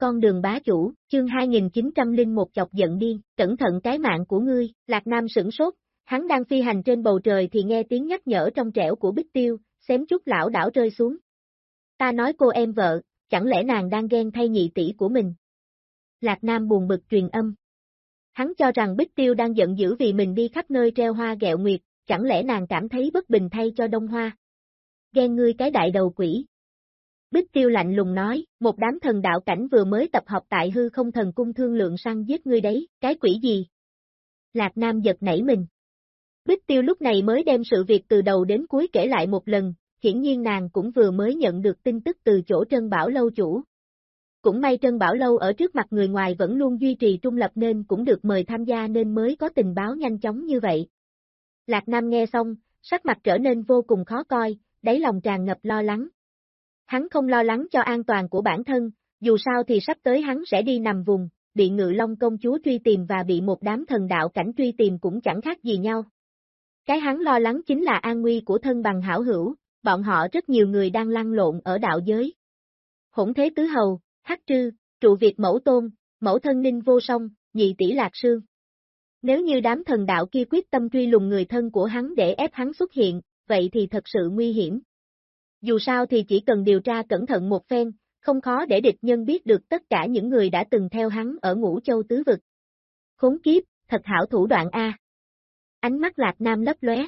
con đường bá chủ, chương 2901 chọc giận điên, cẩn thận cái mạng của ngươi, Lạc Nam sửng sốt, hắn đang phi hành trên bầu trời thì nghe tiếng nhắc nhở trong trẻo của Bích Tiêu, xém chút lão đảo rơi xuống. Ta nói cô em vợ, chẳng lẽ nàng đang ghen thay nhị tỷ của mình? Lạc Nam buồn bực truyền âm. Hắn cho rằng Bích Tiêu đang giận dữ vì mình đi khắp nơi treo hoa gẹo nguyệt, chẳng lẽ nàng cảm thấy bất bình thay cho đông hoa? Ghen ngươi cái đại đầu quỷ. Bích Tiêu lạnh lùng nói, một đám thần đạo cảnh vừa mới tập học tại hư không thần cung thương lượng săn giết ngươi đấy, cái quỷ gì? Lạc Nam giật nảy mình. Bích Tiêu lúc này mới đem sự việc từ đầu đến cuối kể lại một lần, hiển nhiên nàng cũng vừa mới nhận được tin tức từ chỗ Trân Bảo Lâu chủ. Cũng may Trân Bảo Lâu ở trước mặt người ngoài vẫn luôn duy trì trung lập nên cũng được mời tham gia nên mới có tình báo nhanh chóng như vậy. Lạc Nam nghe xong, sắc mặt trở nên vô cùng khó coi, đáy lòng tràn ngập lo lắng. Hắn không lo lắng cho an toàn của bản thân, dù sao thì sắp tới hắn sẽ đi nằm vùng, bị ngự long công chúa truy tìm và bị một đám thần đạo cảnh truy tìm cũng chẳng khác gì nhau. Cái hắn lo lắng chính là an nguy của thân bằng hảo hữu, bọn họ rất nhiều người đang lăn lộn ở đạo giới. Hỗn thế tứ hầu, hắc trư, trụ Việt mẫu tôn, mẫu thân ninh vô song, nhị tỷ lạc sương. Nếu như đám thần đạo kia quyết tâm truy lùng người thân của hắn để ép hắn xuất hiện, vậy thì thật sự nguy hiểm. Dù sao thì chỉ cần điều tra cẩn thận một phen, không khó để địch nhân biết được tất cả những người đã từng theo hắn ở ngũ châu tứ vực. Khốn kiếp, thật hảo thủ đoạn A. Ánh mắt lạc nam lấp lóe.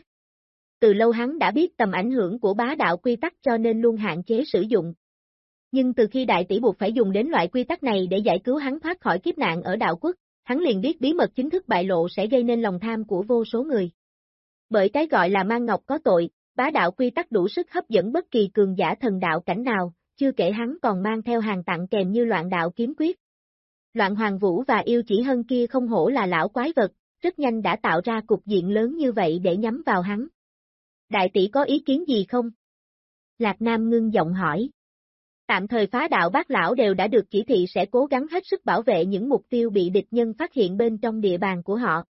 Từ lâu hắn đã biết tầm ảnh hưởng của bá đạo quy tắc cho nên luôn hạn chế sử dụng. Nhưng từ khi đại tỷ buộc phải dùng đến loại quy tắc này để giải cứu hắn thoát khỏi kiếp nạn ở đạo quốc, hắn liền biết bí mật chính thức bại lộ sẽ gây nên lòng tham của vô số người. Bởi cái gọi là mang ngọc có tội, bá đạo quy tắc đủ sức hấp dẫn bất kỳ cường giả thần đạo cảnh nào, chưa kể hắn còn mang theo hàng tặng kèm như loạn đạo kiếm quyết. Loạn hoàng vũ và yêu chỉ hân kia không hổ là lão quái vật, rất nhanh đã tạo ra cục diện lớn như vậy để nhắm vào hắn. Đại tỷ có ý kiến gì không? Lạc Nam ngưng giọng hỏi. Tạm thời phá đạo bác lão đều đã được chỉ thị sẽ cố gắng hết sức bảo vệ những mục tiêu bị địch nhân phát hiện bên trong địa bàn của họ.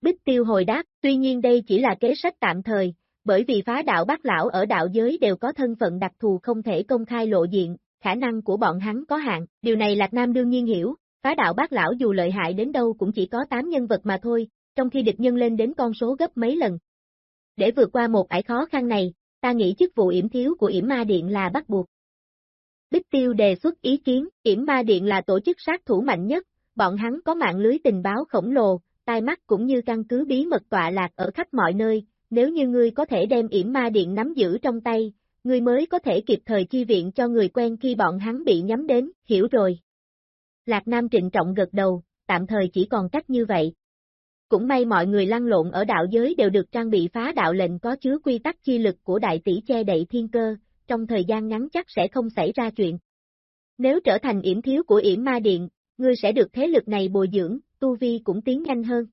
Bích tiêu hồi đáp, tuy nhiên đây chỉ là kế sách tạm thời, bởi vì phá đạo bác lão ở đạo giới đều có thân phận đặc thù không thể công khai lộ diện, khả năng của bọn hắn có hạn, điều này Lạc Nam đương nhiên hiểu, phá đạo bác lão dù lợi hại đến đâu cũng chỉ có 8 nhân vật mà thôi, trong khi địch nhân lên đến con số gấp mấy lần. Để vượt qua một ải khó khăn này, ta nghĩ chức vụ yểm thiếu của yểm ma điện là bắt buộc. Bích Tiêu đề xuất ý kiến, yểm ma điện là tổ chức sát thủ mạnh nhất, bọn hắn có mạng lưới tình báo khổng lồ, tai mắt cũng như căn cứ bí mật tọa lạc ở khắp mọi nơi, nếu như ngươi có thể đem yểm ma điện nắm giữ trong tay, ngươi mới có thể kịp thời chi viện cho người quen khi bọn hắn bị nhắm đến, hiểu rồi. Lạc Nam trịnh trọng gật đầu, tạm thời chỉ còn cách như vậy. Cũng may mọi người lăn lộn ở đạo giới đều được trang bị phá đạo lệnh có chứa quy tắc chi lực của đại tỷ che đậy thiên cơ, trong thời gian ngắn chắc sẽ không xảy ra chuyện. Nếu trở thành yểm thiếu của yểm ma điện, ngươi sẽ được thế lực này bồi dưỡng, tu vi cũng tiến nhanh hơn.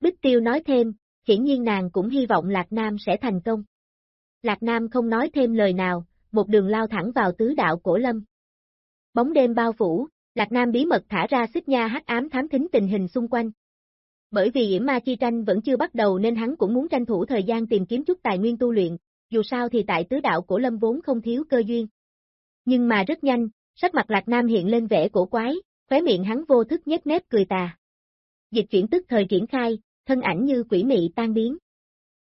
Bích Tiêu nói thêm, hiển nhiên nàng cũng hy vọng Lạc Nam sẽ thành công. Lạc Nam không nói thêm lời nào, một đường lao thẳng vào tứ đạo cổ lâm. Bóng đêm bao phủ, Lạc Nam bí mật thả ra xích nha hắc ám thám thính tình hình xung quanh. Bởi vì Yểm Ma chi tranh vẫn chưa bắt đầu nên hắn cũng muốn tranh thủ thời gian tìm kiếm chút tài nguyên tu luyện, dù sao thì tại tứ đạo cổ lâm vốn không thiếu cơ duyên. Nhưng mà rất nhanh, sắc mặt Lạc Nam hiện lên vẻ cổ quái, khóe miệng hắn vô thức nhếch mép cười tà. Dịch chuyển tức thời triển khai, thân ảnh như quỷ mị tan biến.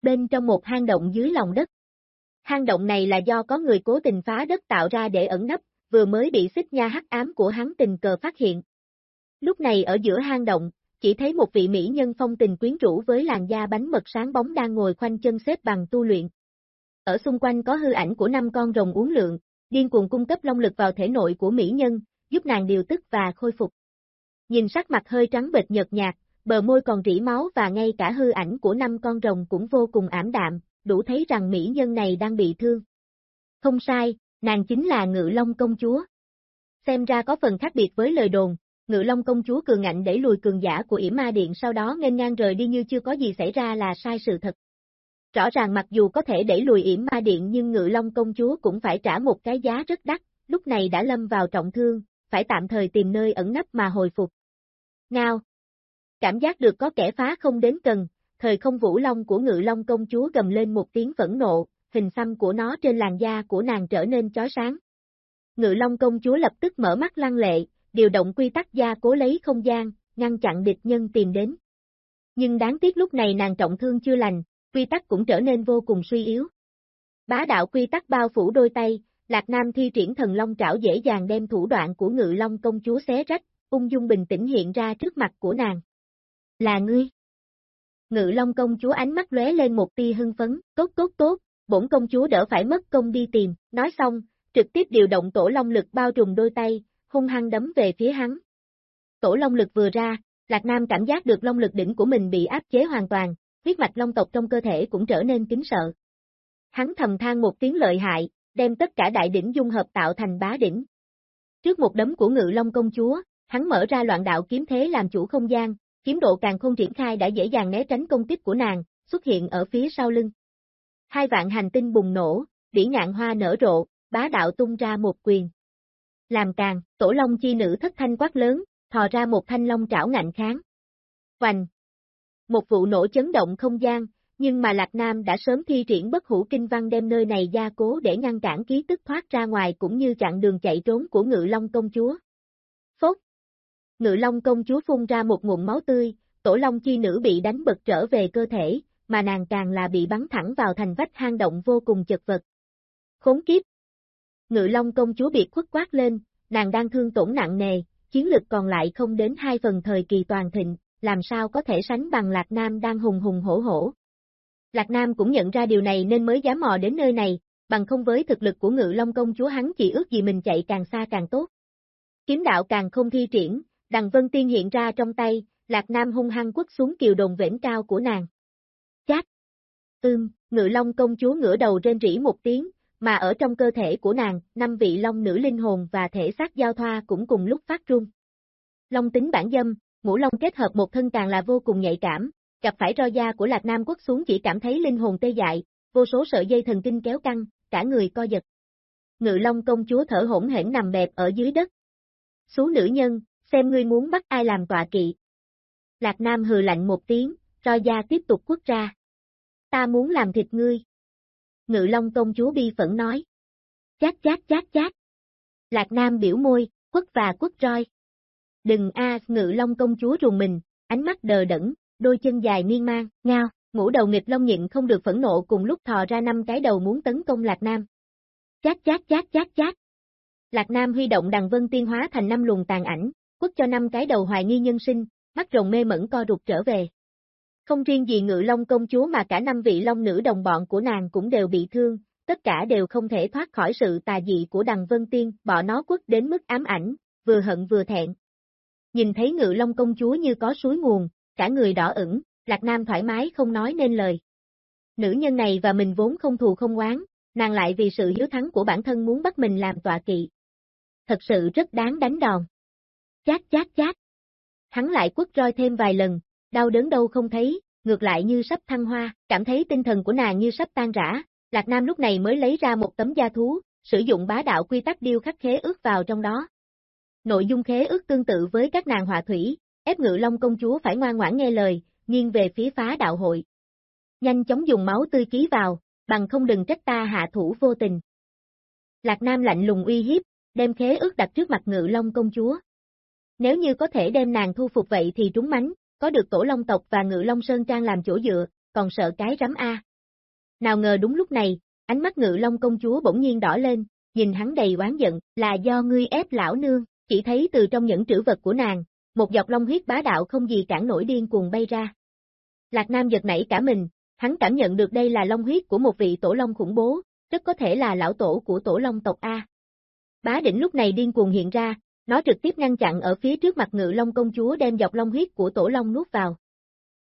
Bên trong một hang động dưới lòng đất. Hang động này là do có người cố tình phá đất tạo ra để ẩn nấp, vừa mới bị xích nha hắc ám của hắn tình cờ phát hiện. Lúc này ở giữa hang động, chỉ thấy một vị mỹ nhân phong tình quyến rũ với làn da bánh mật sáng bóng đang ngồi khoanh chân xếp bằng tu luyện. Ở xung quanh có hư ảnh của năm con rồng uống lượng, điên cuồng cung cấp long lực vào thể nội của mỹ nhân, giúp nàng điều tức và khôi phục. Nhìn sắc mặt hơi trắng bệch nhợt nhạt, bờ môi còn rỉ máu và ngay cả hư ảnh của năm con rồng cũng vô cùng ảm đạm, đủ thấy rằng mỹ nhân này đang bị thương. Không sai, nàng chính là Ngự Long công chúa. Xem ra có phần khác biệt với lời đồn, Ngự Long công chúa cường ngạnh đẩy lùi cường giả của Yểm Ma Điện sau đó nghênh ngang rời đi như chưa có gì xảy ra là sai sự thật. Rõ ràng mặc dù có thể đẩy lùi Yểm Ma Điện nhưng Ngự Long công chúa cũng phải trả một cái giá rất đắt, lúc này đã lâm vào trọng thương, phải tạm thời tìm nơi ẩn nấp mà hồi phục. Ngao, Cảm giác được có kẻ phá không đến cần, thời không vũ long của ngự long công chúa gầm lên một tiếng phẫn nộ, hình xăm của nó trên làn da của nàng trở nên chói sáng. Ngự Long công chúa lập tức mở mắt lăng lệ, điều động quy tắc gia cố lấy không gian, ngăn chặn địch nhân tìm đến. Nhưng đáng tiếc lúc này nàng trọng thương chưa lành, quy tắc cũng trở nên vô cùng suy yếu. Bá đạo quy tắc bao phủ đôi tay, Lạc Nam thi triển thần long trảo dễ dàng đem thủ đoạn của ngự long công chúa xé rách, ung dung bình tĩnh hiện ra trước mặt của nàng. Là ngươi. Ngự long công chúa ánh mắt lóe lên một tia hưng phấn, tốt tốt tốt, bổn công chúa đỡ phải mất công đi tìm, nói xong, trực tiếp điều động tổ long lực bao trùm đôi tay, hung hăng đấm về phía hắn. Tổ long lực vừa ra, Lạc Nam cảm giác được long lực đỉnh của mình bị áp chế hoàn toàn, huyết mạch long tộc trong cơ thể cũng trở nên kính sợ. Hắn thầm than một tiếng lợi hại, đem tất cả đại đỉnh dung hợp tạo thành bá đỉnh. Trước một đấm của ngự long công chúa, hắn mở ra loạn đạo kiếm thế làm chủ không gian, kiếm độ càng không triển khai đã dễ dàng né tránh công kích của nàng, xuất hiện ở phía sau lưng. Hai vạn hành tinh bùng nổ, đỉ ngạn hoa nở rộ, bá đạo tung ra một quyền. Làm càng, tổ long chi nữ thất thanh quát lớn, thò ra một thanh long trảo ngạnh kháng. Hoành! Một vụ nổ chấn động không gian, nhưng mà Lạc Nam đã sớm thi triển bất hủ kinh văn đem nơi này gia cố để ngăn cản ký tức thoát ra ngoài cũng như chặn đường chạy trốn của Ngự Long công chúa. Ngự Long công chúa phun ra một ngụm máu tươi, tổ long chi nữ bị đánh bật trở về cơ thể, mà nàng càng là bị bắn thẳng vào thành vách hang động vô cùng chật vật. Khốn kiếp! Ngự Long công chúa biệt khuất quát lên, nàng đang thương tổn nặng nề, chiến lực còn lại không đến hai phần thời kỳ toàn thịnh, làm sao có thể sánh bằng Lạc Nam đang hùng hùng hổ hổ. Lạc Nam cũng nhận ra điều này nên mới dám mò đến nơi này, bằng không với thực lực của ngự long công chúa hắn chỉ ước gì mình chạy càng xa càng tốt. Kiếm đạo càng không thi triển, đằng vân tiên hiện ra trong tay, Lạc Nam hung hăng quất xuống kiều đồng vĩnh cao của nàng. Chát! Ưm, ngự long công chúa ngửa đầu rên rỉ một tiếng, mà ở trong cơ thể của nàng, năm vị long nữ linh hồn và thể xác giao thoa cũng cùng lúc phát rung. Long tính bản dâm, ngũ long kết hợp một thân càng là vô cùng nhạy cảm, gặp phải ro da của Lạc Nam quốc xuống chỉ cảm thấy linh hồn tê dại, vô số sợi dây thần kinh kéo căng, cả người co giật. Ngự Long công chúa thở hổn hển nằm bẹp ở dưới đất. Số nữ nhân, xem ngươi muốn bắt ai làm tọa kỵ. Lạc Nam hừ lạnh một tiếng, roi da tiếp tục quất ra. Ta muốn làm thịt ngươi. Ngự Long công chúa bi phẫn nói. Chát chát chát chát. Lạc Nam biểu môi, quất và quất roi. Đừng a, Ngự Long công chúa rùng mình, ánh mắt đờ đẫn, đôi chân dài miên man, ngao, ngũ đầu nghịch long nhịn không được phẫn nộ cùng lúc thò ra năm cái đầu muốn tấn công Lạc Nam. Chát chát chát chát chát. Lạc Nam huy động đằng vân tiên hóa thành năm luồng tàn ảnh, quất cho năm cái đầu hoài nghi nhân sinh, mắt rồng mê mẩn co rụt trở về. Không riêng gì ngự long công chúa mà cả năm vị long nữ đồng bọn của nàng cũng đều bị thương, tất cả đều không thể thoát khỏi sự tà dị của đằng vân tiên, bỏ nó quất đến mức ám ảnh, vừa hận vừa thẹn. Nhìn thấy ngự long công chúa như có suối nguồn, cả người đỏ ửng, Lạc Nam thoải mái không nói nên lời. Nữ nhân này và mình vốn không thù không oán, nàng lại vì sự hiếu thắng của bản thân muốn bắt mình làm tọa kỵ. Thật sự rất đáng đánh đòn. Chát chát chát. Hắn lại quất roi thêm vài lần, đau đớn đâu không thấy, ngược lại như sắp thăng hoa, cảm thấy tinh thần của nàng như sắp tan rã, Lạc Nam lúc này mới lấy ra một tấm da thú, sử dụng bá đạo quy tắc điêu khắc khế ước vào trong đó. Nội dung khế ước tương tự với các nàng họa thủy, ép ngự long công chúa phải ngoan ngoãn nghe lời, nghiêng về phía phá đạo hội. Nhanh chóng dùng máu tươi ký vào, bằng không đừng trách ta hạ thủ vô tình. Lạc Nam lạnh lùng uy hiếp, đem khế ước đặt trước mặt ngự long công chúa. Nếu như có thể đem nàng thu phục vậy thì trúng mánh, có được tổ long tộc và ngự long sơn trang làm chỗ dựa, còn sợ cái rắm A. Nào ngờ đúng lúc này, ánh mắt ngự long công chúa bỗng nhiên đỏ lên, nhìn hắn đầy oán giận, là do ngươi ép lão nương, chỉ thấy từ trong những trữ vật của nàng, một giọt long huyết bá đạo không gì cản nổi điên cuồng bay ra. Lạc Nam giật nảy cả mình, hắn cảm nhận được đây là long huyết của một vị tổ long khủng bố, rất có thể là lão tổ của tổ long tộc A. Bá đỉnh lúc này điên cuồng hiện ra, nó trực tiếp ngăn chặn ở phía trước mặt ngự long công chúa đem dọc long huyết của tổ long nuốt vào.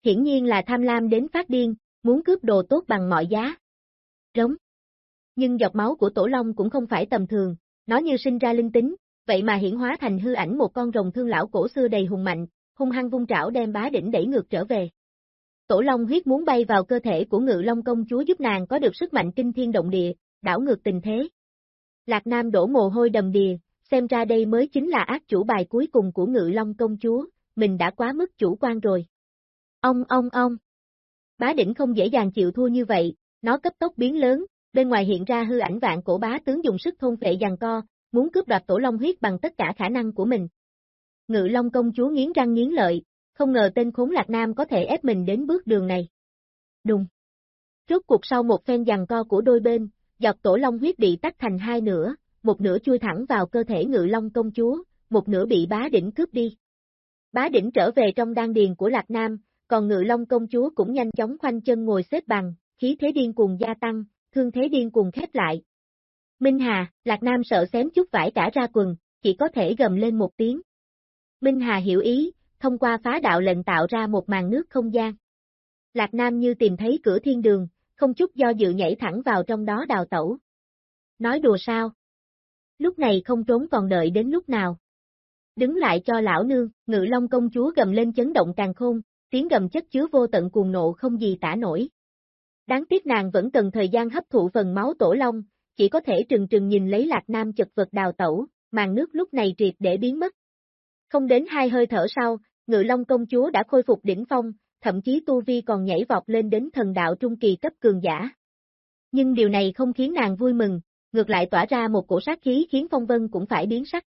Hiển nhiên là tham lam đến phát điên, muốn cướp đồ tốt bằng mọi giá. Rống. Nhưng dọc máu của tổ long cũng không phải tầm thường, nó như sinh ra linh tính, vậy mà hiển hóa thành hư ảnh một con rồng thương lão cổ xưa đầy hùng mạnh, hung hăng vung trảo đem bá đỉnh đẩy ngược trở về. Tổ Long huyết muốn bay vào cơ thể của Ngự Long công chúa giúp nàng có được sức mạnh kinh thiên động địa, đảo ngược tình thế. Lạc Nam đổ mồ hôi đầm đìa, xem ra đây mới chính là ác chủ bài cuối cùng của Ngự Long công chúa, mình đã quá mức chủ quan rồi. Ông ông ông. Bá đỉnh không dễ dàng chịu thua như vậy, nó cấp tốc biến lớn, bên ngoài hiện ra hư ảnh vạn cổ bá tướng dùng sức thôn vệ giằng co, muốn cướp đoạt tổ long huyết bằng tất cả khả năng của mình. Ngự Long công chúa nghiến răng nghiến lợi, không ngờ tên khốn Lạc Nam có thể ép mình đến bước đường này. Đùng. Rốt cuộc sau một phen giằng co của đôi bên, giọt tổ long huyết bị tách thành hai nửa, một nửa chui thẳng vào cơ thể Ngự Long công chúa, một nửa bị bá đỉnh cướp đi. Bá đỉnh trở về trong đan điền của Lạc Nam, còn Ngự Long công chúa cũng nhanh chóng khoanh chân ngồi xếp bằng, khí thế điên cuồng gia tăng, thương thế điên cuồng khép lại. Minh Hà, Lạc Nam sợ xém chút vải cả ra quần, chỉ có thể gầm lên một tiếng. Minh Hà hiểu ý, thông qua phá đạo lệnh tạo ra một màn nước không gian. Lạc Nam như tìm thấy cửa thiên đường, không chút do dự nhảy thẳng vào trong đó đào tẩu. Nói đùa sao? Lúc này không trốn còn đợi đến lúc nào. Đứng lại cho lão nương, ngự long công chúa gầm lên chấn động càng khôn, tiếng gầm chất chứa vô tận cuồng nộ không gì tả nổi. Đáng tiếc nàng vẫn cần thời gian hấp thụ phần máu tổ long, chỉ có thể trừng trừng nhìn lấy lạc nam chật vật đào tẩu, màn nước lúc này triệt để biến mất. Không đến hai hơi thở sau, ngự long công chúa đã khôi phục đỉnh phong, thậm chí tu vi còn nhảy vọt lên đến thần đạo trung kỳ cấp cường giả. Nhưng điều này không khiến nàng vui mừng, ngược lại tỏa ra một cổ sát khí khiến phong vân cũng phải biến sắc.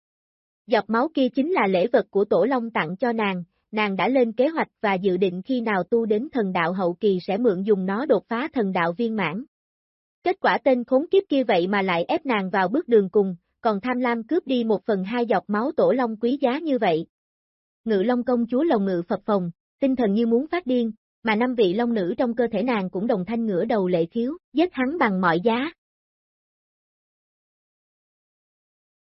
Giọt máu kia chính là lễ vật của tổ long tặng cho nàng, nàng đã lên kế hoạch và dự định khi nào tu đến thần đạo hậu kỳ sẽ mượn dùng nó đột phá thần đạo viên mãn. Kết quả tên khốn kiếp kia vậy mà lại ép nàng vào bước đường cùng, còn tham lam cướp đi một phần hai giọt máu tổ long quý giá như vậy. Ngự long công chúa lồng ngự phập phòng, tinh thần như muốn phát điên, mà năm vị long nữ trong cơ thể nàng cũng đồng thanh ngửa đầu lệ khiếu, giết hắn bằng mọi giá.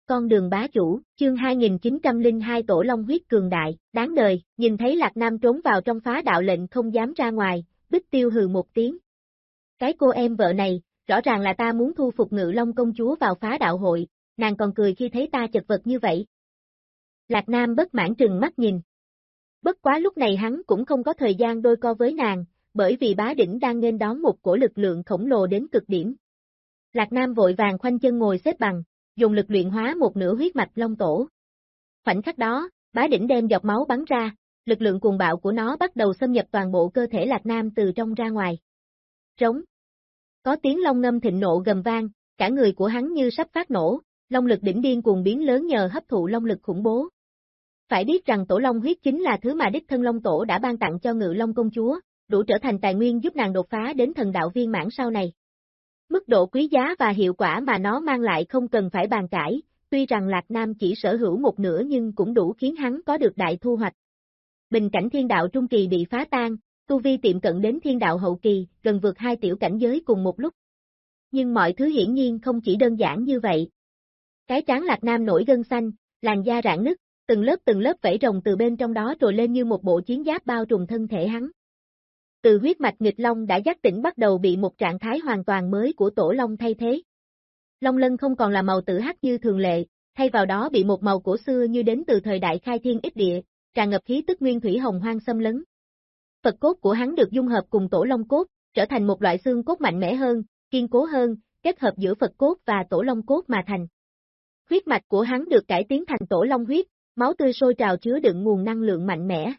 Con đường bá chủ, chương 2902 tổ long huyết cường đại, đáng đời, nhìn thấy Lạc Nam trốn vào trong phá đạo lệnh không dám ra ngoài, bích tiêu hừ một tiếng. Cái cô em vợ này, rõ ràng là ta muốn thu phục ngự long công chúa vào phá đạo hội, nàng còn cười khi thấy ta chật vật như vậy. Lạc Nam bất mãn trừng mắt nhìn. Bất quá lúc này hắn cũng không có thời gian đôi co với nàng, bởi vì bá đỉnh đang nên đón một cổ lực lượng khổng lồ đến cực điểm. Lạc Nam vội vàng khoanh chân ngồi xếp bằng, dùng lực luyện hóa một nửa huyết mạch long tổ. Khoảnh khắc đó, bá đỉnh đem dọc máu bắn ra, lực lượng cuồng bạo của nó bắt đầu xâm nhập toàn bộ cơ thể Lạc Nam từ trong ra ngoài. Rống. Có tiếng long ngâm thịnh nộ gầm vang, cả người của hắn như sắp phát nổ, long lực đỉnh điên cuồng biến lớn nhờ hấp thụ long lực khủng bố. Phải biết rằng tổ long huyết chính là thứ mà đích thân long tổ đã ban tặng cho ngự long công chúa, đủ trở thành tài nguyên giúp nàng đột phá đến thần đạo viên mãn sau này. Mức độ quý giá và hiệu quả mà nó mang lại không cần phải bàn cãi, tuy rằng Lạc Nam chỉ sở hữu một nửa nhưng cũng đủ khiến hắn có được đại thu hoạch. Bình cảnh thiên đạo trung kỳ bị phá tan, tu vi tiệm cận đến thiên đạo hậu kỳ, gần vượt hai tiểu cảnh giới cùng một lúc. Nhưng mọi thứ hiển nhiên không chỉ đơn giản như vậy. Cái trán Lạc Nam nổi gân xanh, làn da rạn nứt, từng lớp từng lớp vảy rồng từ bên trong đó trồi lên như một bộ chiến giáp bao trùm thân thể hắn. Từ huyết mạch nghịch long đã giác tỉnh bắt đầu bị một trạng thái hoàn toàn mới của tổ long thay thế. Long lân không còn là màu tử hắc như thường lệ, thay vào đó bị một màu cổ xưa như đến từ thời đại khai thiên ít địa, tràn ngập khí tức nguyên thủy hồng hoang xâm lấn. Phật cốt của hắn được dung hợp cùng tổ long cốt, trở thành một loại xương cốt mạnh mẽ hơn, kiên cố hơn, kết hợp giữa Phật cốt và tổ long cốt mà thành. Huyết mạch của hắn được cải tiến thành tổ long huyết, máu tươi sôi trào chứa đựng nguồn năng lượng mạnh mẽ.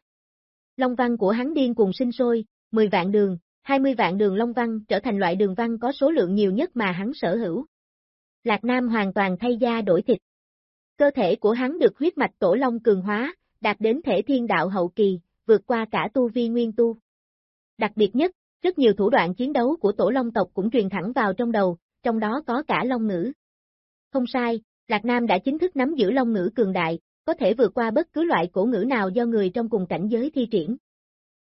Long văn của hắn điên cùng sinh sôi, 10 vạn đường, 20 vạn đường long văn trở thành loại đường văn có số lượng nhiều nhất mà hắn sở hữu. Lạc Nam hoàn toàn thay da đổi thịt. Cơ thể của hắn được huyết mạch tổ long cường hóa, đạt đến thể thiên đạo hậu kỳ, vượt qua cả tu vi nguyên tu. Đặc biệt nhất, rất nhiều thủ đoạn chiến đấu của tổ long tộc cũng truyền thẳng vào trong đầu, trong đó có cả long ngữ. Không sai, Lạc Nam đã chính thức nắm giữ long ngữ cường đại, có thể vượt qua bất cứ loại cổ ngữ nào do người trong cùng cảnh giới thi triển.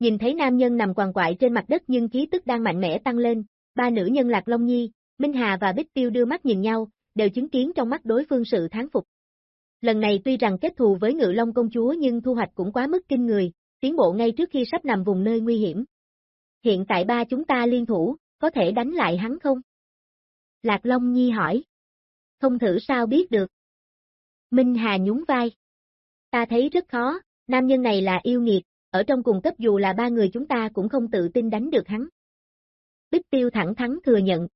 Nhìn thấy nam nhân nằm quằn quại trên mặt đất nhưng khí tức đang mạnh mẽ tăng lên, ba nữ nhân Lạc Long Nhi, Minh Hà và Bích Tiêu đưa mắt nhìn nhau, đều chứng kiến trong mắt đối phương sự tháng phục. Lần này tuy rằng kết thù với Ngự Long công chúa nhưng thu hoạch cũng quá mức kinh người, tiến bộ ngay trước khi sắp nằm vùng nơi nguy hiểm. Hiện tại ba chúng ta liên thủ, có thể đánh lại hắn không? Lạc Long Nhi hỏi. Không thử sao biết được. Minh Hà nhún vai. Ta thấy rất khó, nam nhân này là yêu nghiệt, ở trong cùng cấp dù là ba người chúng ta cũng không tự tin đánh được hắn. Bích tiêu thẳng thắn thừa nhận.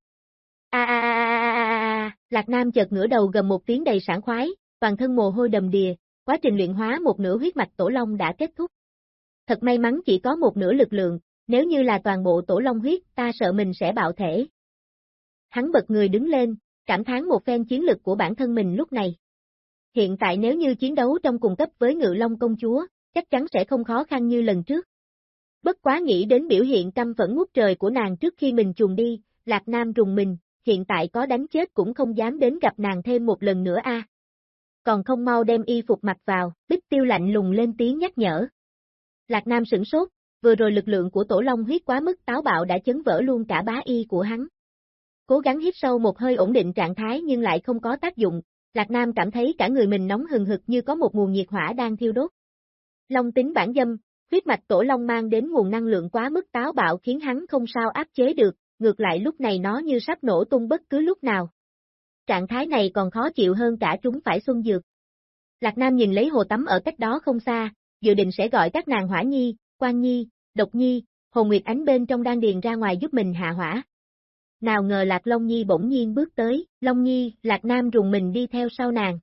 A a a a a Lạc Nam chợt ngửa đầu gầm một tiếng đầy sảng khoái, toàn thân mồ hôi đầm đìa, quá trình luyện hóa một nửa huyết mạch tổ long đã kết thúc. Thật may mắn chỉ có một nửa lực lượng, nếu như là toàn bộ tổ long huyết, ta sợ mình sẽ bạo thể. Hắn bật người đứng lên, cảm thán một phen chiến lực của bản thân mình lúc này. Hiện tại nếu như chiến đấu trong cùng cấp với Ngự Long công chúa, chắc chắn sẽ không khó khăn như lần trước. Bất quá nghĩ đến biểu hiện căm phẫn ngút trời của nàng trước khi mình chuồn đi, Lạc Nam rùng mình, hiện tại có đánh chết cũng không dám đến gặp nàng thêm một lần nữa a. Còn không mau đem y phục mặc vào, bích tiêu lạnh lùng lên tiếng nhắc nhở. Lạc Nam sửng sốt, vừa rồi lực lượng của tổ long huyết quá mức táo bạo đã chấn vỡ luôn cả bá y của hắn. Cố gắng hít sâu một hơi ổn định trạng thái nhưng lại không có tác dụng, Lạc Nam cảm thấy cả người mình nóng hừng hực như có một nguồn nhiệt hỏa đang thiêu đốt. Long tính bản dâm, huyết mạch tổ long mang đến nguồn năng lượng quá mức táo bạo khiến hắn không sao áp chế được, ngược lại lúc này nó như sắp nổ tung bất cứ lúc nào. Trạng thái này còn khó chịu hơn cả chúng phải xuân dược. Lạc Nam nhìn lấy hồ tắm ở cách đó không xa, dự định sẽ gọi các nàng hỏa nhi, quan nhi, độc nhi, hồ nguyệt ánh bên trong đang điền ra ngoài giúp mình hạ hỏa. Nào ngờ Lạc Long Nhi bỗng nhiên bước tới, Long Nhi, Lạc Nam rùng mình đi theo sau nàng.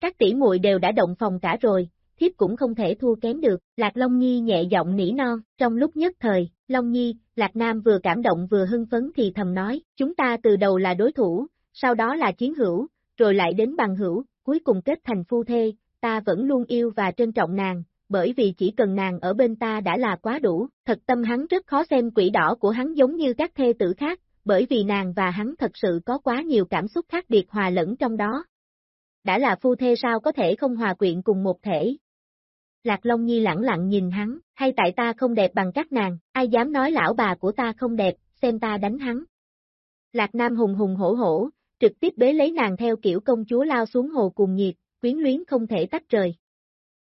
Các tỷ muội đều đã động phòng cả rồi, thiếp cũng không thể thua kém được, Lạc Long Nhi nhẹ giọng nỉ non, trong lúc nhất thời, Long Nhi, Lạc Nam vừa cảm động vừa hưng phấn thì thầm nói, chúng ta từ đầu là đối thủ, sau đó là chiến hữu, rồi lại đến bằng hữu, cuối cùng kết thành phu thê, ta vẫn luôn yêu và trân trọng nàng, bởi vì chỉ cần nàng ở bên ta đã là quá đủ, thật tâm hắn rất khó xem quỷ đỏ của hắn giống như các thê tử khác, bởi vì nàng và hắn thật sự có quá nhiều cảm xúc khác biệt hòa lẫn trong đó. Đã là phu thê sao có thể không hòa quyện cùng một thể, Lạc Long Nhi lẳng lặng nhìn hắn, hay tại ta không đẹp bằng các nàng, ai dám nói lão bà của ta không đẹp, xem ta đánh hắn. Lạc Nam hùng hùng hổ hổ, trực tiếp bế lấy nàng theo kiểu công chúa lao xuống hồ cùng nhiệt, quyến luyến không thể tách rời.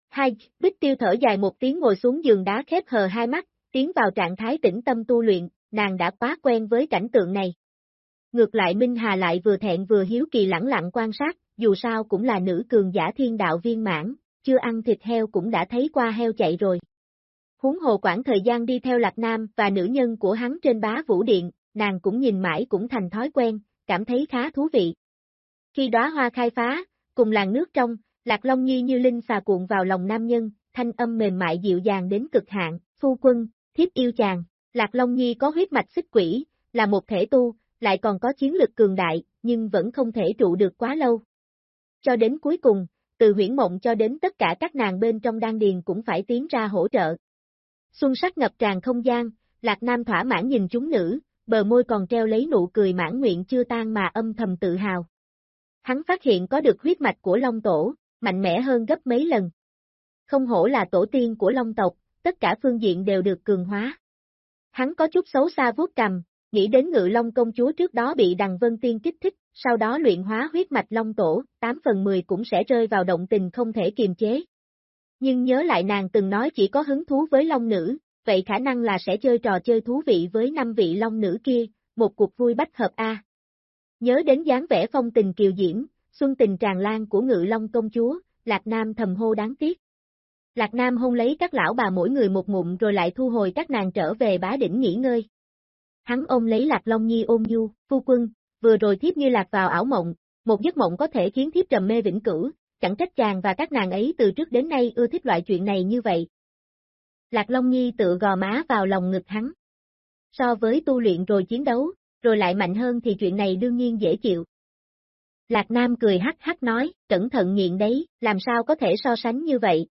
Hai, Bích Tiêu thở dài một tiếng ngồi xuống giường đá khép hờ hai mắt, tiến vào trạng thái tĩnh tâm tu luyện, nàng đã quá quen với cảnh tượng này. Ngược lại Minh Hà lại vừa thẹn vừa hiếu kỳ lẳng lặng quan sát, dù sao cũng là nữ cường giả thiên đạo viên mãn, chưa ăn thịt heo cũng đã thấy qua heo chạy rồi. Huống hồ quãng thời gian đi theo Lạc Nam và nữ nhân của hắn trên bá vũ điện, nàng cũng nhìn mãi cũng thành thói quen, cảm thấy khá thú vị. Khi đóa hoa khai phá, cùng làn nước trong, Lạc Long Nhi như linh xà cuộn vào lòng nam nhân, thanh âm mềm mại dịu dàng đến cực hạn, phu quân, thiếp yêu chàng. Lạc Long Nhi có huyết mạch xích quỷ, là một thể tu, lại còn có chiến lực cường đại, nhưng vẫn không thể trụ được quá lâu. Cho đến cuối cùng, từ huyển mộng cho đến tất cả các nàng bên trong đan điền cũng phải tiến ra hỗ trợ. Xuân sắc ngập tràn không gian, Lạc Nam thỏa mãn nhìn chúng nữ, bờ môi còn treo lấy nụ cười mãn nguyện chưa tan mà âm thầm tự hào. Hắn phát hiện có được huyết mạch của Long Tổ, mạnh mẽ hơn gấp mấy lần. Không hổ là tổ tiên của Long tộc, tất cả phương diện đều được cường hóa. Hắn có chút xấu xa vuốt cầm, nghĩ đến ngự Long công chúa trước đó bị Đằng Vân Tiên kích thích, sau đó luyện hóa huyết mạch long tổ, 8 phần 10 cũng sẽ rơi vào động tình không thể kiềm chế. Nhưng nhớ lại nàng từng nói chỉ có hứng thú với long nữ, vậy khả năng là sẽ chơi trò chơi thú vị với năm vị long nữ kia, một cuộc vui bách hợp A. Nhớ đến dáng vẻ phong tình kiều diễm, xuân tình tràn lan của ngự long công chúa, Lạc Nam thầm hô đáng tiếc. Lạc Nam hôn lấy các lão bà mỗi người một ngụm rồi lại thu hồi các nàng trở về bá đỉnh nghỉ ngơi. Hắn ôm lấy Lạc Long Nhi ôm du, phu quân, vừa rồi thiếp như lạc vào ảo mộng, một giấc mộng có thể khiến thiếp trầm mê vĩnh cửu, chẳng trách chàng và các nàng ấy từ trước đến nay ưa thích loại chuyện này như vậy. Lạc Long Nhi tự gò má vào lòng ngực hắn. So với tu luyện rồi chiến đấu, rồi lại mạnh hơn thì chuyện này đương nhiên dễ chịu. Lạc Nam cười hắc hắc nói, cẩn thận nghiện đấy, làm sao có thể so sánh như vậy.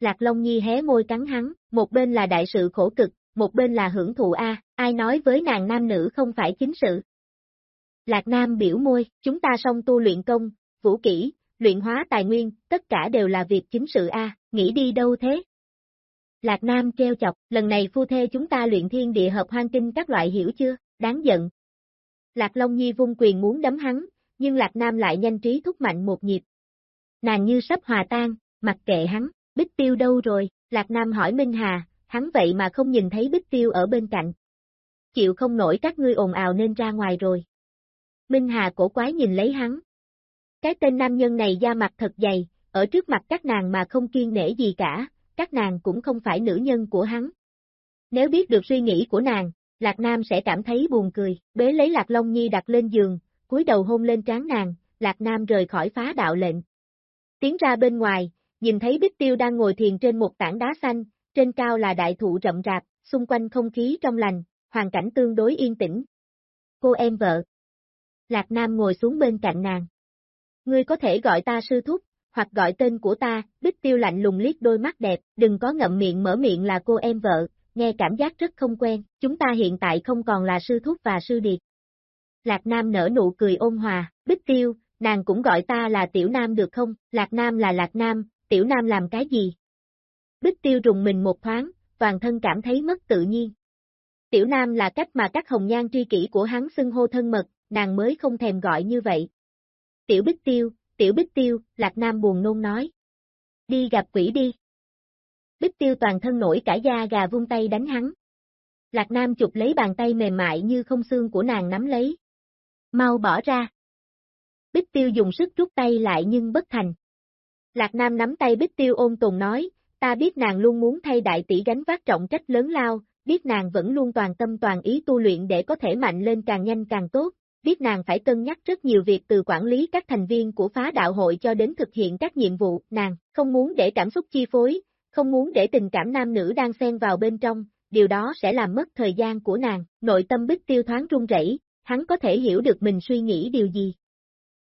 Lạc Long Nhi hé môi cắn hắn, một bên là đại sự khổ cực, một bên là hưởng thụ A, ai nói với nàng nam nữ không phải chính sự. Lạc Nam biểu môi, chúng ta song tu luyện công, vũ kỹ, luyện hóa tài nguyên, tất cả đều là việc chính sự A, nghĩ đi đâu thế? Lạc Nam treo chọc, lần này phu thê chúng ta luyện thiên địa hợp hoang kinh các loại hiểu chưa, đáng giận. Lạc Long Nhi vung quyền muốn đấm hắn, nhưng Lạc Nam lại nhanh trí thúc mạnh một nhịp. Nàng như sắp hòa tan, mặc kệ hắn, Bích Tiêu đâu rồi, Lạc Nam hỏi Minh Hà, hắn vậy mà không nhìn thấy Bích Tiêu ở bên cạnh. Chịu không nổi các ngươi ồn ào nên ra ngoài rồi. Minh Hà cổ quái nhìn lấy hắn. Cái tên nam nhân này da mặt thật dày, ở trước mặt các nàng mà không kiên nể gì cả, các nàng cũng không phải nữ nhân của hắn. Nếu biết được suy nghĩ của nàng, Lạc Nam sẽ cảm thấy buồn cười, bế lấy Lạc Long Nhi đặt lên giường, cúi đầu hôn lên trán nàng, Lạc Nam rời khỏi phá đạo lệnh. Tiến ra bên ngoài, nhìn thấy Bích Tiêu đang ngồi thiền trên một tảng đá xanh, trên cao là đại thụ rậm rạp, xung quanh không khí trong lành, hoàn cảnh tương đối yên tĩnh. Cô em vợ, Lạc Nam ngồi xuống bên cạnh nàng. Ngươi có thể gọi ta sư thúc, hoặc gọi tên của ta, Bích Tiêu lạnh lùng liếc đôi mắt đẹp, đừng có ngậm miệng mở miệng là cô em vợ, nghe cảm giác rất không quen, chúng ta hiện tại không còn là sư thúc và sư điệt. Lạc Nam nở nụ cười ôn hòa, Bích Tiêu, nàng cũng gọi ta là Tiểu Nam được không, Lạc Nam là Lạc Nam, Tiểu Nam làm cái gì? Bích Tiêu rùng mình một thoáng, toàn thân cảm thấy mất tự nhiên. Tiểu Nam là cách mà các hồng nhan tri kỷ của hắn xưng hô thân mật, nàng mới không thèm gọi như vậy. Tiểu Bích Tiêu, Tiểu Bích Tiêu, Lạc Nam buồn nôn nói. Đi gặp quỷ đi. Bích Tiêu toàn thân nổi cả da gà vung tay đánh hắn. Lạc Nam chụp lấy bàn tay mềm mại như không xương của nàng nắm lấy. Mau bỏ ra. Bích Tiêu dùng sức rút tay lại nhưng bất thành. Lạc Nam nắm tay Bích Tiêu ôn tồn nói, ta biết nàng luôn muốn thay đại tỷ gánh vác trọng trách lớn lao, biết nàng vẫn luôn toàn tâm toàn ý tu luyện để có thể mạnh lên càng nhanh càng tốt, biết nàng phải cân nhắc rất nhiều việc từ quản lý các thành viên của phá đạo hội cho đến thực hiện các nhiệm vụ, nàng không muốn để cảm xúc chi phối, không muốn để tình cảm nam nữ đang xen vào bên trong, điều đó sẽ làm mất thời gian của nàng, nội tâm bích tiêu thoáng run rẩy, hắn có thể hiểu được mình suy nghĩ điều gì.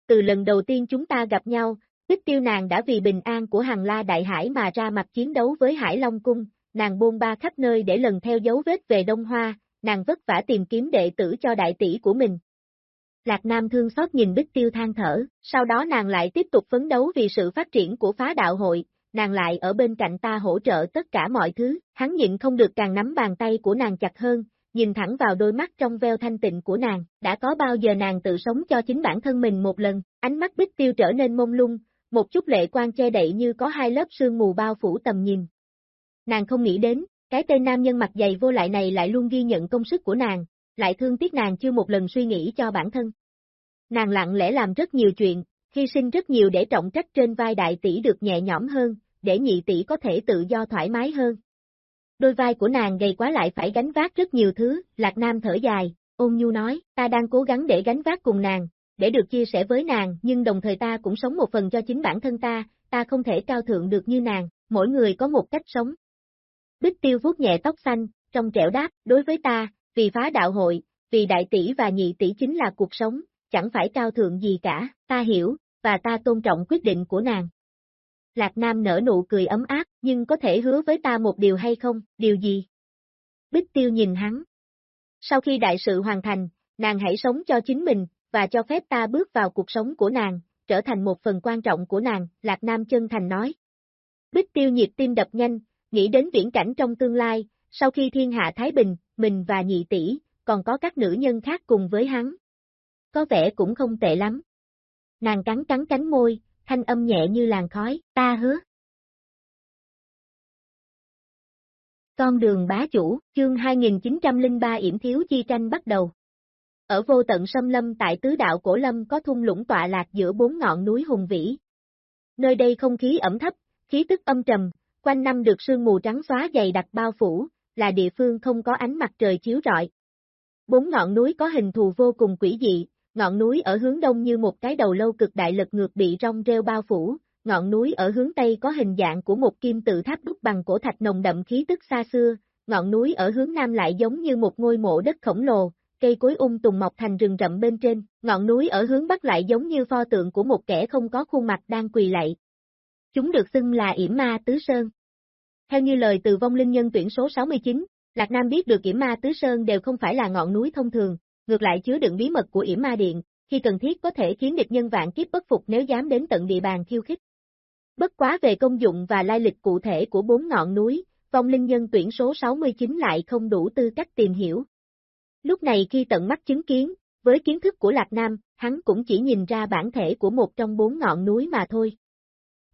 Từ lần đầu tiên chúng ta gặp nhau, bích tiêu nàng đã vì bình an của hàng la đại hải mà ra mặt chiến đấu với Hải Long Cung, nàng bôn ba khắp nơi để lần theo dấu vết về Đông Hoa, nàng vất vả tìm kiếm đệ tử cho đại tỷ của mình, Lạc Nam thương xót nhìn Bích Tiêu than thở, sau đó nàng lại tiếp tục phấn đấu vì sự phát triển của phá đạo hội, nàng lại ở bên cạnh ta hỗ trợ tất cả mọi thứ, hắn nhịn không được càng nắm bàn tay của nàng chặt hơn, nhìn thẳng vào đôi mắt trong veo thanh tịnh của nàng, đã có bao giờ nàng tự sống cho chính bản thân mình một lần, ánh mắt Bích Tiêu trở nên mông lung, một chút lệ quan che đậy như có hai lớp sương mù bao phủ tầm nhìn. Nàng không nghĩ đến, cái tên nam nhân mặt dày vô lại này lại luôn ghi nhận công sức của nàng, lại thương tiếc nàng chưa một lần suy nghĩ cho bản thân. Nàng lặng lẽ làm rất nhiều chuyện, hy sinh rất nhiều để trọng trách trên vai đại tỷ được nhẹ nhõm hơn, để nhị tỷ có thể tự do thoải mái hơn. Đôi vai của nàng gầy quá lại phải gánh vác rất nhiều thứ, Lạc Nam thở dài, ôn nhu nói, ta đang cố gắng để gánh vác cùng nàng, để được chia sẻ với nàng, nhưng đồng thời ta cũng sống một phần cho chính bản thân ta, ta không thể cao thượng được như nàng, mỗi người có một cách sống. Bích tiêu vuốt nhẹ tóc xanh, trong trẻo đáp, đối với ta, vì phá đạo hội, vì đại tỷ và nhị tỷ chính là cuộc sống, chẳng phải cao thượng gì cả, ta hiểu, và ta tôn trọng quyết định của nàng. Lạc Nam nở nụ cười ấm áp, nhưng có thể hứa với ta một điều hay không, điều gì? Bích Tiêu nhìn hắn. Sau khi đại sự hoàn thành, nàng hãy sống cho chính mình, và cho phép ta bước vào cuộc sống của nàng, trở thành một phần quan trọng của nàng, Lạc Nam chân thành nói. Bích Tiêu nhịp tim đập nhanh, nghĩ đến viễn cảnh trong tương lai, sau khi thiên hạ Thái Bình, mình và nhị tỷ, còn có các nữ nhân khác cùng với hắn. Có vẻ cũng không tệ lắm. Nàng cắn cắn cánh môi, thanh âm nhẹ như làn khói, ta hứa. Con đường bá chủ, chương 2903 yểm thiếu chi tranh bắt đầu. Ở vô tận sâm lâm tại tứ đạo cổ lâm có thung lũng tọa lạc giữa bốn ngọn núi hùng vĩ. Nơi đây không khí ẩm thấp, khí tức âm trầm, quanh năm được sương mù trắng xóa dày đặc bao phủ, là địa phương không có ánh mặt trời chiếu rọi. Bốn ngọn núi có hình thù vô cùng quỷ dị, ngọn núi ở hướng đông như một cái đầu lâu cực đại lực ngược bị rong rêu bao phủ, ngọn núi ở hướng tây có hình dạng của một kim tự tháp đúc bằng cổ thạch nồng đậm khí tức xa xưa, ngọn núi ở hướng nam lại giống như một ngôi mộ đất khổng lồ, cây cối ung tùng mọc thành rừng rậm bên trên, ngọn núi ở hướng bắc lại giống như pho tượng của một kẻ không có khuôn mặt đang quỳ lạy. Chúng được xưng là yểm ma tứ sơn. Theo như lời từ vong linh nhân tuyển số 69, Lạc Nam biết được yểm ma tứ sơn đều không phải là ngọn núi thông thường, ngược lại chứa đựng bí mật của yểm ma điện, khi cần thiết có thể khiến địch nhân vạn kiếp bất phục nếu dám đến tận địa bàn khiêu khích. Bất quá về công dụng và lai lịch cụ thể của bốn ngọn núi, vong linh nhân tuyển số 69 lại không đủ tư cách tìm hiểu. Lúc này khi tận mắt chứng kiến, với kiến thức của Lạc Nam, hắn cũng chỉ nhìn ra bản thể của một trong bốn ngọn núi mà thôi.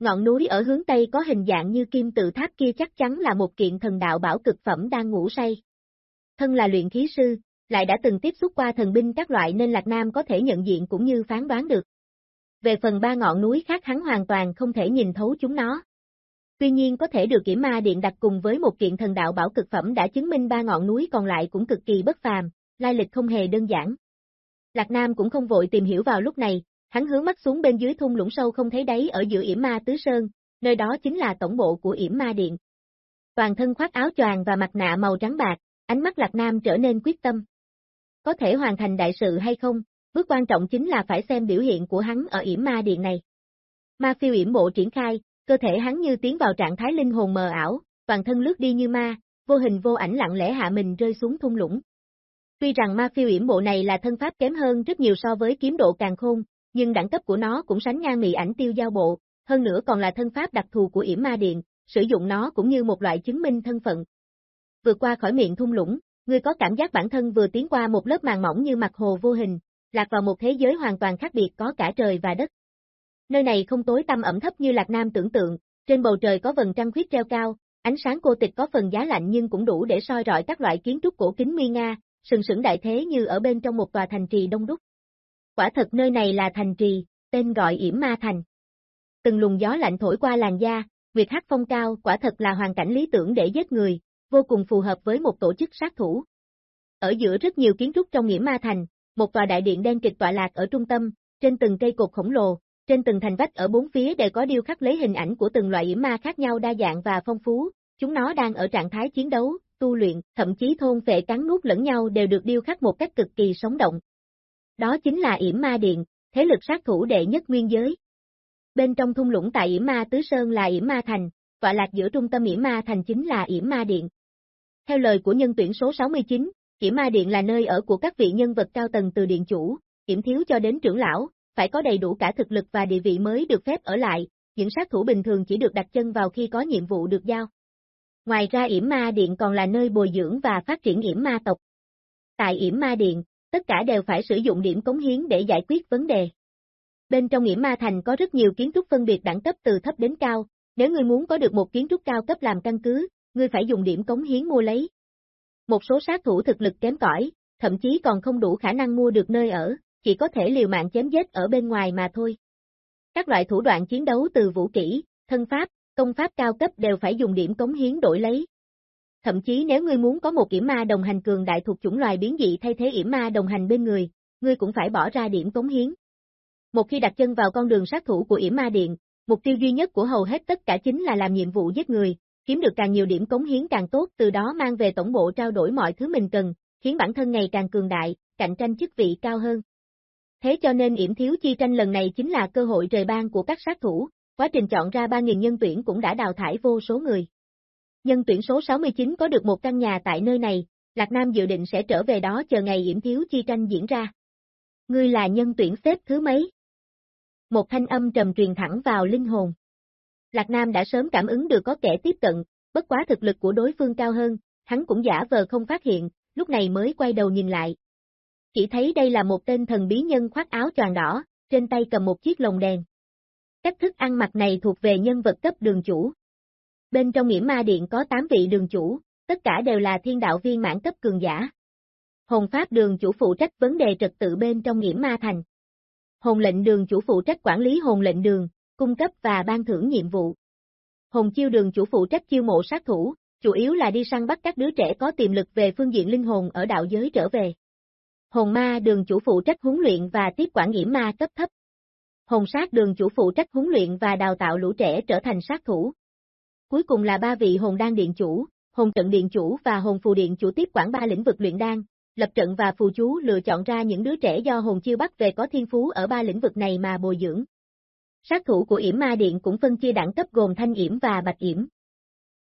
Ngọn núi ở hướng Tây có hình dạng như kim tự tháp kia chắc chắn là một kiện thần đạo bảo cực phẩm đang ngủ say. Thân là luyện khí sư, lại đã từng tiếp xúc qua thần binh các loại nên Lạc Nam có thể nhận diện cũng như phán đoán được. Về phần ba ngọn núi khác hắn hoàn toàn không thể nhìn thấu chúng nó. Tuy nhiên có thể được kiểm ma điện đặt cùng với một kiện thần đạo bảo cực phẩm đã chứng minh ba ngọn núi còn lại cũng cực kỳ bất phàm, lai lịch không hề đơn giản. Lạc Nam cũng không vội tìm hiểu vào lúc này, hắn hướng mắt xuống bên dưới thung lũng sâu không thấy đáy ở giữa yểm ma tứ sơn, nơi đó chính là tổng bộ của yểm ma điện. Toàn thân khoác áo choàng và mặt nạ màu trắng bạc, ánh mắt Lạc Nam trở nên quyết tâm. Có thể hoàn thành đại sự hay không, Bước quan trọng chính là phải xem biểu hiện của hắn ở yểm ma điện này. Ma phiêu yểm bộ triển khai, cơ thể hắn như tiến vào trạng thái linh hồn mờ ảo, toàn thân lướt đi như ma, vô hình vô ảnh lặng lẽ hạ mình rơi xuống thung lũng. Tuy rằng ma phiêu yểm bộ này là thân pháp kém hơn rất nhiều so với kiếm độ càng khôn, nhưng đẳng cấp của nó cũng sánh ngang mị ảnh tiêu giao bộ, hơn nữa còn là thân pháp đặc thù của yểm ma điện, sử dụng nó cũng như một loại chứng minh thân phận. Vượt qua khỏi miệng thung lũng, ngươi có cảm giác bản thân vừa tiến qua một lớp màn mỏng như mặt hồ vô hình, lạc vào một thế giới hoàn toàn khác biệt có cả trời và đất. Nơi này không tối tăm ẩm thấp như Lạc Nam tưởng tượng, trên bầu trời có vầng trăng khuyết treo cao, ánh sáng cô tịch có phần giá lạnh nhưng cũng đủ để soi rọi các loại kiến trúc cổ kính nguy nga, sừng sững đại thế như ở bên trong một tòa thành trì đông đúc. Quả thật nơi này là thành trì, tên gọi yểm ma thành. Từng luồng gió lạnh thổi qua làn da, Nguyệt hắc phong cao quả thật là hoàn cảnh lý tưởng để giết người, vô cùng phù hợp với một tổ chức sát thủ. Ở giữa rất nhiều kiến trúc trong Yểm Ma Thành, một tòa đại điện đen kịch tọa lạc ở trung tâm, trên từng cây cột khổng lồ, trên từng thành vách ở bốn phía đều có điêu khắc lấy hình ảnh của từng loại yểm ma khác nhau đa dạng và phong phú, chúng nó đang ở trạng thái chiến đấu, tu luyện, thậm chí thôn phệ cắn nuốt lẫn nhau đều được điêu khắc một cách cực kỳ sống động. Đó chính là yểm ma điện, thế lực sát thủ đệ nhất nguyên giới. Bên trong thung lũng tại yểm ma tứ sơn là yểm ma thành, tọa lạc giữa trung tâm yểm ma thành chính là yểm ma điện. Theo lời của nhân tuyển số 69, yểm ma điện là nơi ở của các vị nhân vật cao tầng từ điện chủ, yểm thiếu cho đến trưởng lão, phải có đầy đủ cả thực lực và địa vị mới được phép ở lại, những sát thủ bình thường chỉ được đặt chân vào khi có nhiệm vụ được giao. Ngoài ra yểm ma điện còn là nơi bồi dưỡng và phát triển yểm ma tộc. Tại yểm ma điện, tất cả đều phải sử dụng điểm cống hiến để giải quyết vấn đề. Bên trong nghĩa ma thành có rất nhiều kiến trúc phân biệt đẳng cấp từ thấp đến cao, nếu ngươi muốn có được một kiến trúc cao cấp làm căn cứ, ngươi phải dùng điểm cống hiến mua lấy. Một số sát thủ thực lực kém cỏi, thậm chí còn không đủ khả năng mua được nơi ở, chỉ có thể liều mạng chém giết ở bên ngoài mà thôi. Các loại thủ đoạn chiến đấu từ vũ kỹ, thân pháp, công pháp cao cấp đều phải dùng điểm cống hiến đổi lấy. Thậm chí nếu ngươi muốn có một yểm ma đồng hành cường đại thuộc chủng loài biến dị thay thế yểm ma đồng hành bên người, ngươi cũng phải bỏ ra điểm cống hiến. Một khi đặt chân vào con đường sát thủ của yểm ma điện, mục tiêu duy nhất của hầu hết tất cả chính là làm nhiệm vụ giết người, kiếm được càng nhiều điểm cống hiến càng tốt từ đó mang về tổng bộ trao đổi mọi thứ mình cần, khiến bản thân ngày càng cường đại, cạnh tranh chức vị cao hơn. Thế cho nên yểm thiếu chi tranh lần này chính là cơ hội trời ban của các sát thủ, quá trình chọn ra 3.000 nhân tuyển cũng đã đào thải vô số người. Nhân tuyển số 69 có được một căn nhà tại nơi này, Lạc Nam dự định sẽ trở về đó chờ ngày yểm thiếu chi tranh diễn ra. Ngươi là nhân tuyển xếp thứ mấy? Một thanh âm trầm truyền thẳng vào linh hồn. Lạc Nam đã sớm cảm ứng được có kẻ tiếp cận, bất quá thực lực của đối phương cao hơn, hắn cũng giả vờ không phát hiện, lúc này mới quay đầu nhìn lại, chỉ thấy đây là một tên thần bí nhân khoác áo choàng đỏ, trên tay cầm một chiếc lồng đèn. Cách thức ăn mặc này thuộc về nhân vật cấp đường chủ. Bên trong nghiễm ma điện có 8 vị đường chủ, tất cả đều là thiên đạo viên mãn cấp cường giả. Hồn pháp đường chủ phụ trách vấn đề trật tự bên trong nghiễm ma thành. Hồn lệnh đường chủ phụ trách quản lý hồn lệnh đường, cung cấp và ban thưởng nhiệm vụ. Hồn chiêu đường chủ phụ trách chiêu mộ sát thủ, chủ yếu là đi săn bắt các đứa trẻ có tiềm lực về phương diện linh hồn ở đạo giới trở về. Hồn ma đường chủ phụ trách huấn luyện và tiếp quản nghiễm ma cấp thấp. Hồn sát đường chủ phụ trách huấn luyện và đào tạo lũ trẻ trở thành sát thủ. Cuối cùng là ba vị hồn đan điện chủ, hồn trận điện chủ và hồn phù điện chủ tiếp quản ba lĩnh vực luyện đan, lập trận và phù chú lựa chọn ra những đứa trẻ do hồn chiêu bắt về có thiên phú ở ba lĩnh vực này mà bồi dưỡng. Sát thủ của yểm ma điện cũng phân chia đẳng cấp gồm thanh yểm và bạch yểm.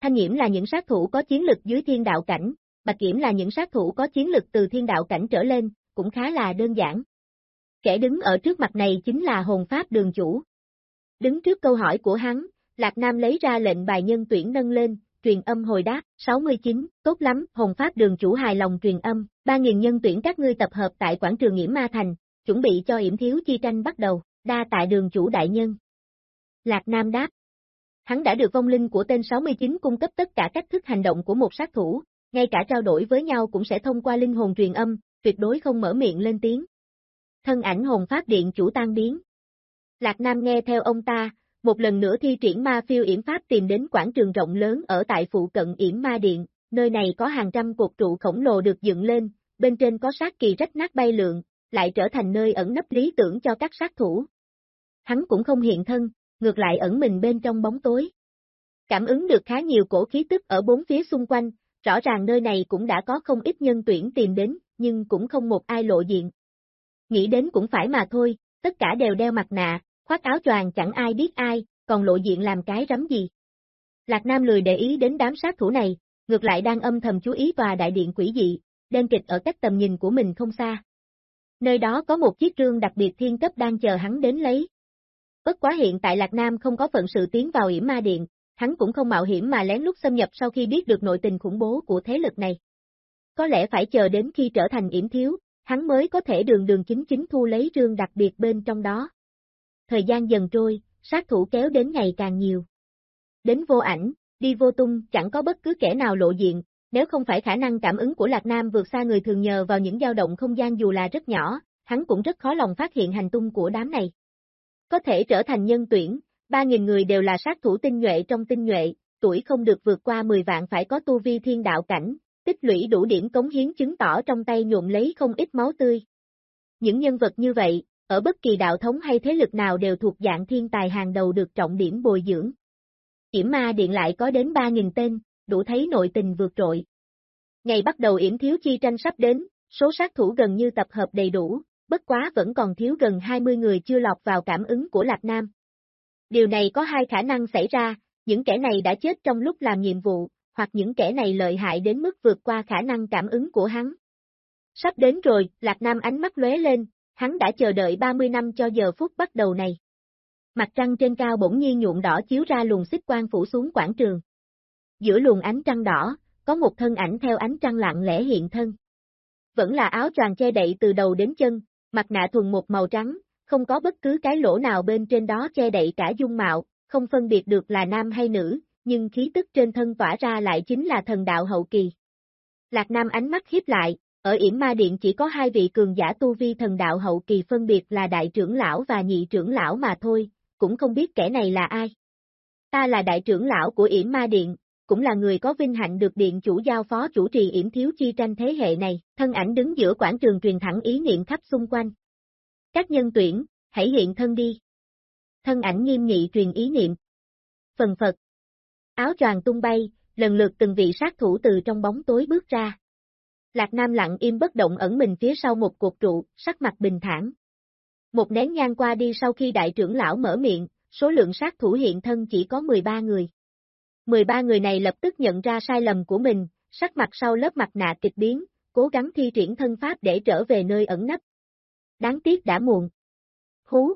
Thanh yểm là những sát thủ có chiến lực dưới thiên đạo cảnh, Bạch yểm là những sát thủ có chiến lực từ thiên đạo cảnh trở lên, cũng khá là đơn giản. Kẻ đứng ở trước mặt này chính là hồn pháp đường chủ. Đứng trước câu hỏi của hắn, Lạc Nam lấy ra lệnh bài nhân tuyển nâng lên, truyền âm hồi đáp, 69, tốt lắm, Hồng pháp đường chủ hài lòng truyền âm, 3.000 nhân tuyển các ngươi tập hợp tại quảng trường Nghĩa Ma Thành, chuẩn bị cho yểm thiếu chi tranh bắt đầu, đa tại đường chủ đại nhân. Lạc Nam đáp. Hắn đã được vong linh của tên 69 cung cấp tất cả cách thức hành động của một sát thủ, ngay cả trao đổi với nhau cũng sẽ thông qua linh hồn truyền âm, tuyệt đối không mở miệng lên tiếng. Thân ảnh hồn pháp điện chủ tan biến. Lạc Nam nghe theo ông ta, một lần nữa thi triển ma phiêu yểm pháp tìm đến quảng trường rộng lớn ở tại phụ cận yểm ma điện, nơi này có hàng trăm cột trụ khổng lồ được dựng lên, bên trên có sát kỳ rách nát bay lượn, lại trở thành nơi ẩn nấp lý tưởng cho các sát thủ. Hắn cũng không hiện thân, ngược lại ẩn mình bên trong bóng tối. Cảm ứng được khá nhiều cổ khí tức ở bốn phía xung quanh, rõ ràng nơi này cũng đã có không ít nhân tuyển tìm đến, nhưng cũng không một ai lộ diện. Nghĩ đến cũng phải mà thôi, tất cả đều đeo mặt nạ, khoác áo choàng chẳng ai biết ai, còn lộ diện làm cái rắm gì. Lạc Nam lười để ý đến đám sát thủ này, ngược lại đang âm thầm chú ý tòa đại điện quỷ dị, đen kịch ở cách tầm nhìn của mình không xa. Nơi đó có một chiếc rương đặc biệt thiên cấp đang chờ hắn đến lấy. Bất quá hiện tại Lạc Nam không có phận sự tiến vào yểm ma điện, hắn cũng không mạo hiểm mà lén lút xâm nhập sau khi biết được nội tình khủng bố của thế lực này. Có lẽ phải chờ đến khi trở thành yểm thiếu, hắn mới có thể đường đường chính chính thu lấy rương đặc biệt bên trong đó. Thời gian dần trôi, sát thủ kéo đến ngày càng nhiều. Đến vô ảnh, đi vô tung, chẳng có bất cứ kẻ nào lộ diện, nếu không phải khả năng cảm ứng của Lạc Nam vượt xa người thường nhờ vào những dao động không gian dù là rất nhỏ, hắn cũng rất khó lòng phát hiện hành tung của đám này. Có thể trở thành nhân tuyển, 3.000 người đều là sát thủ tinh nhuệ trong tinh nhuệ, tuổi không được vượt qua 10 vạn phải có tu vi thiên đạo cảnh, tích lũy đủ điểm cống hiến chứng tỏ trong tay nhuộm lấy không ít máu tươi. Những nhân vật như vậy, ở bất kỳ đạo thống hay thế lực nào đều thuộc dạng thiên tài hàng đầu được trọng điểm bồi dưỡng. Yểm ma điện lại có đến 3.000 tên, đủ thấy nội tình vượt trội. Ngày bắt đầu yểm thiếu chi tranh sắp đến, số sát thủ gần như tập hợp đầy đủ, bất quá vẫn còn thiếu gần 20 người chưa lọt vào cảm ứng của Lạc Nam. Điều này có hai khả năng xảy ra, những kẻ này đã chết trong lúc làm nhiệm vụ, hoặc những kẻ này lợi hại đến mức vượt qua khả năng cảm ứng của hắn. Sắp đến rồi, Lạc Nam ánh mắt lóe lên, hắn đã chờ đợi 30 năm cho giờ phút bắt đầu này. Mặt trăng trên cao bỗng nhiên nhuộm đỏ chiếu ra luồng xích quang phủ xuống quảng trường. Giữa luồng ánh trăng đỏ, có một thân ảnh theo ánh trăng lặng lẽ hiện thân. Vẫn là áo choàng che đậy từ đầu đến chân, mặt nạ thuần một màu trắng, không có bất cứ cái lỗ nào bên trên đó che đậy cả dung mạo, không phân biệt được là nam hay nữ, nhưng khí tức trên thân tỏa ra lại chính là thần đạo hậu kỳ. Lạc Nam ánh mắt hiếp lại, ở yểm ma điện chỉ có hai vị cường giả tu vi thần đạo hậu kỳ phân biệt là đại trưởng lão và nhị trưởng lão mà thôi, cũng không biết kẻ này là ai. Ta là đại trưởng lão của yểm ma điện, cũng là người có vinh hạnh được điện chủ giao phó chủ trì yểm thiếu chi tranh thế hệ này, thân ảnh đứng giữa quảng trường truyền thẳng ý niệm khắp xung quanh. Các nhân tuyển, hãy hiện thân đi. Thân ảnh nghiêm nghị truyền ý niệm. Phần Phật. Áo choàng tung bay, lần lượt từng vị sát thủ từ trong bóng tối bước ra. Lạc Nam lặng im bất động ẩn mình phía sau một cột trụ, sắc mặt bình thản. Một nén nhang qua đi sau khi đại trưởng lão mở miệng, số lượng sát thủ hiện thân chỉ có 13 người. 13 người này lập tức nhận ra sai lầm của mình, sắc mặt sau lớp mặt nạ kịch biến, cố gắng thi triển thân pháp để trở về nơi ẩn nấp. Đáng tiếc đã muộn. Hú!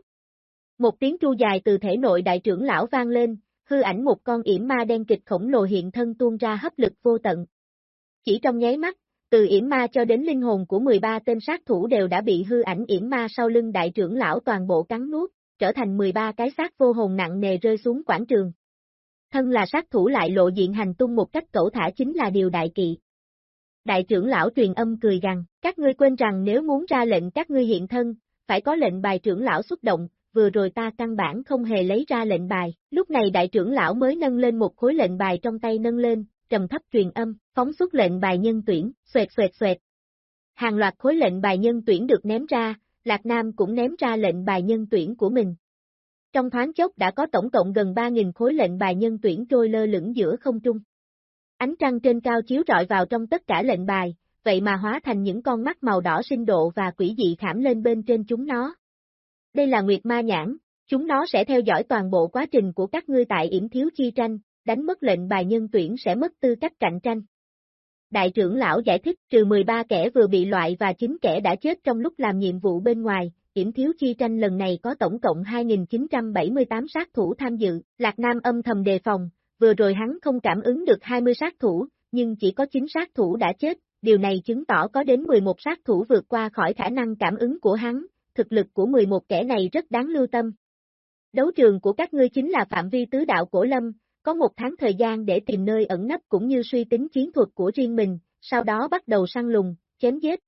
Một tiếng tru dài từ thể nội đại trưởng lão vang lên, hư ảnh một con yểm ma đen kịch khổng lồ hiện thân tuôn ra hấp lực vô tận. Chỉ trong nháy mắt, từ yểm ma cho đến linh hồn của 13 tên sát thủ đều đã bị hư ảnh yểm ma sau lưng đại trưởng lão toàn bộ cắn nuốt, trở thành 13 cái xác vô hồn nặng nề rơi xuống quảng trường. Thân là sát thủ lại lộ diện hành tung một cách cẩu thả chính là điều đại kỵ. Đại trưởng lão truyền âm cười rằng, các ngươi quên rằng nếu muốn ra lệnh các ngươi hiện thân, phải có lệnh bài trưởng lão xuất động, vừa rồi ta căn bản không hề lấy ra lệnh bài, lúc này đại trưởng lão mới nâng lên một khối lệnh bài trong tay nâng lên, trầm thấp truyền âm, phóng xuất lệnh bài nhân tuyển, xoẹt xoẹt xoẹt. Hàng loạt khối lệnh bài nhân tuyển được ném ra, Lạc Nam cũng ném ra lệnh bài nhân tuyển của mình. Trong thoáng chốc đã có tổng cộng gần 3.000 khối lệnh bài nhân tuyển trôi lơ lửng giữa không trung. Ánh trăng trên cao chiếu rọi vào trong tất cả lệnh bài, vậy mà hóa thành những con mắt màu đỏ sinh độ và quỷ dị khảm lên bên trên chúng nó. Đây là Nguyệt Ma Nhãn, chúng nó sẽ theo dõi toàn bộ quá trình của các ngươi tại yểm thiếu chi tranh, đánh mất lệnh bài nhân tuyển sẽ mất tư cách cạnh tranh. Đại trưởng lão giải thích trừ 13 kẻ vừa bị loại và 9 kẻ đã chết trong lúc làm nhiệm vụ bên ngoài, yểm thiếu chi tranh lần này có tổng cộng 2.978 sát thủ tham dự, Lạc Nam âm thầm đề phòng, vừa rồi hắn không cảm ứng được 20 sát thủ, nhưng chỉ có 9 sát thủ đã chết, điều này chứng tỏ có đến 11 sát thủ vượt qua khỏi khả năng cảm ứng của hắn, thực lực của 11 kẻ này rất đáng lưu tâm. Đấu trường của các ngươi chính là phạm vi tứ đạo cổ lâm, có một tháng thời gian để tìm nơi ẩn nấp cũng như suy tính chiến thuật của riêng mình, sau đó bắt đầu săn lùng, chém giết.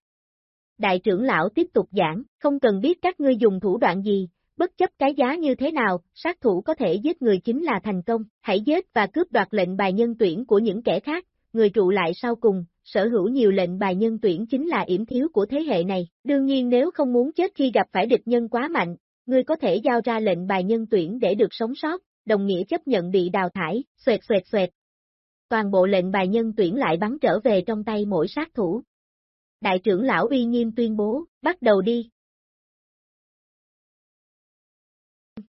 Đại trưởng lão tiếp tục giảng, không cần biết các ngươi dùng thủ đoạn gì, bất chấp cái giá như thế nào, sát thủ có thể giết người chính là thành công, hãy giết và cướp đoạt lệnh bài nhân tuyển của những kẻ khác, người trụ lại sau cùng, sở hữu nhiều lệnh bài nhân tuyển chính là yểm thiếu của thế hệ này, đương nhiên nếu không muốn chết khi gặp phải địch nhân quá mạnh, ngươi có thể giao ra lệnh bài nhân tuyển để được sống sót, đồng nghĩa chấp nhận bị đào thải, xoẹt xoẹt xoẹt. Toàn bộ lệnh bài nhân tuyển lại bắn trở về trong tay mỗi sát thủ. Đại trưởng lão uy nghiêm tuyên bố, bắt đầu đi.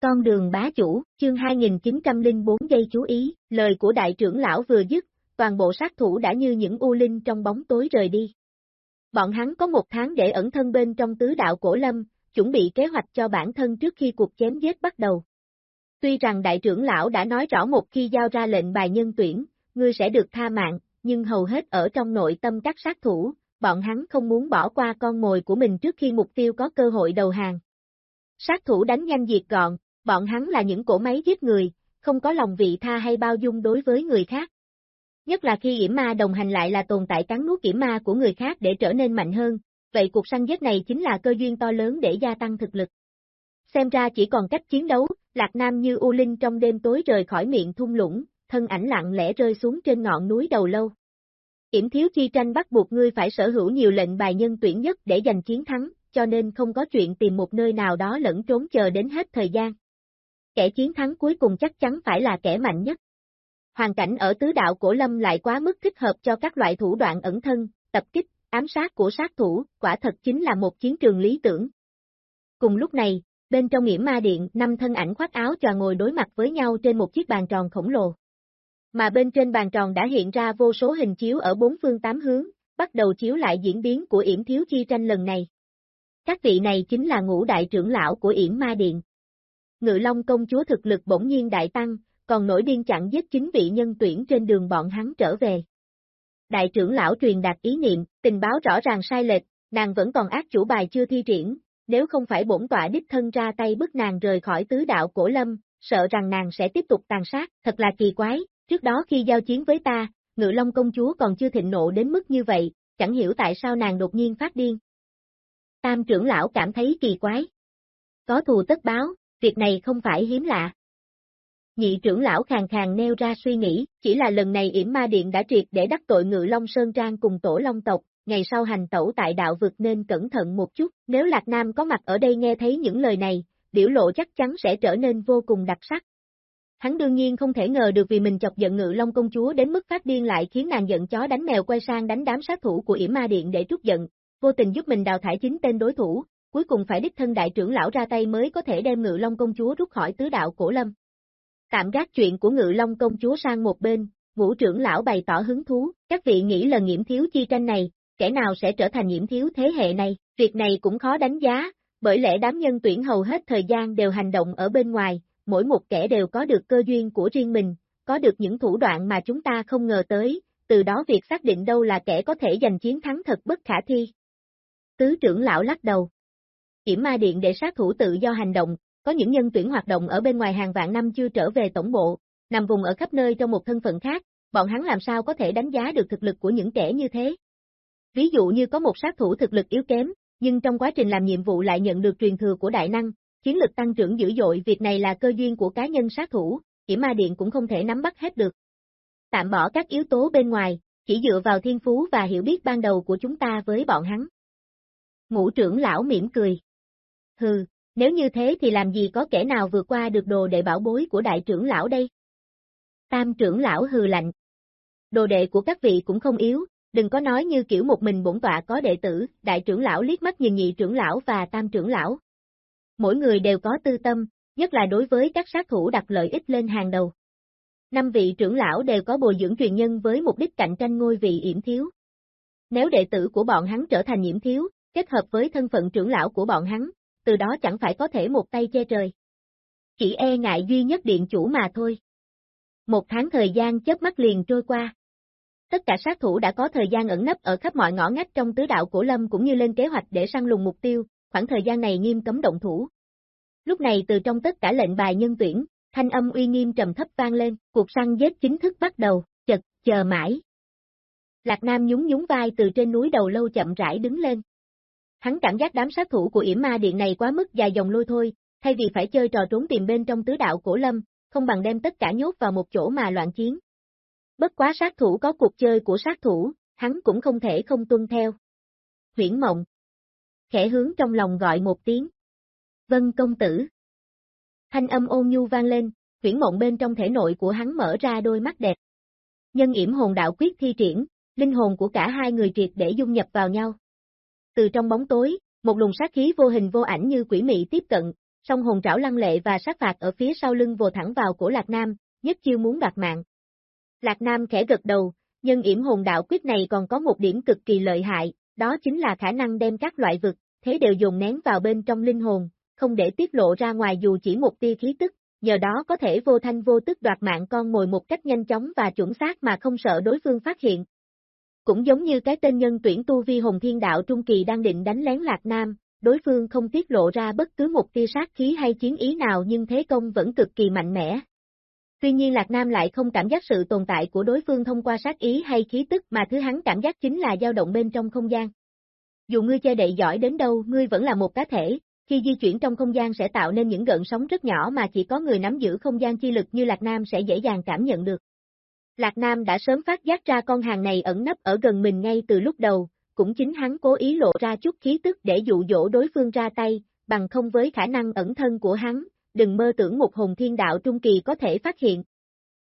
Con đường bá chủ, chương 2904 giây chú ý, lời của đại trưởng lão vừa dứt, toàn bộ sát thủ đã như những u linh trong bóng tối rời đi. Bọn hắn có một tháng để ẩn thân bên trong tứ đạo cổ lâm, chuẩn bị kế hoạch cho bản thân trước khi cuộc chém giết bắt đầu. Tuy rằng đại trưởng lão đã nói rõ một khi giao ra lệnh bài nhân tuyển, ngươi sẽ được tha mạng, nhưng hầu hết ở trong nội tâm các sát thủ, bọn hắn không muốn bỏ qua con mồi của mình trước khi mục tiêu có cơ hội đầu hàng. Sát thủ đánh nhanh diệt gọn, bọn hắn là những cổ máy giết người, không có lòng vị tha hay bao dung đối với người khác. Nhất là khi yểm ma đồng hành lại là tồn tại cắn nuốt yểm ma của người khác để trở nên mạnh hơn, vậy cuộc săn giết này chính là cơ duyên to lớn để gia tăng thực lực. Xem ra chỉ còn cách chiến đấu, Lạc Nam như U Linh trong đêm tối rời khỏi miệng thung lũng, thân ảnh lặng lẽ rơi xuống trên ngọn núi đầu lâu. Yểm thiếu chi tranh bắt buộc ngươi phải sở hữu nhiều lệnh bài nhân tuyển nhất để giành chiến thắng, cho nên không có chuyện tìm một nơi nào đó lẫn trốn chờ đến hết thời gian. Kẻ chiến thắng cuối cùng chắc chắn phải là kẻ mạnh nhất. Hoàn cảnh ở tứ đạo cổ lâm lại quá mức thích hợp cho các loại thủ đoạn ẩn thân, tập kích, ám sát của sát thủ, quả thật chính là một chiến trường lý tưởng. Cùng lúc này, bên trong nghiễm ma điện, năm thân ảnh khoác áo trò ngồi đối mặt với nhau trên một chiếc bàn tròn khổng lồ. Mà bên trên bàn tròn đã hiện ra vô số hình chiếu ở bốn phương tám hướng, bắt đầu chiếu lại diễn biến của yểm thiếu chi tranh lần này. Các vị này chính là ngũ đại trưởng lão của yểm ma điện. Ngự Long công chúa thực lực bỗng nhiên đại tăng, còn nổi điên chặn giết chính vị nhân tuyển trên đường bọn hắn trở về. Đại trưởng lão truyền đạt ý niệm, tình báo rõ ràng sai lệch, nàng vẫn còn ác chủ bài chưa thi triển, nếu không phải bổn tọa đích thân ra tay bức nàng rời khỏi tứ đạo cổ lâm, sợ rằng nàng sẽ tiếp tục tàn sát, thật là kỳ quái, trước đó khi giao chiến với ta, ngự long công chúa còn chưa thịnh nộ đến mức như vậy, chẳng hiểu tại sao nàng đột nhiên phát điên. Tam trưởng lão cảm thấy kỳ quái. Có thù tất báo, việc này không phải hiếm lạ. Nhị trưởng lão khàng khàng nêu ra suy nghĩ, chỉ là lần này yểm ma điện đã triệt để đắc tội ngự Long Sơn Trang cùng tổ Long tộc, ngày sau hành tẩu tại đạo vực nên cẩn thận một chút, nếu Lạc Nam có mặt ở đây nghe thấy những lời này, biểu lộ chắc chắn sẽ trở nên vô cùng đặc sắc. Hắn đương nhiên không thể ngờ được vì mình chọc giận ngự Long công chúa đến mức phát điên lại khiến nàng giận chó đánh mèo quay sang đánh đám sát thủ của yểm ma điện để trút giận, vô tình giúp mình đào thải chính tên đối thủ, cuối cùng phải đích thân đại trưởng lão ra tay mới có thể đem ngự Long công chúa rút khỏi tứ đạo cổ lâm. Tạm gác chuyện của ngự long công chúa sang một bên, ngũ trưởng lão bày tỏ hứng thú, các vị nghĩ là nhiễm thiếu chi tranh này, kẻ nào sẽ trở thành nhiễm thiếu thế hệ này, việc này cũng khó đánh giá, bởi lẽ đám nhân tuyển hầu hết thời gian đều hành động ở bên ngoài, mỗi một kẻ đều có được cơ duyên của riêng mình, có được những thủ đoạn mà chúng ta không ngờ tới, từ đó việc xác định đâu là kẻ có thể giành chiến thắng thật bất khả thi. Tứ trưởng lão lắc đầu. Kiểm ma điện để sát thủ tự do hành động, có những nhân tuyển hoạt động ở bên ngoài hàng vạn năm chưa trở về tổng bộ, nằm vùng ở khắp nơi trong một thân phận khác, bọn hắn làm sao có thể đánh giá được thực lực của những kẻ như thế. Ví dụ như có một sát thủ thực lực yếu kém, nhưng trong quá trình làm nhiệm vụ lại nhận được truyền thừa của đại năng, chiến lực tăng trưởng dữ dội việc này là cơ duyên của cá nhân sát thủ, chỉ ma điện cũng không thể nắm bắt hết được. Tạm bỏ các yếu tố bên ngoài, chỉ dựa vào thiên phú và hiểu biết ban đầu của chúng ta với bọn hắn. Ngũ trưởng lão mỉm cười. Hừ, nếu như thế thì làm gì có kẻ nào vượt qua được đồ đệ bảo bối của đại trưởng lão đây? Tam trưởng lão hừ lạnh. Đồ đệ của các vị cũng không yếu, đừng có nói như kiểu một mình bổn tọa có đệ tử, đại trưởng lão liếc mắt nhìn nhị trưởng lão và tam trưởng lão. Mỗi người đều có tư tâm, nhất là đối với các sát thủ đặt lợi ích lên hàng đầu. Năm vị trưởng lão đều có bồi dưỡng truyền nhân với mục đích cạnh tranh ngôi vị yểm thiếu. Nếu đệ tử của bọn hắn trở thành yểm thiếu, kết hợp với thân phận trưởng lão của bọn hắn, từ đó chẳng phải có thể một tay che trời. Chỉ e ngại duy nhất điện chủ mà thôi. Một tháng thời gian chớp mắt liền trôi qua. Tất cả sát thủ đã có thời gian ẩn nấp ở khắp mọi ngõ ngách trong tứ đạo cổ lâm cũng như lên kế hoạch để săn lùng mục tiêu, khoảng thời gian này nghiêm cấm động thủ. Lúc này từ trong tất cả lệnh bài nhân tuyển, thanh âm uy nghiêm trầm thấp vang lên, cuộc săn giết chính thức bắt đầu, chật, chờ mãi. Lạc Nam nhún nhún vai từ trên núi đầu lâu chậm rãi đứng lên, Hắn cảm giác đám sát thủ của yểm ma điện này quá mức dài dòng lôi thôi, thay vì phải chơi trò trốn tìm bên trong tứ đạo cổ lâm, không bằng đem tất cả nhốt vào một chỗ mà loạn chiến. Bất quá sát thủ có cuộc chơi của sát thủ, hắn cũng không thể không tuân theo. Huyển mộng. Khẽ hướng trong lòng gọi một tiếng. Vân công tử. Thanh âm ôn nhu vang lên, huyển mộng bên trong thể nội của hắn mở ra đôi mắt đẹp. Nhân yểm hồn đạo quyết thi triển, linh hồn của cả hai người triệt để dung nhập vào nhau. Từ trong bóng tối, một luồng sát khí vô hình vô ảnh như quỷ mị tiếp cận, song hồn trảo lăng lệ và sát phạt ở phía sau lưng vồ thẳng vào cổ Lạc Nam, nhất chiêu muốn đoạt mạng. Lạc Nam khẽ gật đầu, nhân yểm hồn đạo quyết này còn có một điểm cực kỳ lợi hại, đó chính là khả năng đem các loại vực, thế đều dồn nén vào bên trong linh hồn, không để tiết lộ ra ngoài dù chỉ một tia khí tức, nhờ đó có thể vô thanh vô tức đoạt mạng con mồi một cách nhanh chóng và chuẩn xác mà không sợ đối phương phát hiện. Cũng giống như cái tên nhân tuyển tu vi hồn thiên đạo trung kỳ đang định đánh lén Lạc Nam, đối phương không tiết lộ ra bất cứ một tia sát khí hay chiến ý nào nhưng thế công vẫn cực kỳ mạnh mẽ. Tuy nhiên Lạc Nam lại không cảm giác sự tồn tại của đối phương thông qua sát ý hay khí tức mà thứ hắn cảm giác chính là dao động bên trong không gian. Dù ngươi che đậy giỏi đến đâu, ngươi vẫn là một cá thể, khi di chuyển trong không gian sẽ tạo nên những gợn sóng rất nhỏ mà chỉ có người nắm giữ không gian chi lực như Lạc Nam sẽ dễ dàng cảm nhận được. Lạc Nam đã sớm phát giác ra con hàng này ẩn nấp ở gần mình ngay từ lúc đầu, cũng chính hắn cố ý lộ ra chút khí tức để dụ dỗ đối phương ra tay, bằng không với khả năng ẩn thân của hắn, đừng mơ tưởng một hồn thiên đạo trung kỳ có thể phát hiện.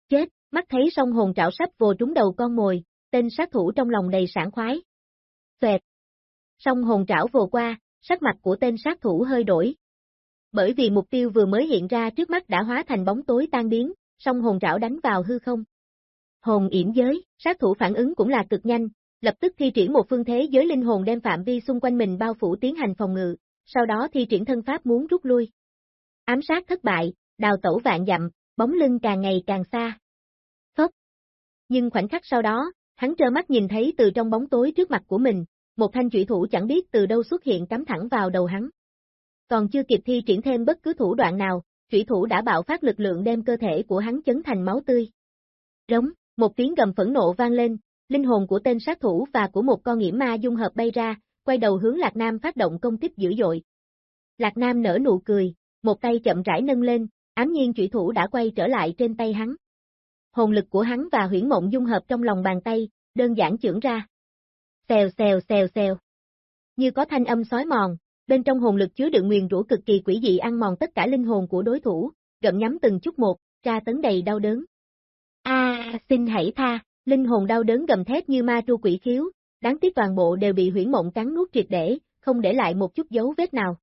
Chết, mắt thấy song hồn trảo sắp vồ trúng đầu con mồi, tên sát thủ trong lòng đầy sảng khoái. Phệt. Song hồn trảo vồ qua, sắc mặt của tên sát thủ hơi đổi. Bởi vì mục tiêu vừa mới hiện ra trước mắt đã hóa thành bóng tối tan biến, song hồn trảo đánh vào hư không. Hồn yểm giới, sát thủ phản ứng cũng là cực nhanh, lập tức thi triển một phương thế giới linh hồn đem phạm vi xung quanh mình bao phủ tiến hành phòng ngự, sau đó thi triển thân pháp muốn rút lui. Ám sát thất bại, đào tẩu vạn dặm, bóng lưng càng ngày càng xa. Phốc. Nhưng khoảnh khắc sau đó, hắn trơ mắt nhìn thấy từ trong bóng tối trước mặt của mình, một thanh chủy thủ chẳng biết từ đâu xuất hiện cắm thẳng vào đầu hắn. Còn chưa kịp thi triển thêm bất cứ thủ đoạn nào, chủy thủ đã bạo phát lực lượng đem cơ thể của hắn chấn thành máu tươi. Rống, một tiếng gầm phẫn nộ vang lên, linh hồn của tên sát thủ và của một con nghiễm ma dung hợp bay ra, quay đầu hướng Lạc Nam phát động công kích dữ dội. Lạc Nam nở nụ cười, một tay chậm rãi nâng lên, ám nhiên chủy thủ đã quay trở lại trên tay hắn. Hồn lực của hắn và huyễn mộng dung hợp trong lòng bàn tay, đơn giản trưởng ra. Xèo xèo xèo xèo. Như có thanh âm sói mòn, bên trong hồn lực chứa đựng nguyền rũ cực kỳ quỷ dị ăn mòn tất cả linh hồn của đối thủ, gậm nhắm từng chút một, tra tấn đầy đau đớn. A, xin hãy tha, linh hồn đau đớn gầm thét như ma tru quỷ khiếu, đáng tiếc toàn bộ đều bị huyễn mộng cắn nuốt triệt để, không để lại một chút dấu vết nào.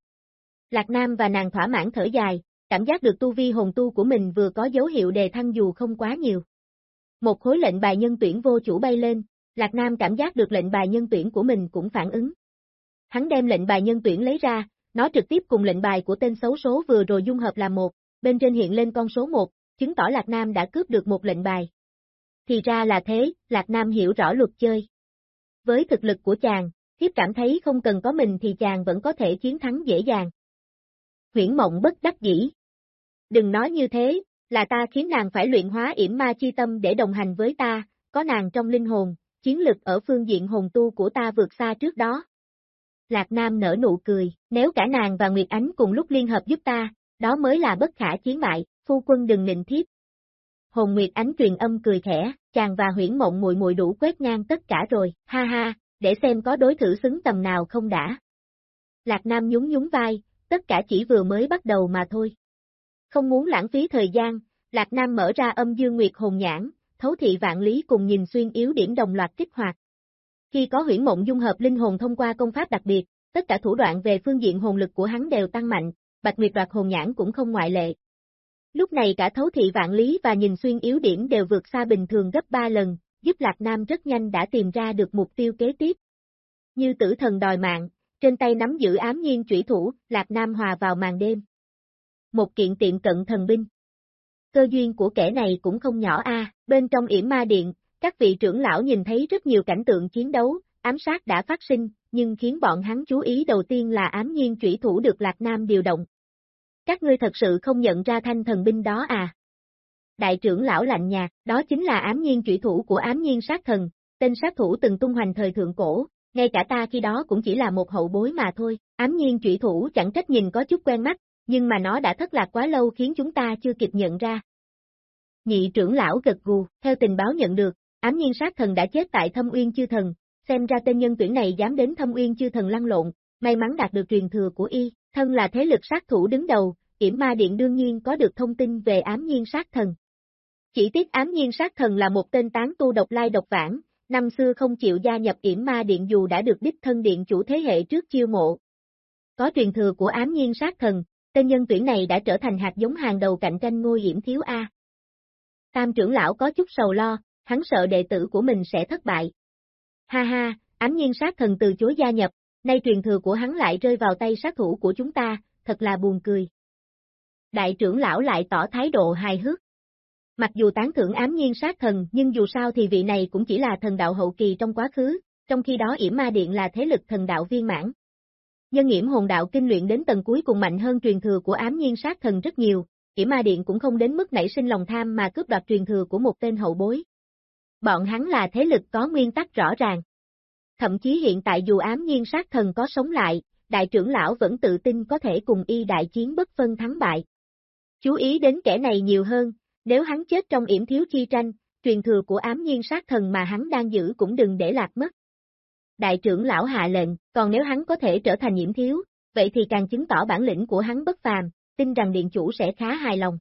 Lạc Nam và nàng thỏa mãn thở dài, cảm giác được tu vi hồn tu của mình vừa có dấu hiệu đề thăng dù không quá nhiều. Một khối lệnh bài nhân tuyển vô chủ bay lên, Lạc Nam cảm giác được lệnh bài nhân tuyển của mình cũng phản ứng. Hắn đem lệnh bài nhân tuyển lấy ra, nó trực tiếp cùng lệnh bài của tên xấu số vừa rồi dung hợp là một, bên trên hiện lên con số 1, chứng tỏ Lạc Nam đã cướp được một lệnh bài. Thì ra là thế, Lạc Nam hiểu rõ luật chơi. Với thực lực của chàng, thiếp cảm thấy không cần có mình thì chàng vẫn có thể chiến thắng dễ dàng. Huyển mộng bất đắc dĩ. Đừng nói như thế, là ta khiến nàng phải luyện hóa yểm ma chi tâm để đồng hành với ta, có nàng trong linh hồn, chiến lực ở phương diện hồn tu của ta vượt xa trước đó. Lạc Nam nở nụ cười, nếu cả nàng và Nguyệt Ánh cùng lúc liên hợp giúp ta, đó mới là bất khả chiến bại, phu quân đừng nịnh thiếp. Hồn Nguyệt Ánh truyền âm cười khẽ, chàng và huyển mộng muội muội đủ quét ngang tất cả rồi, ha ha, để xem có đối thử xứng tầm nào không đã. Lạc Nam nhún nhún vai, tất cả chỉ vừa mới bắt đầu mà thôi. Không muốn lãng phí thời gian, Lạc Nam mở ra âm dương nguyệt hồn nhãn, thấu thị vạn lý cùng nhìn xuyên yếu điểm đồng loạt kích hoạt. Khi có huyễn mộng dung hợp linh hồn thông qua công pháp đặc biệt, tất cả thủ đoạn về phương diện hồn lực của hắn đều tăng mạnh, Bạch Nguyệt đoạt hồn nhãn cũng không ngoại lệ. Lúc này cả thấu thị vạn lý và nhìn xuyên yếu điểm đều vượt xa bình thường gấp 3 lần, giúp Lạc Nam rất nhanh đã tìm ra được mục tiêu kế tiếp. Như tử thần đòi mạng, trên tay nắm giữ ám nhiên chủy thủ, Lạc Nam hòa vào màn đêm. Một kiện tiện cận thần binh. Cơ duyên của kẻ này cũng không nhỏ a. bên trong yểm ma điện, các vị trưởng lão nhìn thấy rất nhiều cảnh tượng chiến đấu, ám sát đã phát sinh, nhưng khiến bọn hắn chú ý đầu tiên là ám nhiên chủy thủ được Lạc Nam điều động. Các ngươi thật sự không nhận ra thanh thần binh đó à? Đại trưởng lão lạnh nhạt, đó chính là ám nhiên chủy thủ của ám nhiên sát thần, tên sát thủ từng tung hoành thời thượng cổ, ngay cả ta khi đó cũng chỉ là một hậu bối mà thôi, ám nhiên trụy thủ chẳng trách nhìn có chút quen mắt, nhưng mà nó đã thất lạc quá lâu khiến chúng ta chưa kịp nhận ra. Nhị trưởng lão gật gù, theo tình báo nhận được, ám nhiên sát thần đã chết tại thâm uyên chư thần, xem ra tên nhân tuyển này dám đến thâm uyên chư thần lăn lộn, may mắn đạt được truyền thừa của y, thân là thế lực sát thủ đứng đầu, yểm ma điện đương nhiên có được thông tin về ám nhiên sát thần. Chỉ tiếc ám nhiên sát thần là một tên tán tu độc lai độc vãng, năm xưa không chịu gia nhập yểm ma điện dù đã được đích thân điện chủ thế hệ trước chiêu mộ. Có truyền thừa của ám nhiên sát thần, tên nhân tuyển này đã trở thành hạt giống hàng đầu cạnh tranh ngôi yểm thiếu A. Tam trưởng lão có chút sầu lo, hắn sợ đệ tử của mình sẽ thất bại. Ha ha, ám nhiên sát thần từ chối gia nhập, nay truyền thừa của hắn lại rơi vào tay sát thủ của chúng ta, thật là buồn cười. Đại trưởng lão lại tỏ thái độ hài hước. Mặc dù tán thưởng ám nhiên sát thần nhưng dù sao thì vị này cũng chỉ là thần đạo hậu kỳ trong quá khứ, trong khi đó yểm ma điện là thế lực thần đạo viên mãn. Nhân nghiễm hồn đạo kinh luyện đến tầng cuối cùng mạnh hơn truyền thừa của ám nhiên sát thần rất nhiều, yểm ma điện cũng không đến mức nảy sinh lòng tham mà cướp đoạt truyền thừa của một tên hậu bối. Bọn hắn là thế lực có nguyên tắc rõ ràng. Thậm chí hiện tại dù ám nhiên sát thần có sống lại, đại trưởng lão vẫn tự tin có thể cùng y đại chiến bất phân thắng bại. Chú ý đến kẻ này nhiều hơn, nếu hắn chết trong yểm thiếu chi tranh, truyền thừa của ám nhiên sát thần mà hắn đang giữ cũng đừng để lạc mất. Đại trưởng lão hạ lệnh, còn nếu hắn có thể trở thành nhiễm thiếu, vậy thì càng chứng tỏ bản lĩnh của hắn bất phàm, tin rằng điện chủ sẽ khá hài lòng.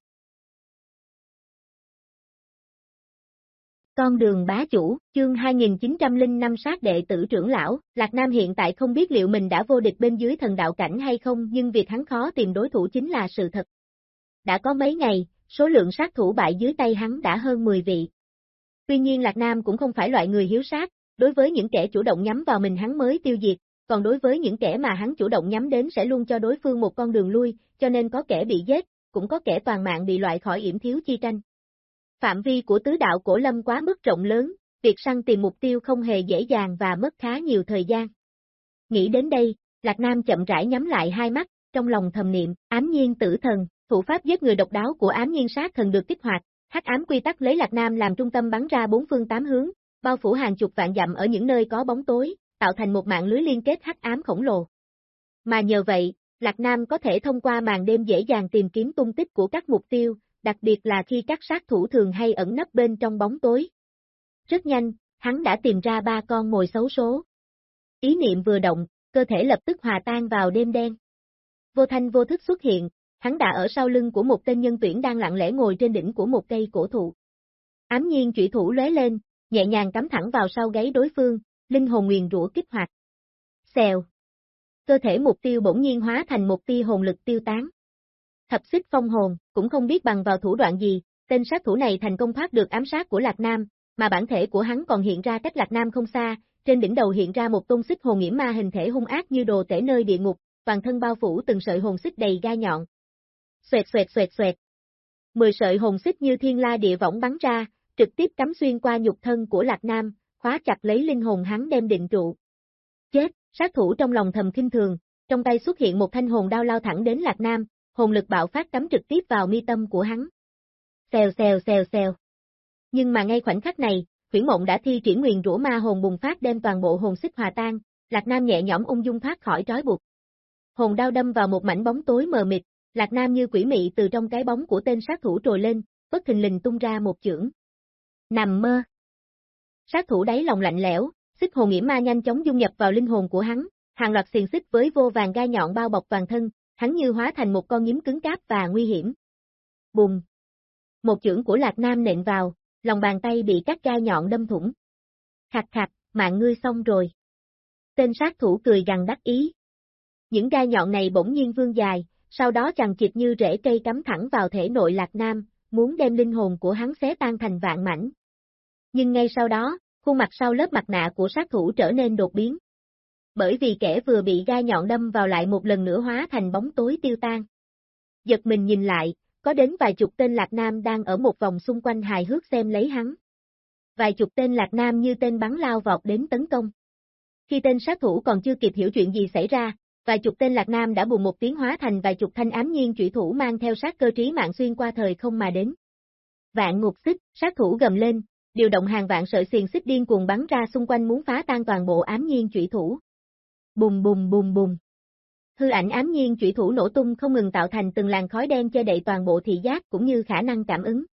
Con đường bá chủ, chương 2905 sát đệ tử trưởng lão, Lạc Nam hiện tại không biết liệu mình đã vô địch bên dưới thần đạo cảnh hay không nhưng việc hắn khó tìm đối thủ chính là sự thật. Đã có mấy ngày, số lượng sát thủ bại dưới tay hắn đã hơn 10 vị. Tuy nhiên Lạc Nam cũng không phải loại người hiếu sát, đối với những kẻ chủ động nhắm vào mình hắn mới tiêu diệt, còn đối với những kẻ mà hắn chủ động nhắm đến sẽ luôn cho đối phương một con đường lui, cho nên có kẻ bị giết, cũng có kẻ toàn mạng bị loại khỏi yểm thiếu chi tranh. Phạm vi của tứ đạo cổ lâm quá mức rộng lớn, việc săn tìm mục tiêu không hề dễ dàng và mất khá nhiều thời gian. Nghĩ đến đây, Lạc Nam chậm rãi nhắm lại hai mắt, trong lòng thầm niệm, ám nhiên tử thần, thủ pháp giết người độc đáo của ám nhiên sát thần được kích hoạt, hắc ám quy tắc lấy Lạc Nam làm trung tâm bắn ra bốn phương tám hướng, bao phủ hàng chục vạn dặm ở những nơi có bóng tối, tạo thành một mạng lưới liên kết hắc ám khổng lồ. Mà nhờ vậy, Lạc Nam có thể thông qua màn đêm dễ dàng tìm kiếm tung tích của các mục tiêu, đặc biệt là khi các sát thủ thường hay ẩn nấp bên trong bóng tối. Rất nhanh, hắn đã tìm ra ba con mồi xấu số. Ý niệm vừa động, cơ thể lập tức hòa tan vào đêm đen. Vô thanh vô thức xuất hiện, hắn đã ở sau lưng của một tên nhân tuyển đang lặng lẽ ngồi trên đỉnh của một cây cổ thụ. Ám nhiên chủy thủ lóe lên, nhẹ nhàng cắm thẳng vào sau gáy đối phương, linh hồn nguyền rủa kích hoạt. Xèo. Cơ thể mục tiêu bỗng nhiên hóa thành một tia hồn lực tiêu tán. Thập xích phong hồn, cũng không biết bằng vào thủ đoạn gì, tên sát thủ này thành công thoát được ám sát của Lạc Nam, mà bản thể của hắn còn hiện ra cách Lạc Nam không xa, trên đỉnh đầu hiện ra một tôn xích hồn nghiễm ma hình thể hung ác như đồ tể nơi địa ngục, toàn thân bao phủ từng sợi hồn xích đầy gai nhọn. Xoẹt xoẹt xoẹt xoẹt. Mười sợi hồn xích như thiên la địa võng bắn ra, trực tiếp cắm xuyên qua nhục thân của Lạc Nam, khóa chặt lấy linh hồn hắn đem định trụ. Chết, sát thủ trong lòng thầm kinh thường, trong tay xuất hiện một thanh hồn đao lao thẳng đến Lạc Nam, hồn lực bạo phát cắm trực tiếp vào mi tâm của hắn. Xèo xèo xèo xèo. Nhưng mà ngay khoảnh khắc này, Huyễn Mộng đã thi triển nguyền rủa ma hồn bùng phát đem toàn bộ hồn xích hòa tan, Lạc Nam nhẹ nhõm ung dung thoát khỏi trói buộc. Hồn đao đâm vào một mảnh bóng tối mờ mịt, Lạc Nam như quỷ mị từ trong cái bóng của tên sát thủ trồi lên, bất thình lình tung ra một chưởng. Nằm mơ. Sát thủ đáy lòng lạnh lẽo, xích hồn nghĩa ma nhanh chóng dung nhập vào linh hồn của hắn, hàng loạt xiềng xích với vô vàng gai nhọn bao bọc toàn thân, hắn như hóa thành một con nhím cứng cáp và nguy hiểm. Bùng. Một chưởng của Lạc Nam nện vào, lòng bàn tay bị các gai nhọn đâm thủng. Khạch khạch, mạng ngươi xong rồi. Tên sát thủ cười gằn đắc ý. Những gai nhọn này bỗng nhiên vương dài, sau đó chằng chịt như rễ cây cắm thẳng vào thể nội Lạc Nam, muốn đem linh hồn của hắn xé tan thành vạn mảnh. Nhưng ngay sau đó, khuôn mặt sau lớp mặt nạ của sát thủ trở nên đột biến. Bởi vì kẻ vừa bị gai nhọn đâm vào lại một lần nữa hóa thành bóng tối tiêu tan. Giật mình nhìn lại, có đến vài chục tên Lạc Nam đang ở một vòng xung quanh hài hước xem lấy hắn. Vài chục tên Lạc Nam như tên bắn lao vọt đến tấn công. Khi tên sát thủ còn chưa kịp hiểu chuyện gì xảy ra, vài chục tên Lạc Nam đã bùng một tiếng hóa thành vài chục thanh ám nhiên chủy thủ mang theo sát cơ trí mạng xuyên qua thời không mà đến. Vạn ngục xích, sát thủ gầm lên, điều động hàng vạn sợi xiềng xích điên cuồng bắn ra xung quanh muốn phá tan toàn bộ ám nhiên chủy thủ. Bùng bùng bùng bùng. Hư ảnh ám nhiên chủy thủ nổ tung không ngừng tạo thành từng làn khói đen che đậy toàn bộ thị giác cũng như khả năng cảm ứng.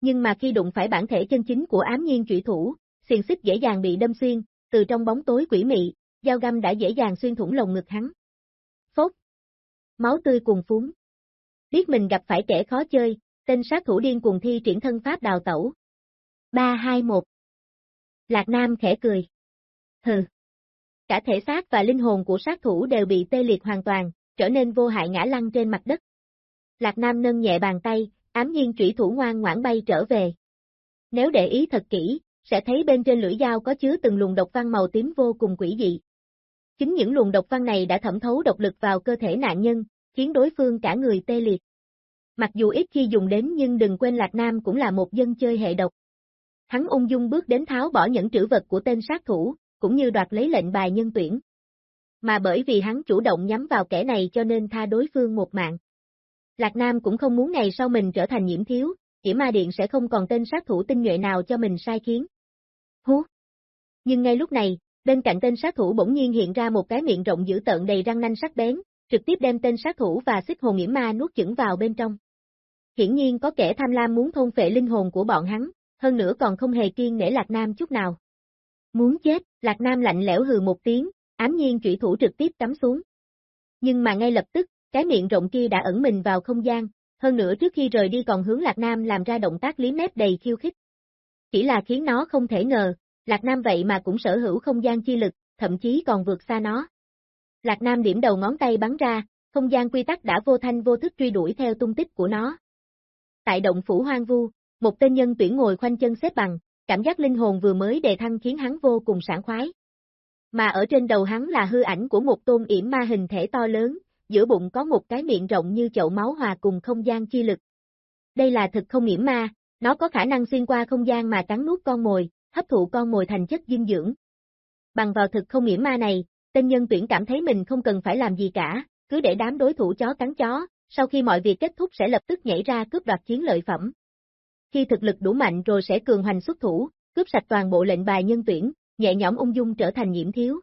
Nhưng mà khi đụng phải bản thể chân chính của ám nhiên chủy thủ, xiềng xích dễ dàng bị đâm xuyên, từ trong bóng tối quỷ mị, dao găm đã dễ dàng xuyên thủng lồng ngực hắn. Phốt. Máu tươi cuồn phúng. Biết mình gặp phải kẻ khó chơi, tên sát thủ điên cuồng thi triển thân pháp đào tẩu. 321 Lạc Nam khẽ cười. Hừ. Cả thể xác và linh hồn của sát thủ đều bị tê liệt hoàn toàn, trở nên vô hại ngã lăn trên mặt đất. Lạc Nam nâng nhẹ bàn tay, ám nhiên chủy thủ ngoan ngoãn bay trở về. Nếu để ý thật kỹ, sẽ thấy bên trên lưỡi dao có chứa từng luồng độc văn màu tím vô cùng quỷ dị. Chính những luồng độc văn này đã thẩm thấu độc lực vào cơ thể nạn nhân, khiến đối phương cả người tê liệt. Mặc dù ít khi dùng đến nhưng đừng quên Lạc Nam cũng là một dân chơi hệ độc. Hắn ung dung bước đến tháo bỏ những trữ vật của tên sát thủ, cũng như đoạt lấy lệnh bài nhân tuyển. Mà bởi vì hắn chủ động nhắm vào kẻ này cho nên tha đối phương một mạng. Lạc Nam cũng không muốn ngày sau mình trở thành nhiễm thiếu, chỉ Ma Điện sẽ không còn tên sát thủ tinh nhuệ nào cho mình sai khiến. Hú! Nhưng ngay lúc này, bên cạnh tên sát thủ bỗng nhiên hiện ra một cái miệng rộng dữ tợn đầy răng nanh sắc bén, trực tiếp đem tên sát thủ và xích hồn nghiễm ma nuốt chửng vào bên trong. Hiển nhiên có kẻ tham lam muốn thôn phệ linh hồn của bọn hắn, hơn nữa còn không hề kiên nể Lạc Nam chút nào. Muốn chết, Lạc Nam lạnh lẽo hừ một tiếng, ám nhiên chủy thủ trực tiếp cắm xuống. Nhưng mà ngay lập tức, cái miệng rộng kia đã ẩn mình vào không gian, hơn nữa trước khi rời đi còn hướng Lạc Nam làm ra động tác liếm mép đầy khiêu khích. Chỉ là khiến nó không thể ngờ, Lạc Nam vậy mà cũng sở hữu không gian chi lực, thậm chí còn vượt xa nó. Lạc Nam điểm đầu ngón tay bắn ra, không gian quy tắc đã vô thanh vô thức truy đuổi theo tung tích của nó. Tại động phủ hoang vu, một tên nhân tuyển ngồi khoanh chân xếp bằng, cảm giác linh hồn vừa mới đề thăng khiến hắn vô cùng sảng khoái. Mà ở trên đầu hắn là hư ảnh của một tôn yểm ma hình thể to lớn, giữa bụng có một cái miệng rộng như chậu máu hòa cùng không gian chi lực. Đây là thực không yểm ma, nó có khả năng xuyên qua không gian mà cắn nuốt con mồi, hấp thụ con mồi thành chất dinh dưỡng. Bằng vào thực không nghĩa ma này, tên nhân tuyển cảm thấy mình không cần phải làm gì cả, cứ để đám đối thủ chó cắn chó, sau khi mọi việc kết thúc sẽ lập tức nhảy ra cướp đoạt chiến lợi phẩm. Khi thực lực đủ mạnh rồi sẽ cường hoành xuất thủ, cướp sạch toàn bộ lệnh bài nhân tuyển, nhẹ nhõm ung dung trở thành nhiễm thiếu.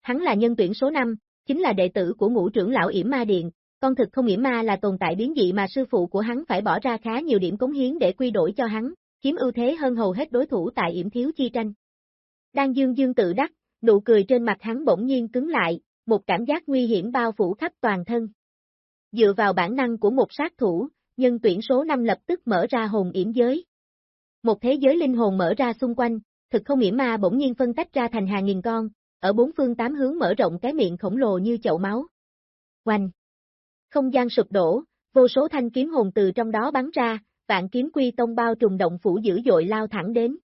Hắn là nhân tuyển số 5, chính là đệ tử của ngũ trưởng lão yểm Ma Điện, con thực không yểm ma là tồn tại biến dị mà sư phụ của hắn phải bỏ ra khá nhiều điểm cống hiến để quy đổi cho hắn, chiếm ưu thế hơn hầu hết đối thủ tại yểm thiếu chi tranh. Đang dương dương tự đắc, nụ cười trên mặt hắn bỗng nhiên cứng lại, một cảm giác nguy hiểm bao phủ khắp toàn thân. Dựa vào bản năng của một sát thủ, nhân tuyển số 5 lập tức mở ra hồn yểm giới. Một thế giới linh hồn mở ra xung quanh, thực không yểm ma bỗng nhiên phân tách ra thành hàng nghìn con, ở bốn phương tám hướng mở rộng cái miệng khổng lồ như chậu máu. Oanh! Không gian sụp đổ, vô số thanh kiếm hồn từ trong đó bắn ra, vạn kiếm quy tông bao trùng động phủ dữ dội lao thẳng đến.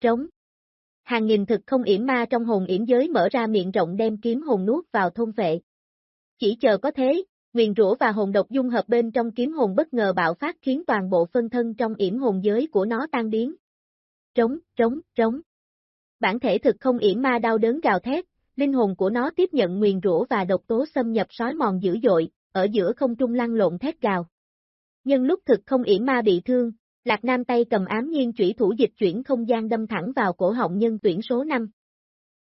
Trống! Hàng nghìn thực không yểm ma trong hồn yểm giới mở ra miệng rộng đem kiếm hồn nuốt vào thôn vệ. Chỉ chờ có thế, nguyền rủa và hồn độc dung hợp bên trong kiếm hồn bất ngờ bạo phát khiến toàn bộ phân thân trong yểm hồn giới của nó tan biến. Trống, trống, trống. Bản thể thực không yểm ma đau đớn gào thét, linh hồn của nó tiếp nhận nguyền rủa và độc tố xâm nhập sói mòn dữ dội, ở giữa không trung lăn lộn thét gào. Nhân lúc thực không yểm ma bị thương, Lạc Nam tay cầm ám nhiên chủy thủ dịch chuyển không gian đâm thẳng vào cổ họng nhân tuyển số 5.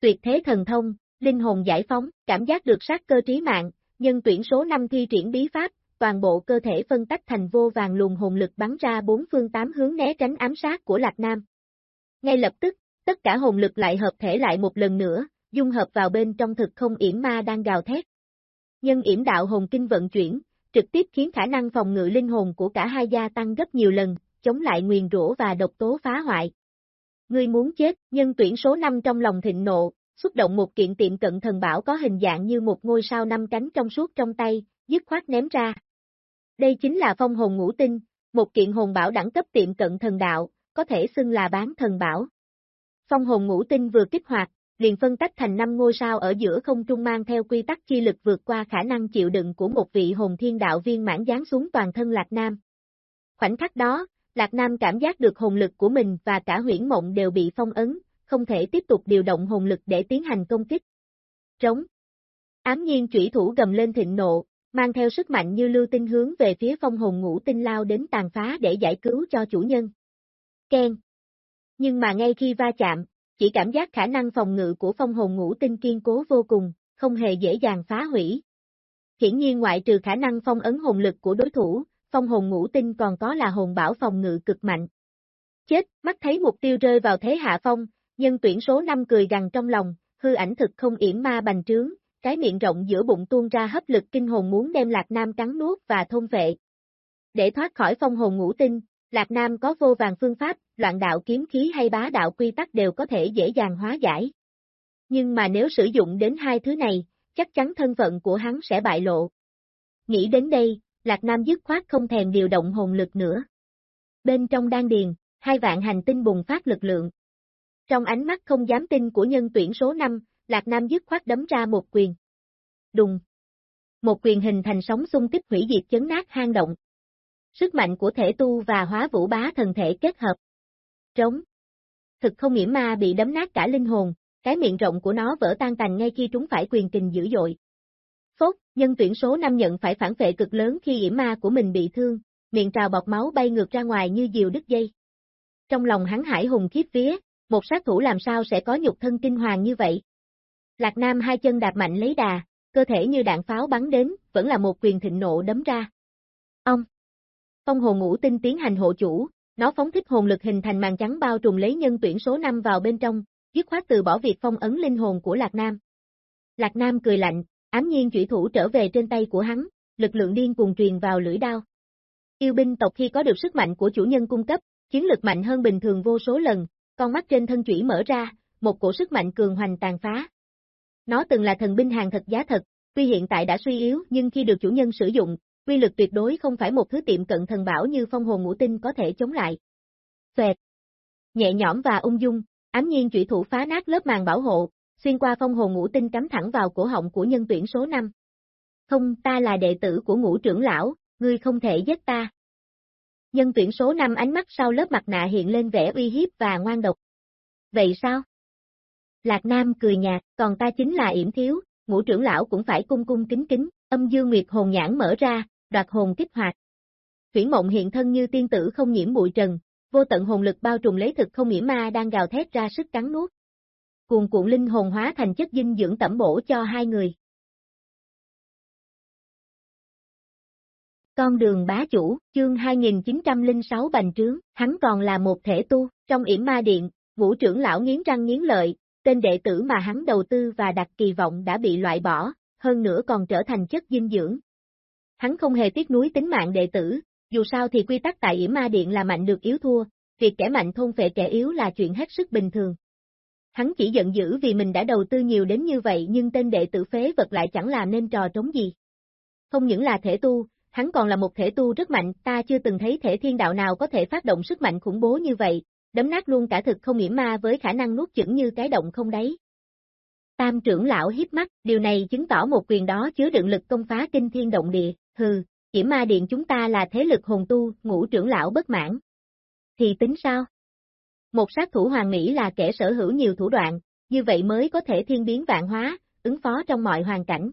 Tuyệt thế thần thông, linh hồn giải phóng, cảm giác được sát cơ trí mạng, nhân tuyển số 5 thi triển bí pháp, toàn bộ cơ thể phân tách thành vô vàng luồng hồn lực bắn ra bốn phương tám hướng né tránh ám sát của Lạc Nam. Ngay lập tức, tất cả hồn lực lại hợp thể lại một lần nữa, dung hợp vào bên trong thực không yểm ma đang gào thét. Nhân yểm đạo hồn kinh vận chuyển, trực tiếp khiến khả năng phòng ngự linh hồn của cả hai gia tăng gấp nhiều lần, chống lại nguyền rủa và độc tố phá hoại. Ngươi muốn chết, nhân tuyển số 5 trong lòng thịnh nộ, xúc động một kiện tiệm cận thần bảo có hình dạng như một ngôi sao năm cánh trong suốt trong tay, dứt khoát ném ra. Đây chính là phong hồn ngũ tinh, một kiện hồn bảo đẳng cấp tiệm cận thần đạo, có thể xưng là bán thần bảo. Phong hồn ngũ tinh vừa kích hoạt, liền phân tách thành năm ngôi sao ở giữa không trung mang theo quy tắc chi lực vượt qua khả năng chịu đựng của một vị hồn thiên đạo viên mãn giáng xuống toàn thân Lạc Nam. Khoảnh khắc đó, Lạc Nam cảm giác được hồn lực của mình và cả huyễn mộng đều bị phong ấn, không thể tiếp tục điều động hồn lực để tiến hành công kích. Trống. Ám nhiên chủy thủ gầm lên thịnh nộ, mang theo sức mạnh như lưu tinh hướng về phía phong hồn ngũ tinh lao đến tàn phá để giải cứu cho chủ nhân. Ken. Nhưng mà ngay khi va chạm, chỉ cảm giác khả năng phòng ngự của phong hồn ngũ tinh kiên cố vô cùng, không hề dễ dàng phá hủy. Hiển nhiên ngoại trừ khả năng phong ấn hồn lực của đối thủ, phong hồn ngũ tinh còn có là hồn bảo phòng ngự cực mạnh. Chết, mắt thấy mục tiêu rơi vào thế hạ phong, nhân tuyển số 5 cười gằn trong lòng, hư ảnh thực không yểm ma bành trướng, cái miệng rộng giữa bụng tuôn ra hấp lực kinh hồn muốn đem Lạc Nam cắn nuốt và thôn vệ. Để thoát khỏi phong hồn ngũ tinh, Lạc Nam có vô vàng phương pháp, loạn đạo kiếm khí hay bá đạo quy tắc đều có thể dễ dàng hóa giải. Nhưng mà nếu sử dụng đến hai thứ này, chắc chắn thân phận của hắn sẽ bại lộ. Nghĩ đến đây, Lạc Nam dứt khoát không thèm điều động hồn lực nữa. Bên trong đan điền, hai vạn hành tinh bùng phát lực lượng. Trong ánh mắt không dám tin của nhân tuyển số 5, Lạc Nam dứt khoát đấm ra một quyền. Đùng. Một quyền hình thành sóng xung kích hủy diệt chấn nát hang động. Sức mạnh của thể tu và hóa vũ bá thần thể kết hợp. Trống. Thực không nghĩa ma bị đấm nát cả linh hồn, cái miệng rộng của nó vỡ tan tành ngay khi trúng phải quyền kình dữ dội. Phốt, nhân tuyển số 5 nhận phải phản vệ cực lớn khi yểm ma của mình bị thương, miệng trào bọt máu bay ngược ra ngoài như diều đứt dây. Trong lòng hắn hải hùng khiếp vía, một sát thủ làm sao sẽ có nhục thân kinh hoàng như vậy? Lạc Nam hai chân đạp mạnh lấy đà, cơ thể như đạn pháo bắn đến, vẫn là một quyền thịnh nộ đấm ra. Ông! Phong hồn ngũ tinh tiến hành hộ chủ, nó phóng thích hồn lực hình thành màn trắng bao trùm lấy nhân tuyển số 5 vào bên trong, dứt khoát từ bỏ việc phong ấn linh hồn của Lạc Nam. Lạc Nam cười lạnh, ám nhiên chủy thủ trở về trên tay của hắn, lực lượng điên cùng truyền vào lưỡi đao. Yêu binh tộc khi có được sức mạnh của chủ nhân cung cấp, chiến lực mạnh hơn bình thường vô số lần, con mắt trên thân chủy mở ra, một cổ sức mạnh cường hoành tàn phá. Nó từng là thần binh hàng thật giá thật, tuy hiện tại đã suy yếu nhưng khi được chủ nhân sử dụng, quy lực tuyệt đối không phải một thứ tiệm cận thần bảo như phong hồn ngũ tinh có thể chống lại. Xoẹt. Nhẹ nhõm và ung dung, ám nhiên chủy thủ phá nát lớp màn bảo hộ, xuyên qua phong hồn ngũ tinh cắm thẳng vào cổ họng của nhân tuyển số 5. Không, ta là đệ tử của ngũ trưởng lão, ngươi không thể giết ta. Nhân tuyển số 5 ánh mắt sau lớp mặt nạ hiện lên vẻ uy hiếp và ngoan độc. Vậy sao? Lạc Nam cười nhạt, còn ta chính là yểm thiếu, ngũ trưởng lão cũng phải cung cung kính kính, âm dương nguyệt hồn nhãn mở ra, đoạt hồn kích hoạt. huyễn mộng hiện thân như tiên tử không nhiễm bụi trần, vô tận hồn lực bao trùm lấy thực không nhiễm ma đang gào thét ra sức cắn nuốt. Cuồn cuộn linh hồn hóa thành chất dinh dưỡng tẩm bổ cho hai người. Con đường bá chủ, chương 2906 bành trướng, hắn còn là một thể tu, trong yểm ma điện, vũ trưởng lão nghiến răng nghiến lợi, tên đệ tử mà hắn đầu tư và đặt kỳ vọng đã bị loại bỏ, hơn nữa còn trở thành chất dinh dưỡng. Hắn không hề tiếc nuối tính mạng đệ tử, dù sao thì quy tắc tại yểm ma điện là mạnh được yếu thua, việc kẻ mạnh thôn phệ kẻ yếu là chuyện hết sức bình thường. Hắn chỉ giận dữ vì mình đã đầu tư nhiều đến như vậy nhưng tên đệ tử phế vật lại chẳng làm nên trò trống gì. Không những là thể tu, hắn còn là một thể tu rất mạnh, ta chưa từng thấy thể thiên đạo nào có thể phát động sức mạnh khủng bố như vậy, đấm nát luôn cả thực không nghiễm ma với khả năng nuốt chửng như cái động không đáy. Tam trưởng lão hiếp mắt, điều này chứng tỏ một quyền đó chứa đựng lực công phá kinh thiên động địa, hừ, Kiểm ma điện chúng ta là thế lực hồn tu, ngũ trưởng lão bất mãn. Thì tính sao? Một sát thủ hoàng mỹ là kẻ sở hữu nhiều thủ đoạn, như vậy mới có thể thiên biến vạn hóa, ứng phó trong mọi hoàn cảnh.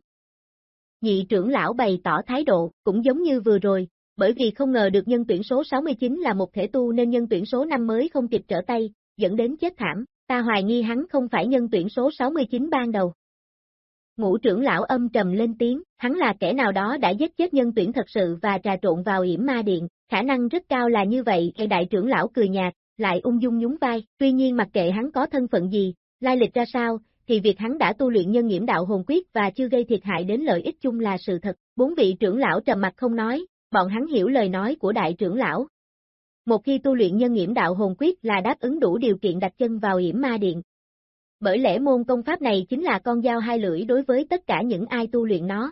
Nhị trưởng lão bày tỏ thái độ, cũng giống như vừa rồi, bởi vì không ngờ được nhân tuyển số 69 là một thể tu nên nhân tuyển số 5 mới không kịp trở tay, dẫn đến chết thảm, ta hoài nghi hắn không phải nhân tuyển số 69 ban đầu. Ngũ trưởng lão âm trầm lên tiếng, hắn là kẻ nào đó đã giết chết nhân tuyển thật sự và trà trộn vào yểm ma điện, khả năng rất cao là như vậy, hay đại trưởng lão cười nhạt, lại ung dung nhún vai, tuy nhiên mặc kệ hắn có thân phận gì, lai lịch ra sao, thì việc hắn đã tu luyện nhân nhiễm đạo hồn quyết và chưa gây thiệt hại đến lợi ích chung là sự thật. Bốn vị trưởng lão trầm mặt không nói, bọn hắn hiểu lời nói của đại trưởng lão. Một khi tu luyện nhân nhiễm đạo hồn quyết là đáp ứng đủ điều kiện đặt chân vào yểm ma điện, bởi lẽ môn công pháp này chính là con dao hai lưỡi đối với tất cả những ai tu luyện nó.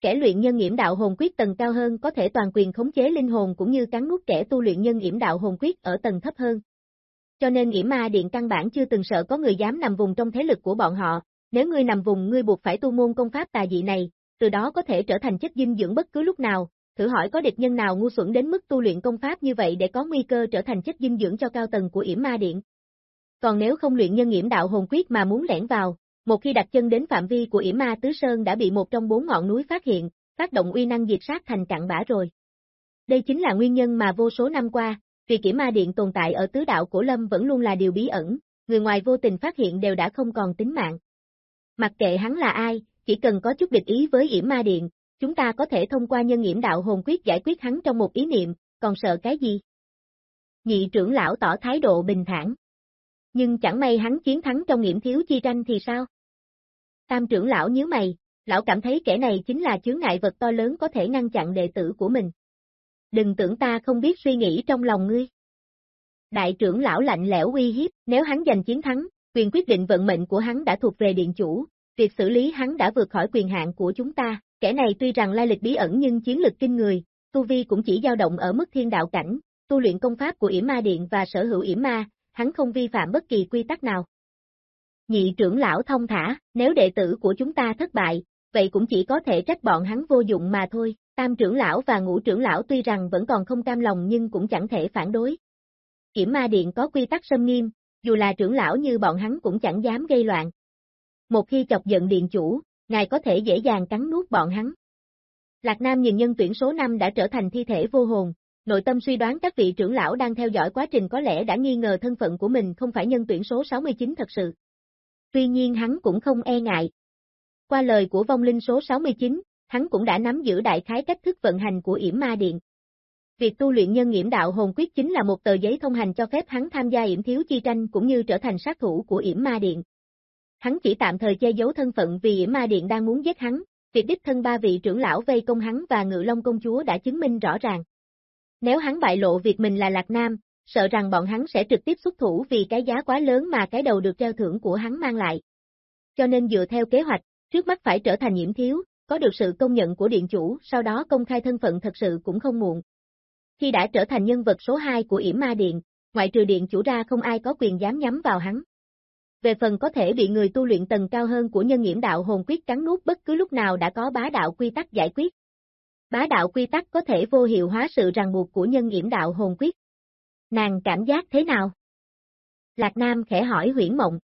Kẻ luyện nhân nghiễm đạo hồn quyết tầng cao hơn có thể toàn quyền khống chế linh hồn cũng như cắn nuốt kẻ tu luyện nhân nghiễm đạo hồn quyết ở tầng thấp hơn. Cho nên nghiễm ma điện căn bản chưa từng sợ có người dám nằm vùng trong thế lực của bọn họ, nếu ngươi nằm vùng ngươi buộc phải tu môn công pháp tà dị này, từ đó có thể trở thành chất dinh dưỡng bất cứ lúc nào, thử hỏi có địch nhân nào ngu xuẩn đến mức tu luyện công pháp như vậy để có nguy cơ trở thành chất dinh dưỡng cho cao tầng của yểm ma điện còn nếu không luyện nhân nghiễm đạo hồn quyết mà muốn lẻn vào, một khi đặt chân đến phạm vi của yểm ma tứ sơn đã bị một trong bốn ngọn núi phát hiện, phát động uy năng diệt sát thành cặn bã rồi. Đây chính là nguyên nhân mà vô số năm qua, việc yểm ma điện tồn tại ở tứ đạo cổ lâm vẫn luôn là điều bí ẩn, người ngoài vô tình phát hiện đều đã không còn tính mạng. Mặc kệ hắn là ai, chỉ cần có chút địch ý với yểm ma điện, chúng ta có thể thông qua nhân nghiễm đạo hồn quyết giải quyết hắn trong một ý niệm, còn sợ cái gì? Nhị trưởng lão tỏ thái độ bình thản. Nhưng chẳng may hắn chiến thắng trong nghiệm thiếu chi tranh thì sao? Tam trưởng lão nhớ mày, lão cảm thấy kẻ này chính là chướng ngại vật to lớn có thể ngăn chặn đệ tử của mình. Đừng tưởng ta không biết suy nghĩ trong lòng ngươi. Đại trưởng lão lạnh lẽo uy hiếp, nếu hắn giành chiến thắng, quyền quyết định vận mệnh của hắn đã thuộc về điện chủ, việc xử lý hắn đã vượt khỏi quyền hạn của chúng ta, kẻ này tuy rằng lai lịch bí ẩn nhưng chiến lực kinh người, tu vi cũng chỉ dao động ở mức thiên đạo cảnh, tu luyện công pháp của Yểm Ma Điện và sở hữu Yểm Ma, hắn không vi phạm bất kỳ quy tắc nào. Nhị trưởng lão thông thả, nếu đệ tử của chúng ta thất bại, vậy cũng chỉ có thể trách bọn hắn vô dụng mà thôi, tam trưởng lão và ngũ trưởng lão tuy rằng vẫn còn không cam lòng nhưng cũng chẳng thể phản đối. Kiểm ma điện có quy tắc sâm nghiêm, dù là trưởng lão như bọn hắn cũng chẳng dám gây loạn. Một khi chọc giận điện chủ, ngài có thể dễ dàng cắn nuốt bọn hắn. Lạc Nam nhìn nhân tuyển số 5 đã trở thành thi thể vô hồn, nội tâm suy đoán các vị trưởng lão đang theo dõi quá trình có lẽ đã nghi ngờ thân phận của mình không phải nhân tuyển số 69 thật sự. Tuy nhiên hắn cũng không e ngại. Qua lời của vong linh số 69, hắn cũng đã nắm giữ đại khái cách thức vận hành của yểm ma điện. Việc tu luyện nhân nghiễm đạo hồn quyết chính là một tờ giấy thông hành cho phép hắn tham gia yểm thiếu chi tranh cũng như trở thành sát thủ của yểm ma điện. Hắn chỉ tạm thời che giấu thân phận vì yểm ma điện đang muốn giết hắn, việc đích thân ba vị trưởng lão vây công hắn và ngự long công chúa đã chứng minh rõ ràng. Nếu hắn bại lộ việc mình là Lạc Nam, sợ rằng bọn hắn sẽ trực tiếp xuất thủ vì cái giá quá lớn mà cái đầu được treo thưởng của hắn mang lại. Cho nên dựa theo kế hoạch, trước mắt phải trở thành nhiễm thiếu, có được sự công nhận của điện chủ, sau đó công khai thân phận thật sự cũng không muộn. Khi đã trở thành nhân vật số 2 của yểm ma điện, ngoại trừ điện chủ ra không ai có quyền dám nhắm vào hắn. Về phần có thể bị người tu luyện tầng cao hơn của nhân nhiễm đạo hồn quyết cắn nuốt bất cứ lúc nào đã có bá đạo quy tắc giải quyết. Bá đạo quy tắc có thể vô hiệu hóa sự ràng buộc của nhân nghiễm đạo hồn quyết. Nàng cảm giác thế nào? Lạc Nam khẽ hỏi huyển mộng.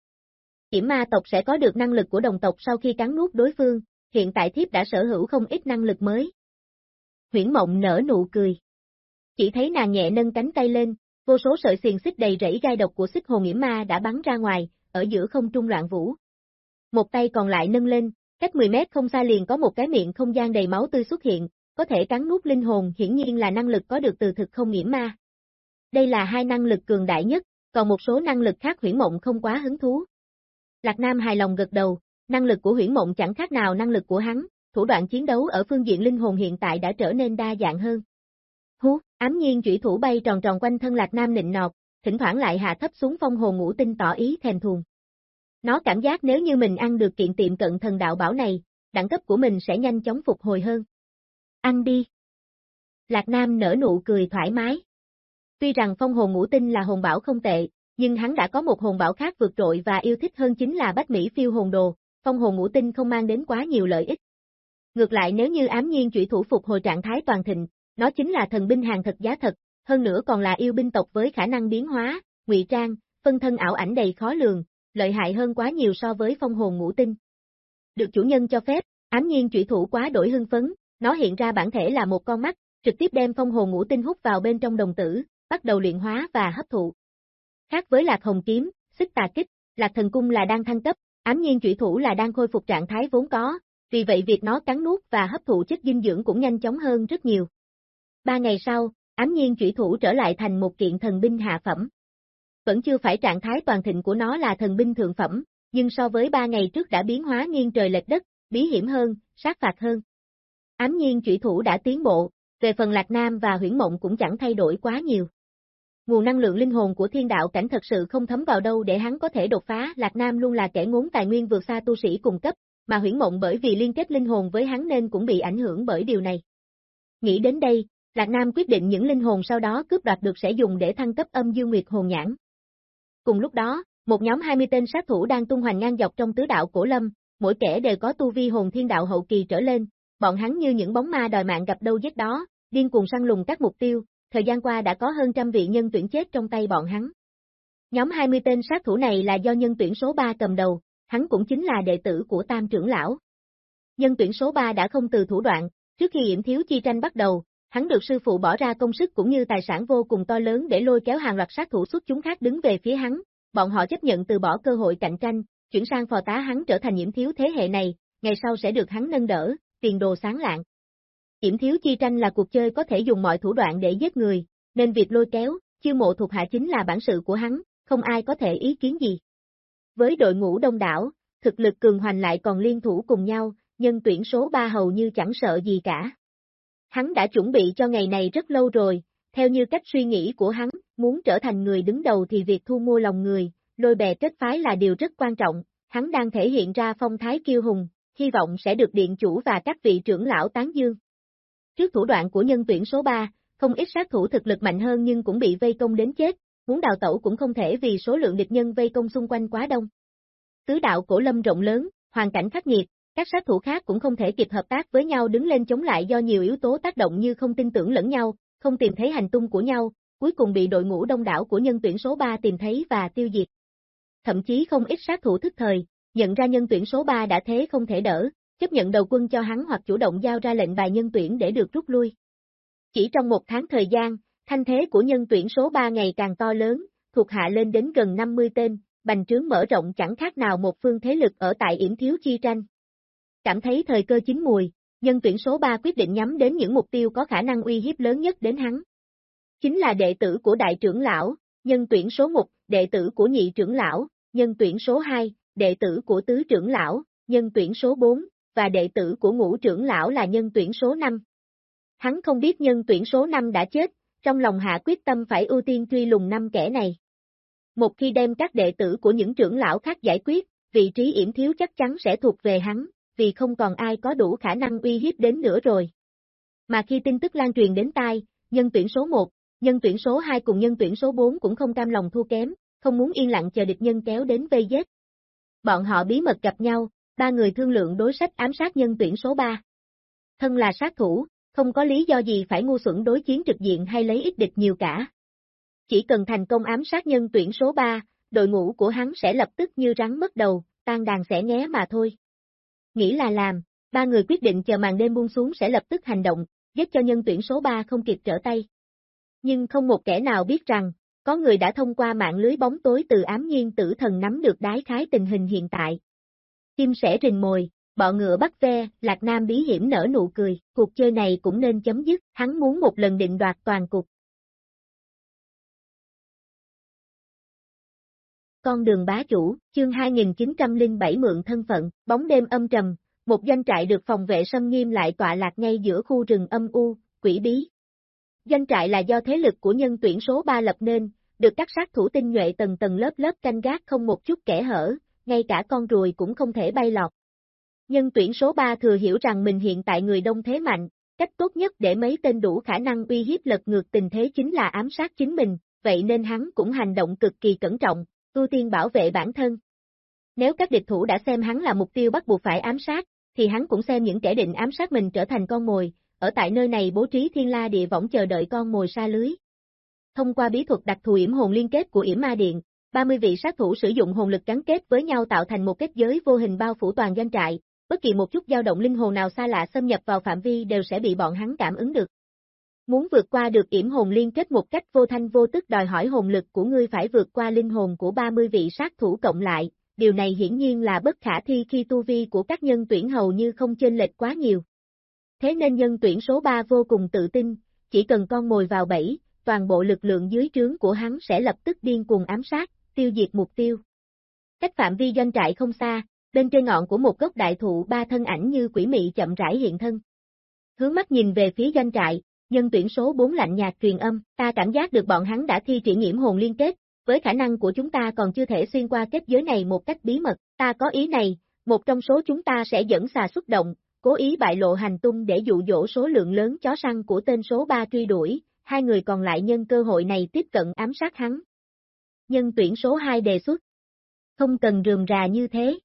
Kiểm ma tộc sẽ có được năng lực của đồng tộc sau khi cắn nuốt đối phương, hiện tại thiếp đã sở hữu không ít năng lực mới. Huyển mộng nở nụ cười. Chỉ thấy nàng nhẹ nâng cánh tay lên, vô số sợi xiềng xích đầy rẫy gai độc của xích hồn nghiễm ma đã bắn ra ngoài, ở giữa không trung loạn vũ. Một tay còn lại nâng lên, cách 10 mét không xa liền có một cái miệng không gian đầy máu tươi xuất hiện, có thể cắn nuốt linh hồn hiển nhiên là năng lực có được từ thực không nghiễm ma. Đây là hai năng lực cường đại nhất, còn một số năng lực khác huyển mộng không quá hứng thú. Lạc Nam hài lòng gật đầu, năng lực của huyển mộng chẳng khác nào năng lực của hắn, thủ đoạn chiến đấu ở phương diện linh hồn hiện tại đã trở nên đa dạng hơn. Hú, ám nhiên chủy thủ bay tròn tròn quanh thân Lạc Nam nịnh nọt, thỉnh thoảng lại hạ thấp xuống phong hồn ngũ tinh tỏ ý thèm thuồng. Nó cảm giác nếu như mình ăn được kiện tiệm cận thần đạo bảo này, đẳng cấp của mình sẽ nhanh chóng phục hồi hơn. Ăn đi. Lạc Nam nở nụ cười thoải mái. Tuy rằng phong hồn ngũ tinh là hồn bảo không tệ, nhưng hắn đã có một hồn bảo khác vượt trội và yêu thích hơn chính là Bách Mỹ phiêu hồn đồ, phong hồn ngũ tinh không mang đến quá nhiều lợi ích. Ngược lại nếu như ám nhiên chủy thủ phục hồi trạng thái toàn thịnh, nó chính là thần binh hàng thật giá thật, hơn nữa còn là yêu binh tộc với khả năng biến hóa, ngụy trang, phân thân ảo ảnh đầy khó lường, lợi hại hơn quá nhiều so với phong hồn ngũ tinh. Được chủ nhân cho phép, ám nhiên chủy thủ quá đổi hưng phấn, nó hiện ra bản thể là một con mắt, trực tiếp đem phong hồn ngũ tinh hút vào bên trong đồng tử, bắt đầu luyện hóa và hấp thụ. Khác với lạc hồng kiếm, xích tà kích, lạc thần cung là đang thăng cấp, ám nhiên chủy thủ là đang khôi phục trạng thái vốn có, vì vậy việc nó cắn nuốt và hấp thụ chất dinh dưỡng cũng nhanh chóng hơn rất nhiều. Ba ngày sau, ám nhiên chủy thủ trở lại thành một kiện thần binh hạ phẩm. Vẫn chưa phải trạng thái toàn thịnh của nó là thần binh thượng phẩm, nhưng so với ba ngày trước đã biến hóa nghiêng trời lệch đất, bí hiểm hơn, sát phạt hơn. Ám nhiên chủy thủ đã tiến bộ, về phần Lạc Nam và huyển mộng cũng chẳng thay đổi quá nhiều. Nguồn năng lượng linh hồn của thiên đạo cảnh thật sự không thấm vào đâu để hắn có thể đột phá, Lạc Nam luôn là kẻ ngốn tài nguyên vượt xa tu sĩ cùng cấp, mà huyển mộng bởi vì liên kết linh hồn với hắn nên cũng bị ảnh hưởng bởi điều này. Nghĩ đến đây, Lạc Nam quyết định những linh hồn sau đó cướp đoạt được sẽ dùng để thăng cấp âm dương nguyệt hồn nhãn. Cùng lúc đó, một nhóm 20 tên sát thủ đang tung hoành ngang dọc trong tứ đạo cổ lâm, mỗi kẻ đều có tu vi hồn thiên đạo hậu kỳ trở lên, bọn hắn như những bóng ma đòi mạng gặp đâu giết đó, điên cuồng săn lùng các mục tiêu, thời gian qua đã có hơn trăm vị nhân tuyển chết trong tay bọn hắn. Nhóm 20 tên sát thủ này là do nhân tuyển số 3 cầm đầu, hắn cũng chính là đệ tử của tam trưởng lão. Nhân tuyển số 3 đã không từ thủ đoạn, trước khi yểm thiếu chi tranh bắt đầu, hắn được sư phụ bỏ ra công sức cũng như tài sản vô cùng to lớn để lôi kéo hàng loạt sát thủ xuất chúng khác đứng về phía hắn, bọn họ chấp nhận từ bỏ cơ hội cạnh tranh, chuyển sang phò tá hắn trở thành nhiễm thiếu thế hệ này, ngày sau sẽ được hắn nâng đỡ, tiền đồ sáng lạng. Kiểm thiếu chi tranh là cuộc chơi có thể dùng mọi thủ đoạn để giết người, nên việc lôi kéo, chiêu mộ thuộc hạ chính là bản sự của hắn, không ai có thể ý kiến gì. Với đội ngũ đông đảo, thực lực cường hoành lại còn liên thủ cùng nhau, nhân tuyển số 3 hầu như chẳng sợ gì cả. Hắn đã chuẩn bị cho ngày này rất lâu rồi, theo như cách suy nghĩ của hắn, muốn trở thành người đứng đầu thì việc thu mua lòng người, lôi bè kết phái là điều rất quan trọng, hắn đang thể hiện ra phong thái kiêu hùng, hy vọng sẽ được điện chủ và các vị trưởng lão tán dương. Trước thủ đoạn của nhân tuyển số 3, không ít sát thủ thực lực mạnh hơn nhưng cũng bị vây công đến chết, muốn đào tẩu cũng không thể vì số lượng địch nhân vây công xung quanh quá đông. Tứ đạo cổ lâm rộng lớn, hoàn cảnh khắc nghiệt, các sát thủ khác cũng không thể kịp hợp tác với nhau đứng lên chống lại do nhiều yếu tố tác động như không tin tưởng lẫn nhau, không tìm thấy hành tung của nhau, cuối cùng bị đội ngũ đông đảo của nhân tuyển số 3 tìm thấy và tiêu diệt. Thậm chí không ít sát thủ thức thời, nhận ra nhân tuyển số 3 đã thế không thể đỡ, chấp nhận đầu quân cho hắn hoặc chủ động giao ra lệnh bài nhân tuyển để được rút lui. Chỉ trong một tháng thời gian, thanh thế của nhân tuyển số 3 ngày càng to lớn, thuộc hạ lên đến gần 50 tên, bành trướng mở rộng chẳng khác nào một phương thế lực ở tại yểm thiếu chi tranh. Cảm thấy thời cơ chín mùi, nhân tuyển số 3 quyết định nhắm đến những mục tiêu có khả năng uy hiếp lớn nhất đến hắn. Chính là đệ tử của đại trưởng lão, nhân tuyển số 1, đệ tử của nhị trưởng lão, nhân tuyển số 2, đệ tử của tứ trưởng lão, nhân tuyển số 4, và đệ tử của ngũ trưởng lão là nhân tuyển số 5. Hắn không biết nhân tuyển số 5 đã chết, trong lòng hạ quyết tâm phải ưu tiên truy lùng năm kẻ này. Một khi đem các đệ tử của những trưởng lão khác giải quyết, vị trí yểm thiếu chắc chắn sẽ thuộc về hắn, vì không còn ai có đủ khả năng uy hiếp đến nữa rồi. Mà khi tin tức lan truyền đến tai, nhân tuyển số 1, nhân tuyển số 2 cùng nhân tuyển số 4 cũng không cam lòng thua kém, không muốn yên lặng chờ địch nhân kéo đến vây giết. Bọn họ bí mật gặp nhau, ba người thương lượng đối sách ám sát nhân tuyển số 3. Thân là sát thủ, không có lý do gì phải ngu xuẩn đối chiến trực diện hay lấy ít địch nhiều cả. Chỉ cần thành công ám sát nhân tuyển số 3, đội ngũ của hắn sẽ lập tức như rắn mất đầu, tan đàn sẽ nghé mà thôi. Nghĩ là làm, ba người quyết định chờ màn đêm buông xuống sẽ lập tức hành động, giúp cho nhân tuyển số 3 không kịp trở tay. Nhưng không một kẻ nào biết rằng, có người đã thông qua mạng lưới bóng tối từ ám nhiên tử thần nắm được đái khái tình hình hiện tại. Kim sẽ rình mồi, bọ ngựa bắt ve, Lạc Nam bí hiểm nở nụ cười, cuộc chơi này cũng nên chấm dứt, hắn muốn một lần định đoạt toàn cục. Con đường bá chủ, chương 2907 mượn thân phận, bóng đêm âm trầm, một doanh trại được phòng vệ xâm nghiêm lại tọa lạc ngay giữa khu rừng âm u, quỷ bí. Doanh trại là do thế lực của nhân tuyển số 3 lập nên, được các sát thủ tinh nhuệ tầng tầng lớp lớp canh gác không một chút kẻ hở, ngay cả con ruồi cũng không thể bay lọt. Nhân tuyển số 3 thừa hiểu rằng mình hiện tại người đông thế mạnh, cách tốt nhất để mấy tên đủ khả năng uy hiếp lật ngược tình thế chính là ám sát chính mình, vậy nên hắn cũng hành động cực kỳ cẩn trọng, ưu tiên bảo vệ bản thân. Nếu các địch thủ đã xem hắn là mục tiêu bắt buộc phải ám sát, thì hắn cũng xem những kẻ định ám sát mình trở thành con mồi, ở tại nơi này bố trí thiên la địa võng chờ đợi con mồi xa lưới. Thông qua bí thuật đặc thù yểm hồn liên kết của yểm ma điện, 30 vị sát thủ sử dụng hồn lực gắn kết với nhau tạo thành một kết giới vô hình bao phủ toàn doanh trại, bất kỳ một chút dao động linh hồn nào xa lạ xâm nhập vào phạm vi đều sẽ bị bọn hắn cảm ứng được. Muốn vượt qua được yểm hồn liên kết một cách vô thanh vô tức đòi hỏi hồn lực của ngươi phải vượt qua linh hồn của 30 vị sát thủ cộng lại, điều này hiển nhiên là bất khả thi khi tu vi của các nhân tuyển hầu như không chênh lệch quá nhiều. Thế nên nhân tuyển số 3 vô cùng tự tin, chỉ cần con mồi vào bẫy, toàn bộ lực lượng dưới trướng của hắn sẽ lập tức điên cuồng ám sát, tiêu diệt mục tiêu. Cách phạm vi doanh trại không xa, bên trên ngọn của một gốc đại thụ ba thân ảnh như quỷ mị chậm rãi hiện thân. Hướng mắt nhìn về phía doanh trại, nhân tuyển số 4 lạnh nhạt truyền âm, ta cảm giác được bọn hắn đã thi triển nghiễm hồn liên kết, với khả năng của chúng ta còn chưa thể xuyên qua kết giới này một cách bí mật, ta có ý này, một trong số chúng ta sẽ dẫn xà xuất động, cố ý bại lộ hành tung để dụ dỗ số lượng lớn chó săn của tên số 3 truy đuổi, hai người còn lại nhân cơ hội này tiếp cận ám sát hắn. Nhân tuyển số 2 đề xuất. Không cần rườm rà như thế.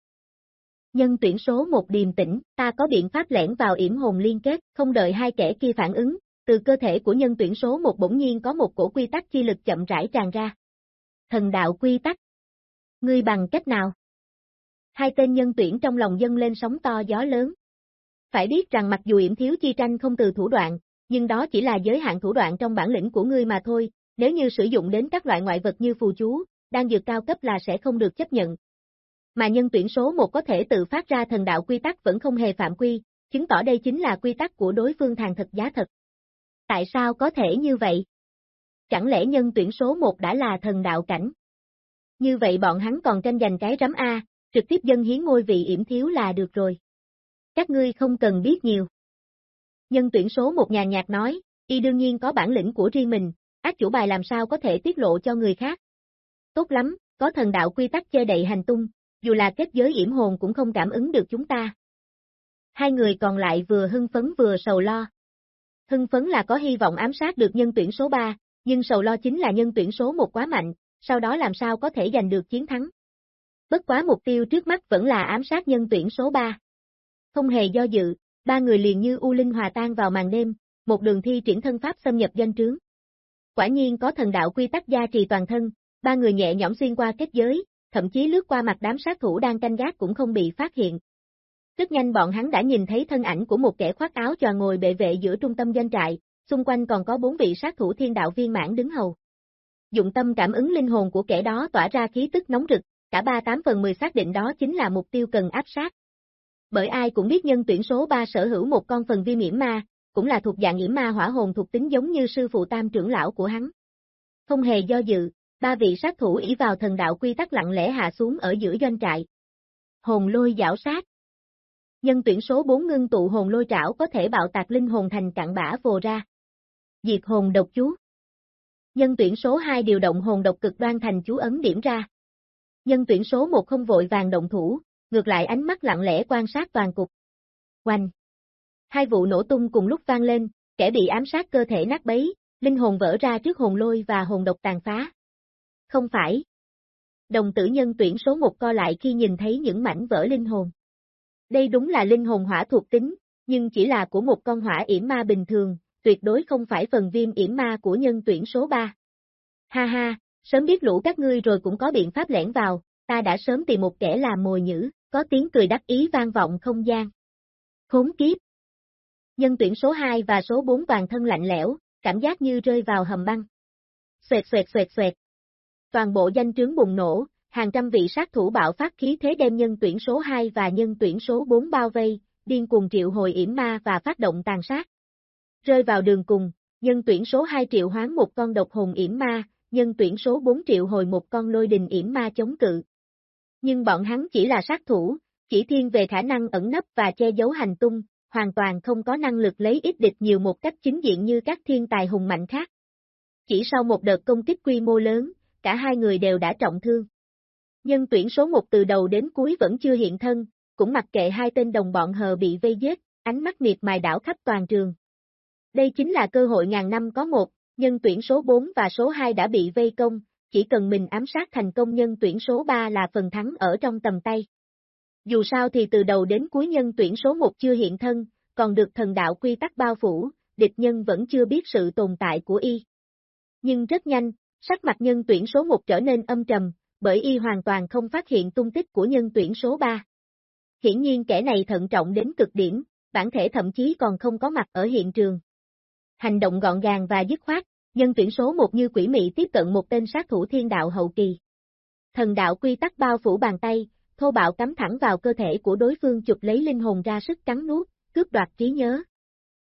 Nhân tuyển số 1 điềm tĩnh, ta có biện pháp lẻn vào yểm hồn liên kết, không đợi hai kẻ kia phản ứng, từ cơ thể của nhân tuyển số 1 bỗng nhiên có một cổ quy tắc chi lực chậm rãi tràn ra. Thần đạo quy tắc. Ngươi bằng cách nào? Hai tên nhân tuyển trong lòng dân lên sóng to gió lớn. Phải biết rằng mặc dù yểm thiếu chi tranh không từ thủ đoạn, nhưng đó chỉ là giới hạn thủ đoạn trong bản lĩnh của ngươi mà thôi, nếu như sử dụng đến các loại ngoại vật như phù chú, đang dược cao cấp là sẽ không được chấp nhận. Mà nhân tuyển số một có thể tự phát ra thần đạo quy tắc vẫn không hề phạm quy, chứng tỏ đây chính là quy tắc của đối phương thàn thật giá thật. Tại sao có thể như vậy? Chẳng lẽ nhân tuyển số một đã là thần đạo cảnh? Như vậy bọn hắn còn tranh giành cái rắm A, trực tiếp dân hiến ngôi vị yểm thiếu là được rồi. Các ngươi không cần biết nhiều. Nhân tuyển số một nhà nhạc nói, y đương nhiên có bản lĩnh của riêng mình, ác chủ bài làm sao có thể tiết lộ cho người khác. Tốt lắm, có thần đạo quy tắc che đậy hành tung, dù là kết giới yểm hồn cũng không cảm ứng được chúng ta. Hai người còn lại vừa hưng phấn vừa sầu lo. Hưng phấn là có hy vọng ám sát được nhân tuyển số 3, nhưng sầu lo chính là nhân tuyển số 1 quá mạnh, sau đó làm sao có thể giành được chiến thắng. Bất quá mục tiêu trước mắt vẫn là ám sát nhân tuyển số 3. Không hề do dự, ba người liền như U Linh hòa tan vào màn đêm, một đường thi triển thân pháp xâm nhập doanh trướng. Quả nhiên có thần đạo quy tắc gia trì toàn thân, ba người nhẹ nhõm xuyên qua kết giới, thậm chí lướt qua mặt đám sát thủ đang canh gác cũng không bị phát hiện. Rất nhanh bọn hắn đã nhìn thấy thân ảnh của một kẻ khoác áo choàng ngồi bệ vệ giữa trung tâm doanh trại, xung quanh còn có bốn vị sát thủ thiên đạo viên mãn đứng hầu. Dụng tâm cảm ứng linh hồn của kẻ đó tỏa ra khí tức nóng rực, cả ba tám phần 10 xác định đó chính là mục tiêu cần áp sát. Bởi ai cũng biết nhân tuyển số 3 sở hữu một con phần vi yểm ma, cũng là thuộc dạng yểm ma hỏa hồn thuộc tính giống như sư phụ tam trưởng lão của hắn. Không hề do dự, ba vị sát thủ ỷ vào thần đạo quy tắc lặng lẽ hạ xuống ở giữa doanh trại. Hồn lôi giảo sát Nhân tuyển số 4 ngưng tụ hồn lôi trảo có thể bạo tạc linh hồn thành cạn bã vồ ra. Diệt hồn độc chú Nhân tuyển số 2 điều động hồn độc cực đoan thành chú ấn điểm ra. Nhân tuyển số 1 không vội vàng động thủ, ngược lại ánh mắt lặng lẽ quan sát toàn cục. Oanh! Hai vụ nổ tung cùng lúc vang lên, kẻ bị ám sát cơ thể nát bấy, linh hồn vỡ ra trước hồn lôi và hồn độc tàn phá. Không phải. Đồng tử nhân tuyển số 1 co lại khi nhìn thấy những mảnh vỡ linh hồn. Đây đúng là linh hồn hỏa thuộc tính, nhưng chỉ là của một con hỏa yểm ma bình thường, tuyệt đối không phải phần viêm yểm ma của nhân tuyển số 3. Ha ha, sớm biết lũ các ngươi rồi cũng có biện pháp lẻn vào, ta đã sớm tìm một kẻ làm mồi nhữ, có tiếng cười đắc ý vang vọng không gian. Khốn kiếp! Nhân tuyển số 2 và số 4 toàn thân lạnh lẽo, cảm giác như rơi vào hầm băng. Xoẹt xoẹt xoẹt xoẹt. Toàn bộ danh trướng bùng nổ, hàng trăm vị sát thủ bạo phát khí thế đem nhân tuyển số 2 và nhân tuyển số 4 bao vây, điên cuồng triệu hồi yểm ma và phát động tàn sát. Rơi vào đường cùng, nhân tuyển số 2 triệu hoán một con độc hồn yểm ma, nhân tuyển số 4 triệu hồi một con lôi đình yểm ma chống cự. Nhưng bọn hắn chỉ là sát thủ, chỉ thiên về khả năng ẩn nấp và che giấu hành tung, hoàn toàn không có năng lực lấy ít địch nhiều một cách chính diện như các thiên tài hùng mạnh khác. Chỉ sau một đợt công kích quy mô lớn, cả hai người đều đã trọng thương. Nhân tuyển số 1 từ đầu đến cuối vẫn chưa hiện thân, cũng mặc kệ hai tên đồng bọn hờ bị vây giết, ánh mắt miệt mài đảo khắp toàn trường. Đây chính là cơ hội ngàn năm có một, nhân tuyển số 4 và số 2 đã bị vây công, chỉ cần mình ám sát thành công nhân tuyển số 3 là phần thắng ở trong tầm tay. Dù sao thì từ đầu đến cuối nhân tuyển số 1 chưa hiện thân, còn được thần đạo quy tắc bao phủ, địch nhân vẫn chưa biết sự tồn tại của y. Nhưng rất nhanh, sắc mặt nhân tuyển số 1 trở nên âm trầm, bởi y hoàn toàn không phát hiện tung tích của nhân tuyển số 3. Hiển nhiên kẻ này thận trọng đến cực điểm, bản thể thậm chí còn không có mặt ở hiện trường. Hành động gọn gàng và dứt khoát, nhân tuyển số 1 như quỷ mị tiếp cận một tên sát thủ thiên đạo hậu kỳ. Thần đạo quy tắc bao phủ bàn tay, thô bạo cắm thẳng vào cơ thể của đối phương chụp lấy linh hồn ra sức cắn nuốt, cướp đoạt trí nhớ.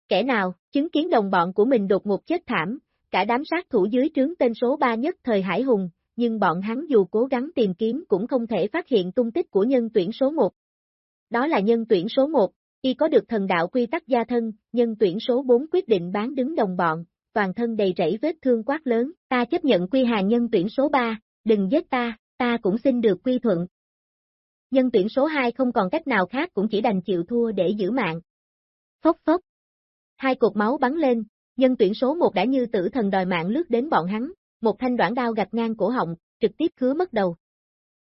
Kẻ nào, chứng kiến đồng bọn của mình đột ngột chết thảm, cả đám sát thủ dưới trướng tên số 3 nhất thời Hải Hùng, nhưng bọn hắn dù cố gắng tìm kiếm cũng không thể phát hiện tung tích của nhân tuyển số 1. Đó là nhân tuyển số 1, y có được thần đạo quy tắc gia thân, nhân tuyển số 4 quyết định bán đứng đồng bọn, toàn thân đầy rẫy vết thương quát lớn, ta chấp nhận quy hà nhân tuyển số 3, đừng giết ta, ta cũng xin được quy thuận. Nhân tuyển số 2 không còn cách nào khác cũng chỉ đành chịu thua để giữ mạng. Phốc phốc. Hai cột máu bắn lên, nhân tuyển số 1 đã như tử thần đòi mạng lướt đến bọn hắn, một thanh đoạn đao gạch ngang cổ họng, trực tiếp khứa mất đầu.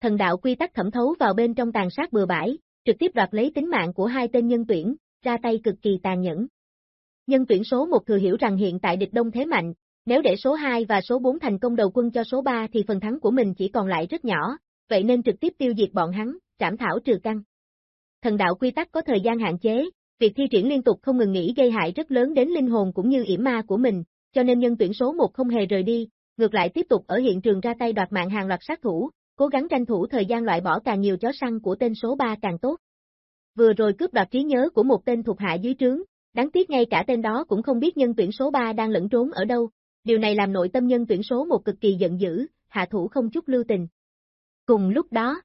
Thần đạo quy tắc thẩm thấu vào bên trong tàn sát bừa bãi, trực tiếp đoạt lấy tính mạng của hai tên nhân tuyển, ra tay cực kỳ tàn nhẫn. Nhân tuyển số 1 thừa hiểu rằng hiện tại địch đông thế mạnh, nếu để số 2 và số 4 thành công đầu quân cho số 3 thì phần thắng của mình chỉ còn lại rất nhỏ, vậy nên trực tiếp tiêu diệt bọn hắn, trảm thảo trừ căn. Thần đạo quy tắc có thời gian hạn chế, việc thi triển liên tục không ngừng nghỉ gây hại rất lớn đến linh hồn cũng như yểm ma của mình, cho nên nhân tuyển số 1 không hề rời đi, ngược lại tiếp tục ở hiện trường ra tay đoạt mạng hàng loạt sát thủ, cố gắng tranh thủ thời gian loại bỏ càng nhiều chó săn của tên số 3 càng tốt. Vừa rồi cướp đoạt trí nhớ của một tên thuộc hạ dưới trướng, đáng tiếc ngay cả tên đó cũng không biết nhân tuyển số 3 đang lẫn trốn ở đâu, điều này làm nội tâm nhân tuyển số một cực kỳ giận dữ, hạ thủ không chút lưu tình. Cùng lúc đó,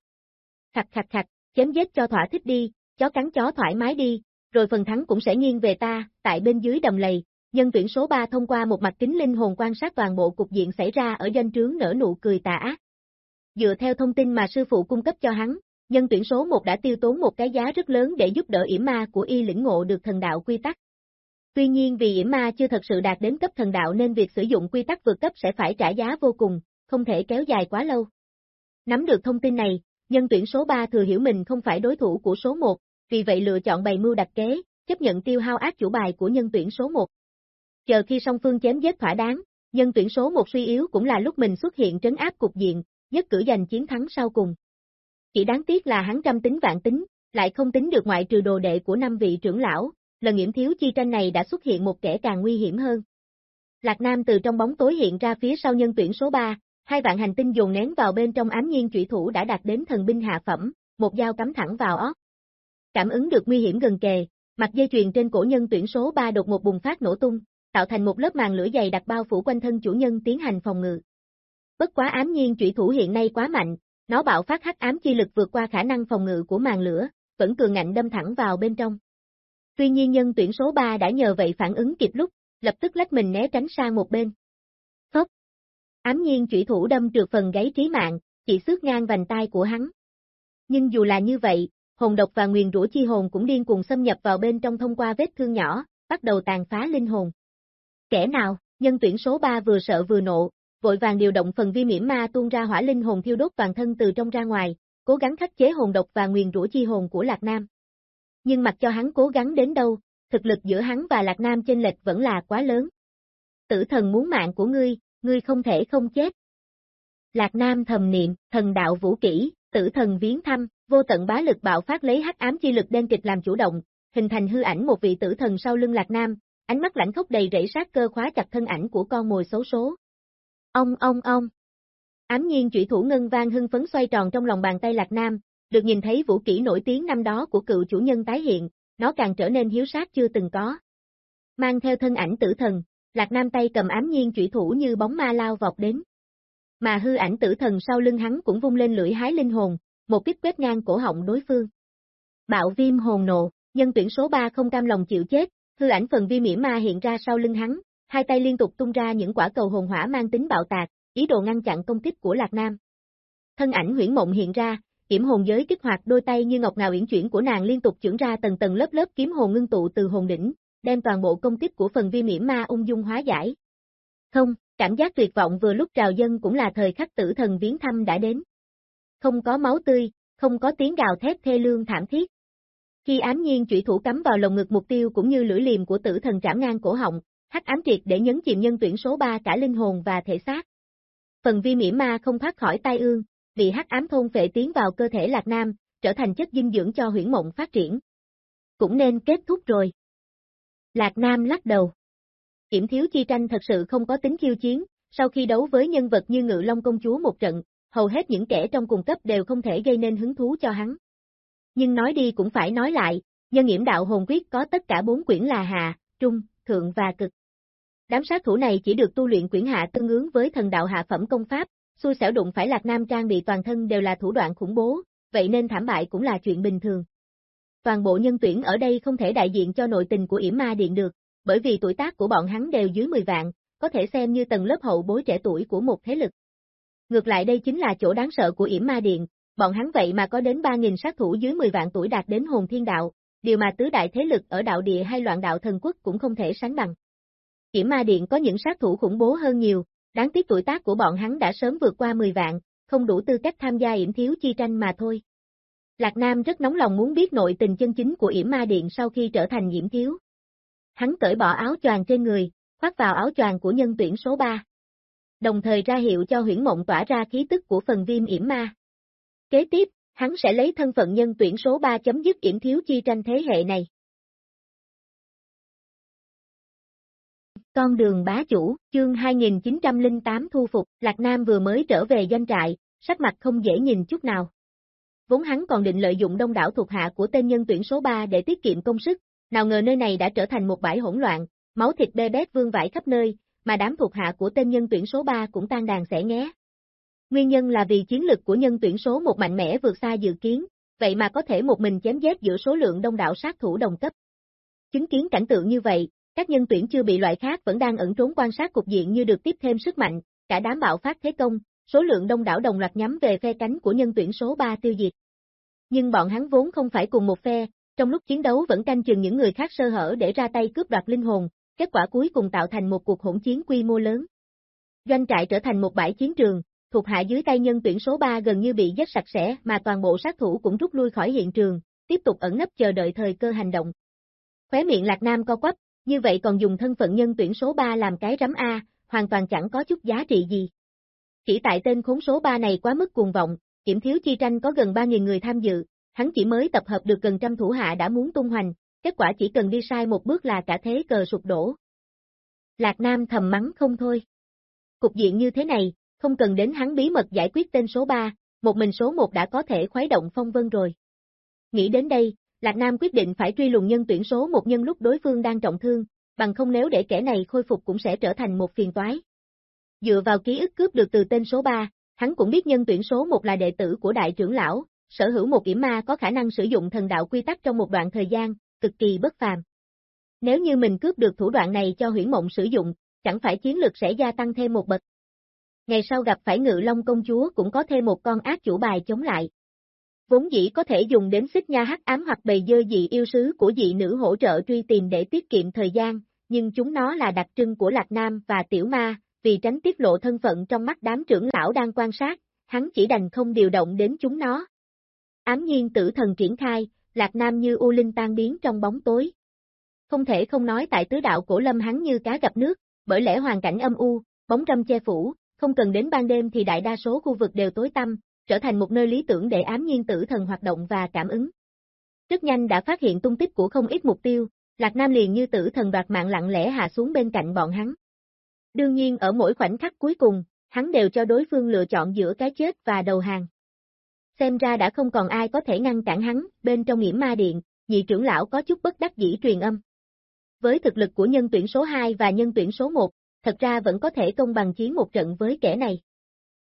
khạch khạch khạch, chém giết cho thỏa thích đi, chó cắn chó thoải mái đi, rồi phần thắng cũng sẽ nghiêng về ta, tại bên dưới đầm lầy, nhân tuyển số 3 thông qua một mặt kính linh hồn quan sát toàn bộ cục diện xảy ra ở doanh trướng nở nụ cười tà ác. Dựa theo thông tin mà sư phụ cung cấp cho hắn, nhân tuyển số 1 đã tiêu tốn một cái giá rất lớn để giúp đỡ yểm ma của y lĩnh ngộ được thần đạo quy tắc. Tuy nhiên vì yểm ma chưa thật sự đạt đến cấp thần đạo nên việc sử dụng quy tắc vượt cấp sẽ phải trả giá vô cùng, không thể kéo dài quá lâu. Nắm được thông tin này, nhân tuyển số 3 thừa hiểu mình không phải đối thủ của số 1, vì vậy lựa chọn bày mưu đặt kế, chấp nhận tiêu hao ác chủ bài của nhân tuyển số 1. Chờ khi song phương chém giết thỏa đáng, nhân tuyển số 1 suy yếu cũng là lúc mình xuất hiện trấn áp cục diện, nhất cử giành chiến thắng sau cùng. Chỉ đáng tiếc là hắn trăm tính vạn tính, lại không tính được ngoại trừ đồ đệ của năm vị trưởng lão, lần nghiễm thiếu chi tranh này đã xuất hiện một kẻ càng nguy hiểm hơn. Lạc Nam từ trong bóng tối hiện ra phía sau nhân tuyển số 3, hai vạn hành tinh dồn nén vào bên trong ám nhiên trụy thủ đã đạt đến thần binh hạ phẩm, một dao cắm thẳng vào óc. Cảm ứng được nguy hiểm gần kề, mặt dây chuyền trên cổ nhân tuyển số 3 đột một bùng phát nổ tung, tạo thành một lớp màn lửa dày đặc bao phủ quanh thân chủ nhân tiến hành phòng ngự. Bất quá ám nhiên trụy thủ hiện nay quá mạnh, nó bạo phát hắc ám chi lực vượt qua khả năng phòng ngự của màn lửa, vẫn cường ngạnh đâm thẳng vào bên trong. Tuy nhiên nhân tuyển số 3 đã nhờ vậy phản ứng kịp lúc, lập tức lách mình né tránh sang một bên. Phốc! Ám nhiên chủy thủ đâm trượt phần gáy trí mạng, chỉ xước ngang vành tai của hắn. Nhưng dù là như vậy, hồn độc và nguyền rủa chi hồn cũng điên cuồng xâm nhập vào bên trong thông qua vết thương nhỏ, bắt đầu tàn phá linh hồn. Kẻ nào, nhân tuyển số 3 vừa sợ vừa nộ, vội vàng điều động phần vi miễn ma tuôn ra hỏa linh hồn thiêu đốt toàn thân từ trong ra ngoài, cố gắng khắc chế hồn độc và nguyền rủa chi hồn của Lạc Nam. Nhưng mặc cho hắn cố gắng đến đâu, thực lực giữa hắn và Lạc Nam chênh lệch vẫn là quá lớn. Tử thần muốn mạng của ngươi, ngươi không thể không chết. Lạc Nam thầm niệm, thần đạo vũ kỹ, tử thần viếng thăm, vô tận bá lực bạo phát lấy hắc ám chi lực đen kịch làm chủ động, hình thành hư ảnh một vị tử thần sau lưng Lạc Nam, ánh mắt lãnh khốc đầy rẫy sát cơ khóa chặt thân ảnh của con mồi xấu số. Ông ông ông. Ám nhiên chủy thủ ngân vang hưng phấn xoay tròn trong lòng bàn tay Lạc Nam, được nhìn thấy vũ kỹ nổi tiếng năm đó của cựu chủ nhân tái hiện, nó càng trở nên hiếu sát chưa từng có. Mang theo thân ảnh tử thần, Lạc Nam tay cầm ám nhiên chủy thủ như bóng ma lao vọt đến. Mà hư ảnh tử thần sau lưng hắn cũng vung lên lưỡi hái linh hồn, một kích quét ngang cổ họng đối phương. Bạo viêm hồn nộ, nhân tuyển số 3 không cam lòng chịu chết, hư ảnh phần vi mỉa ma hiện ra sau lưng hắn, hai tay liên tục tung ra những quả cầu hồn hỏa mang tính bạo tạc, ý đồ ngăn chặn công kích của Lạc Nam. Thân ảnh huyễn mộng hiện ra, Kiểm hồn giới kích hoạt đôi tay như ngọc ngà uyển chuyển của nàng liên tục chuyển ra tầng tầng lớp lớp kiếm hồn ngưng tụ từ hồn đỉnh, đem toàn bộ công kích của phần vi miễn ma ung dung hóa giải. Không, cảm giác tuyệt vọng vừa lúc trào dân cũng là thời khắc tử thần viếng thăm đã đến. Không có máu tươi, không có tiếng gào thét thê lương thảm thiết. Khi ám nhiên chủy thủ cắm vào lồng ngực mục tiêu cũng như lưỡi liềm của tử thần trảm ngang cổ họng, hắc ám triệt để nhấn chìm nhân tuyển số 3 cả linh hồn và thể xác. Phần vi mỉa ma không thoát khỏi tai ương, bị hắc ám thôn phệ tiến vào cơ thể Lạc Nam, trở thành chất dinh dưỡng cho huyễn mộng phát triển. Cũng nên kết thúc rồi. Lạc Nam lắc đầu. Kiểm thiếu chi tranh thật sự không có tính khiêu chiến, sau khi đấu với nhân vật như Ngự Long Công Chúa một trận, hầu hết những kẻ trong cùng cấp đều không thể gây nên hứng thú cho hắn. Nhưng nói đi cũng phải nói lại, nhân nghiễm đạo hồn quyết có tất cả bốn quyển là hạ, trung, thượng và cực. Đám sát thủ này chỉ được tu luyện quyển hạ tương ứng với thần đạo hạ phẩm công pháp, xui xẻo đụng phải Lạc Nam trang bị toàn thân đều là thủ đoạn khủng bố, vậy nên thảm bại cũng là chuyện bình thường. Toàn bộ nhân tuyển ở đây không thể đại diện cho nội tình của yểm ma điện được, bởi vì tuổi tác của bọn hắn đều dưới 10 vạn, có thể xem như tầng lớp hậu bối trẻ tuổi của một thế lực. Ngược lại đây chính là chỗ đáng sợ của yểm ma điện, bọn hắn vậy mà có đến 3.000 sát thủ dưới 10 vạn tuổi đạt đến hồn thiên đạo, điều mà tứ đại thế lực ở đạo địa hay loạn đạo thần quốc cũng không thể sánh bằng. Chỉ ma điện có những sát thủ khủng bố hơn nhiều, Đáng tiếc tuổi tác của bọn hắn đã sớm vượt qua 10 vạn, không đủ tư cách tham gia yểm thiếu chi tranh mà thôi. Lạc Nam rất nóng lòng muốn biết nội tình chân chính của yểm ma điện sau khi trở thành yểm thiếu. Hắn cởi bỏ áo choàng trên người, khoác vào áo choàng của nhân tuyển số 3. Đồng thời ra hiệu cho huyển mộng tỏa ra khí tức của phần viêm yểm ma. Kế tiếp, hắn sẽ lấy thân phận nhân tuyển số 3 chấm dứt yểm thiếu chi tranh thế hệ này. Con đường bá chủ, chương 2908 thu phục, Lạc Nam vừa mới trở về doanh trại, sắc mặt không dễ nhìn chút nào. Vốn hắn còn định lợi dụng đông đảo thuộc hạ của tên nhân tuyển số 3 để tiết kiệm công sức, nào ngờ nơi này đã trở thành một bãi hỗn loạn, máu thịt bê bét vương vãi khắp nơi, mà đám thuộc hạ của tên nhân tuyển số 3 cũng tan đàn xẻ nghé. Nguyên nhân là vì chiến lực của nhân tuyển số một mạnh mẽ vượt xa dự kiến, vậy mà có thể một mình chém giết giữa số lượng đông đảo sát thủ đồng cấp. Chứng kiến cảnh tượng như vậy, các nhân tuyển chưa bị loại khác vẫn đang ẩn trốn quan sát cục diện như được tiếp thêm sức mạnh, cả đám bạo phát thế công, số lượng đông đảo đồng loạt nhắm về phe cánh của nhân tuyển số 3 tiêu diệt. Nhưng bọn hắn vốn không phải cùng một phe, trong lúc chiến đấu vẫn canh chừng những người khác sơ hở để ra tay cướp đoạt linh hồn, kết quả cuối cùng tạo thành một cuộc hỗn chiến quy mô lớn. Doanh trại trở thành một bãi chiến trường, thuộc hạ dưới tay nhân tuyển số 3 gần như bị giết sạch sẽ mà toàn bộ sát thủ cũng rút lui khỏi hiện trường, tiếp tục ẩn nấp chờ đợi thời cơ hành động. Khóe miệng Lạc Nam co quắp, như vậy còn dùng thân phận nhân tuyển số 3 làm cái rắm A, hoàn toàn chẳng có chút giá trị gì. Chỉ tại tên khốn số 3 này quá mức cuồng vọng, kiểm thiếu chi tranh có gần 3.000 người tham dự, hắn chỉ mới tập hợp được gần trăm thủ hạ đã muốn tung hoành, kết quả chỉ cần đi sai một bước là cả thế cờ sụp đổ. Lạc Nam thầm mắng không thôi. Cục diện như thế này, không cần đến hắn bí mật giải quyết tên số 3, một mình số 1 đã có thể khuấy động phong vân rồi. Nghĩ đến đây, Lạc Nam quyết định phải truy lùng nhân tuyển số một nhân lúc đối phương đang trọng thương, bằng không nếu để kẻ này khôi phục cũng sẽ trở thành một phiền toái. Dựa vào ký ức cướp được từ tên số 3, hắn cũng biết nhân tuyển số 1 là đệ tử của đại trưởng lão, sở hữu một yểm ma có khả năng sử dụng thần đạo quy tắc trong một đoạn thời gian, cực kỳ bất phàm. Nếu như mình cướp được thủ đoạn này cho huyển mộng sử dụng, chẳng phải chiến lực sẽ gia tăng thêm một bậc. Ngày sau gặp phải ngự long công chúa cũng có thêm một con ác chủ bài chống lại. Vốn dĩ có thể dùng đến xích nha hắc ám hoặc bầy dơ dị yêu sứ của dị nữ hỗ trợ truy tìm để tiết kiệm thời gian, nhưng chúng nó là đặc trưng của Lạc Nam và Tiểu Ma, vì tránh tiết lộ thân phận trong mắt đám trưởng lão đang quan sát, hắn chỉ đành không điều động đến chúng nó. Ám nhiên tử thần triển khai, Lạc Nam như u linh tan biến trong bóng tối. Không thể không nói tại tứ đạo cổ lâm hắn như cá gặp nước, bởi lẽ hoàn cảnh âm u, bóng râm che phủ, không cần đến ban đêm thì đại đa số khu vực đều tối tăm, trở thành một nơi lý tưởng để ám nhiên tử thần hoạt động và cảm ứng. Rất nhanh đã phát hiện tung tích của không ít mục tiêu, Lạc Nam liền như tử thần đoạt mạng lặng lẽ hạ xuống bên cạnh bọn hắn. Đương nhiên ở mỗi khoảnh khắc cuối cùng, hắn đều cho đối phương lựa chọn giữa cái chết và đầu hàng. Xem ra đã không còn ai có thể ngăn cản hắn, bên trong nghiễm ma điện, nhị trưởng lão có chút bất đắc dĩ truyền âm. Với thực lực của nhân tuyển số 2 và nhân tuyển số 1, thật ra vẫn có thể công bằng chiến một trận với kẻ này.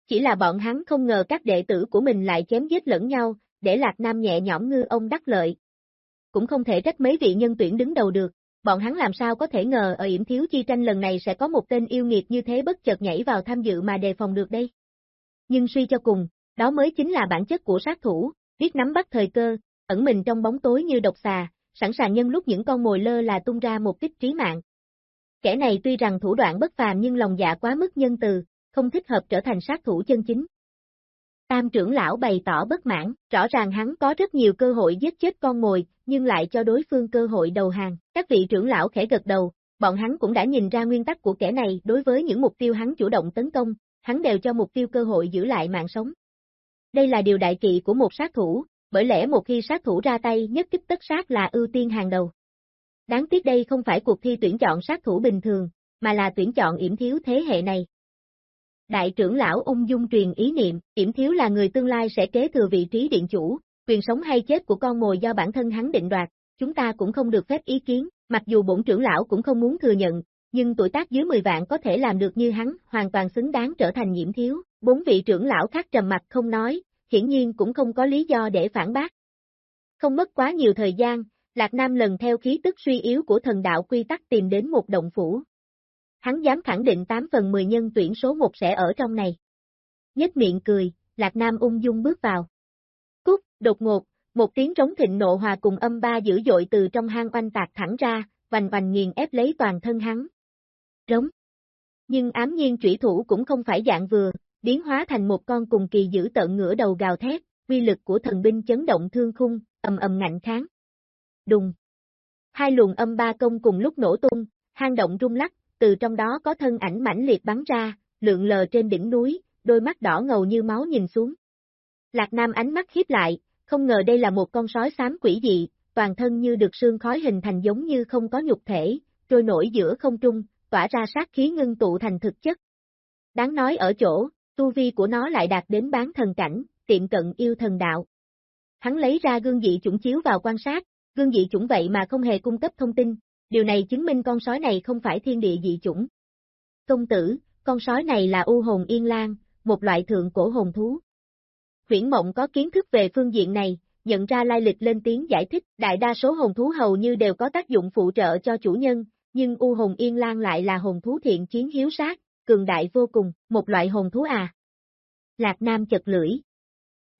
Chỉ là bọn hắn không ngờ các đệ tử của mình lại chém giết lẫn nhau, để Lạc Nam nhẹ nhõm ngư ông đắc lợi. Cũng không thể trách mấy vị nhân tuyển đứng đầu được, bọn hắn làm sao có thể ngờ ở yểm thiếu chi tranh lần này sẽ có một tên yêu nghiệt như thế bất chợt nhảy vào tham dự mà đề phòng được đây. Nhưng suy cho cùng, đó mới chính là bản chất của sát thủ, biết nắm bắt thời cơ, ẩn mình trong bóng tối như độc xà, sẵn sàng nhân lúc những con mồi lơ là tung ra một kích trí mạng. Kẻ này tuy rằng thủ đoạn bất phàm nhưng lòng dạ quá mức nhân từ, không thích hợp trở thành sát thủ chân chính. Tam trưởng lão bày tỏ bất mãn, rõ ràng hắn có rất nhiều cơ hội giết chết con mồi, nhưng lại cho đối phương cơ hội đầu hàng. Các vị trưởng lão khẽ gật đầu, bọn hắn cũng đã nhìn ra nguyên tắc của kẻ này đối với những mục tiêu hắn chủ động tấn công, hắn đều cho mục tiêu cơ hội giữ lại mạng sống. Đây là điều đại kỵ của một sát thủ, bởi lẽ một khi sát thủ ra tay nhất kích tất sát là ưu tiên hàng đầu. Đáng tiếc đây không phải cuộc thi tuyển chọn sát thủ bình thường, mà là tuyển chọn yểm thiếu thế hệ này. Đại trưởng lão ung dung truyền ý niệm, yểm thiếu là người tương lai sẽ kế thừa vị trí điện chủ, quyền sống hay chết của con mồi do bản thân hắn định đoạt, chúng ta cũng không được phép ý kiến, mặc dù bổn trưởng lão cũng không muốn thừa nhận, nhưng tuổi tác dưới 10 vạn có thể làm được như hắn, hoàn toàn xứng đáng trở thành nhiễm thiếu. Bốn vị trưởng lão khác trầm mặt không nói, hiển nhiên cũng không có lý do để phản bác. Không mất quá nhiều thời gian, Lạc Nam lần theo khí tức suy yếu của thần đạo quy tắc tìm đến một động phủ. Hắn dám khẳng định 8 phần 10 nhân tuyển số 1 sẽ ở trong này. Nhất miệng cười, Lạc Nam ung dung bước vào. Cúc, đột ngột, một tiếng trống thịnh nộ hòa cùng âm ba dữ dội từ trong hang oanh tạc thẳng ra, vành vành nghiền ép lấy toàn thân hắn. Rống. Nhưng ám nhiên trủy thủ cũng không phải dạng vừa, biến hóa thành một con cùng kỳ dữ tận ngửa đầu gào thét, uy lực của thần binh chấn động thương khung, ầm ầm ngạnh kháng. Đùng. Hai luồng âm ba công cùng lúc nổ tung, hang động rung lắc, từ trong đó có thân ảnh mãnh liệt bắn ra, lượng lờ trên đỉnh núi, đôi mắt đỏ ngầu như máu nhìn xuống. Lạc Nam ánh mắt khiếp lại, không ngờ đây là một con sói xám quỷ dị, toàn thân như được sương khói hình thành giống như không có nhục thể, trôi nổi giữa không trung, tỏa ra sát khí ngưng tụ thành thực chất. Đáng nói ở chỗ, tu vi của nó lại đạt đến bán thần cảnh, tiệm cận yêu thần đạo. Hắn lấy ra gương dị chủng chiếu vào quan sát, gương dị chủng vậy mà không hề cung cấp thông tin, điều này chứng minh con sói này không phải thiên địa dị chủng. Công tử, con sói này là u hồn yên lang, một loại thượng cổ hồn thú. Huyển mộng có kiến thức về phương diện này, nhận ra lai lịch lên tiếng giải thích, đại đa số hồn thú hầu như đều có tác dụng phụ trợ cho chủ nhân, nhưng u hồn yên lang lại là hồn thú thiện chiến hiếu sát, cường đại vô cùng, một loại hồn thú à. Lạc Nam chật lưỡi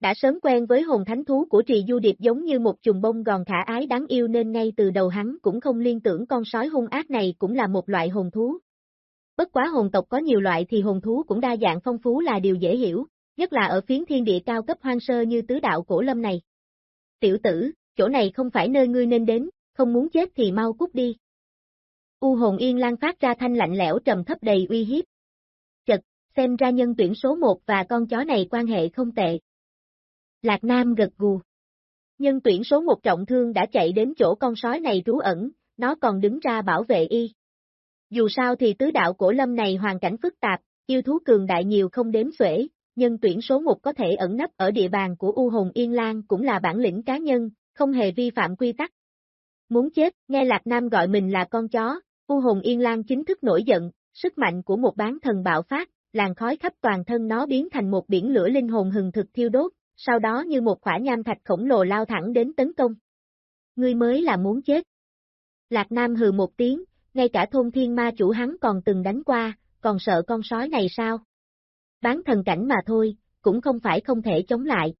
đã sớm quen với hồn thánh thú của trì du điệp giống như một chùm bông gòn khả ái đáng yêu nên ngay từ đầu hắn cũng không liên tưởng con sói hung ác này cũng là một loại hồn thú. Bất quá hồn tộc có nhiều loại thì hồn thú cũng đa dạng phong phú là điều dễ hiểu, nhất là ở phiến thiên địa cao cấp hoang sơ như tứ đạo cổ lâm này. Tiểu tử, chỗ này không phải nơi ngươi nên đến, không muốn chết thì mau cút đi. U hồn yên lan phát ra thanh lạnh lẽo trầm thấp đầy uy hiếp. Chật, xem ra nhân tuyển số 1 và con chó này quan hệ không tệ. Lạc Nam gật gù. Nhân tuyển số một trọng thương đã chạy đến chỗ con sói này trú ẩn, nó còn đứng ra bảo vệ y. Dù sao thì tứ đạo cổ lâm này hoàn cảnh phức tạp, yêu thú cường đại nhiều không đếm xuể, nhân tuyển số một có thể ẩn nấp ở địa bàn của U Hồn Yên Lan cũng là bản lĩnh cá nhân, không hề vi phạm quy tắc. Muốn chết, nghe Lạc Nam gọi mình là con chó, U Hồn Yên Lan chính thức nổi giận, sức mạnh của một bán thần bạo phát, làn khói khắp toàn thân nó biến thành một biển lửa linh hồn hừng thực thiêu đốt, sau đó như một khỏa nham thạch khổng lồ lao thẳng đến tấn công. Ngươi mới là muốn chết. Lạc Nam hừ một tiếng, ngay cả thôn thiên ma chủ hắn còn từng đánh qua, còn sợ con sói này sao? Bán thần cảnh mà thôi, cũng không phải không thể chống lại.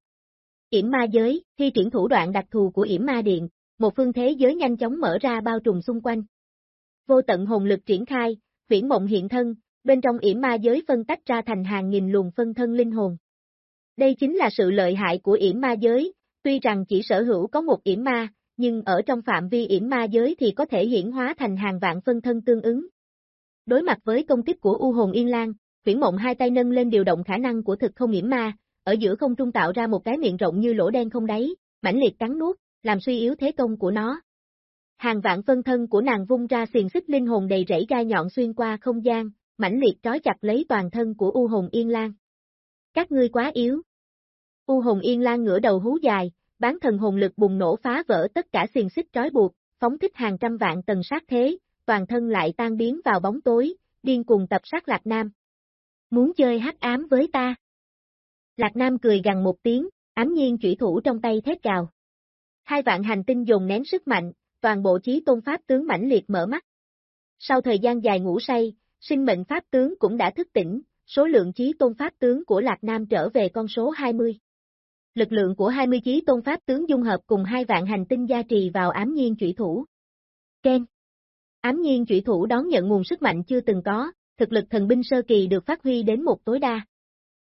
Yểm ma giới, thi triển thủ đoạn đặc thù của yểm ma điện, một phương thế giới nhanh chóng mở ra bao trùm xung quanh. Vô tận hồn lực triển khai, viễn mộng hiện thân, bên trong yểm ma giới phân tách ra thành hàng nghìn luồng phân thân linh hồn. Đây chính là sự lợi hại của yểm ma giới, tuy rằng chỉ sở hữu có một yểm ma, nhưng ở trong phạm vi yểm ma giới thì có thể hiển hóa thành hàng vạn phân thân tương ứng. Đối mặt với công kích của U hồn Yên Lan, viễn Mộng hai tay nâng lên điều động khả năng của thực không yểm ma, ở giữa không trung tạo ra một cái miệng rộng như lỗ đen không đáy, mãnh liệt cắn nuốt, làm suy yếu thế công của nó. Hàng vạn phân thân của nàng vung ra xiềng xích linh hồn đầy rẫy gai nhọn xuyên qua không gian, mãnh liệt trói chặt lấy toàn thân của U hồn Yên Lan. Các ngươi quá yếu. U hồn Yên Lan ngửa đầu hú dài, bán thần hồn lực bùng nổ phá vỡ tất cả xiềng xích trói buộc, phóng thích hàng trăm vạn tầng sát thế, toàn thân lại tan biến vào bóng tối, điên cuồng tập sát Lạc Nam. Muốn chơi hắc ám với ta? Lạc Nam cười gằn một tiếng, ám nhiên chủy thủ trong tay thét gào. Hai vạn hành tinh dùng nén sức mạnh, toàn bộ trí tôn pháp tướng mãnh liệt mở mắt. Sau thời gian dài ngủ say, sinh mệnh pháp tướng cũng đã thức tỉnh, số lượng chí tôn pháp tướng của Lạc Nam trở về con số 20. Lực lượng của 20 chí tôn pháp tướng dung hợp cùng hai vạn hành tinh gia trì vào ám nhiên chủy thủ. Ken Ám nhiên chủy thủ đón nhận nguồn sức mạnh chưa từng có, thực lực thần binh sơ kỳ được phát huy đến một tối đa.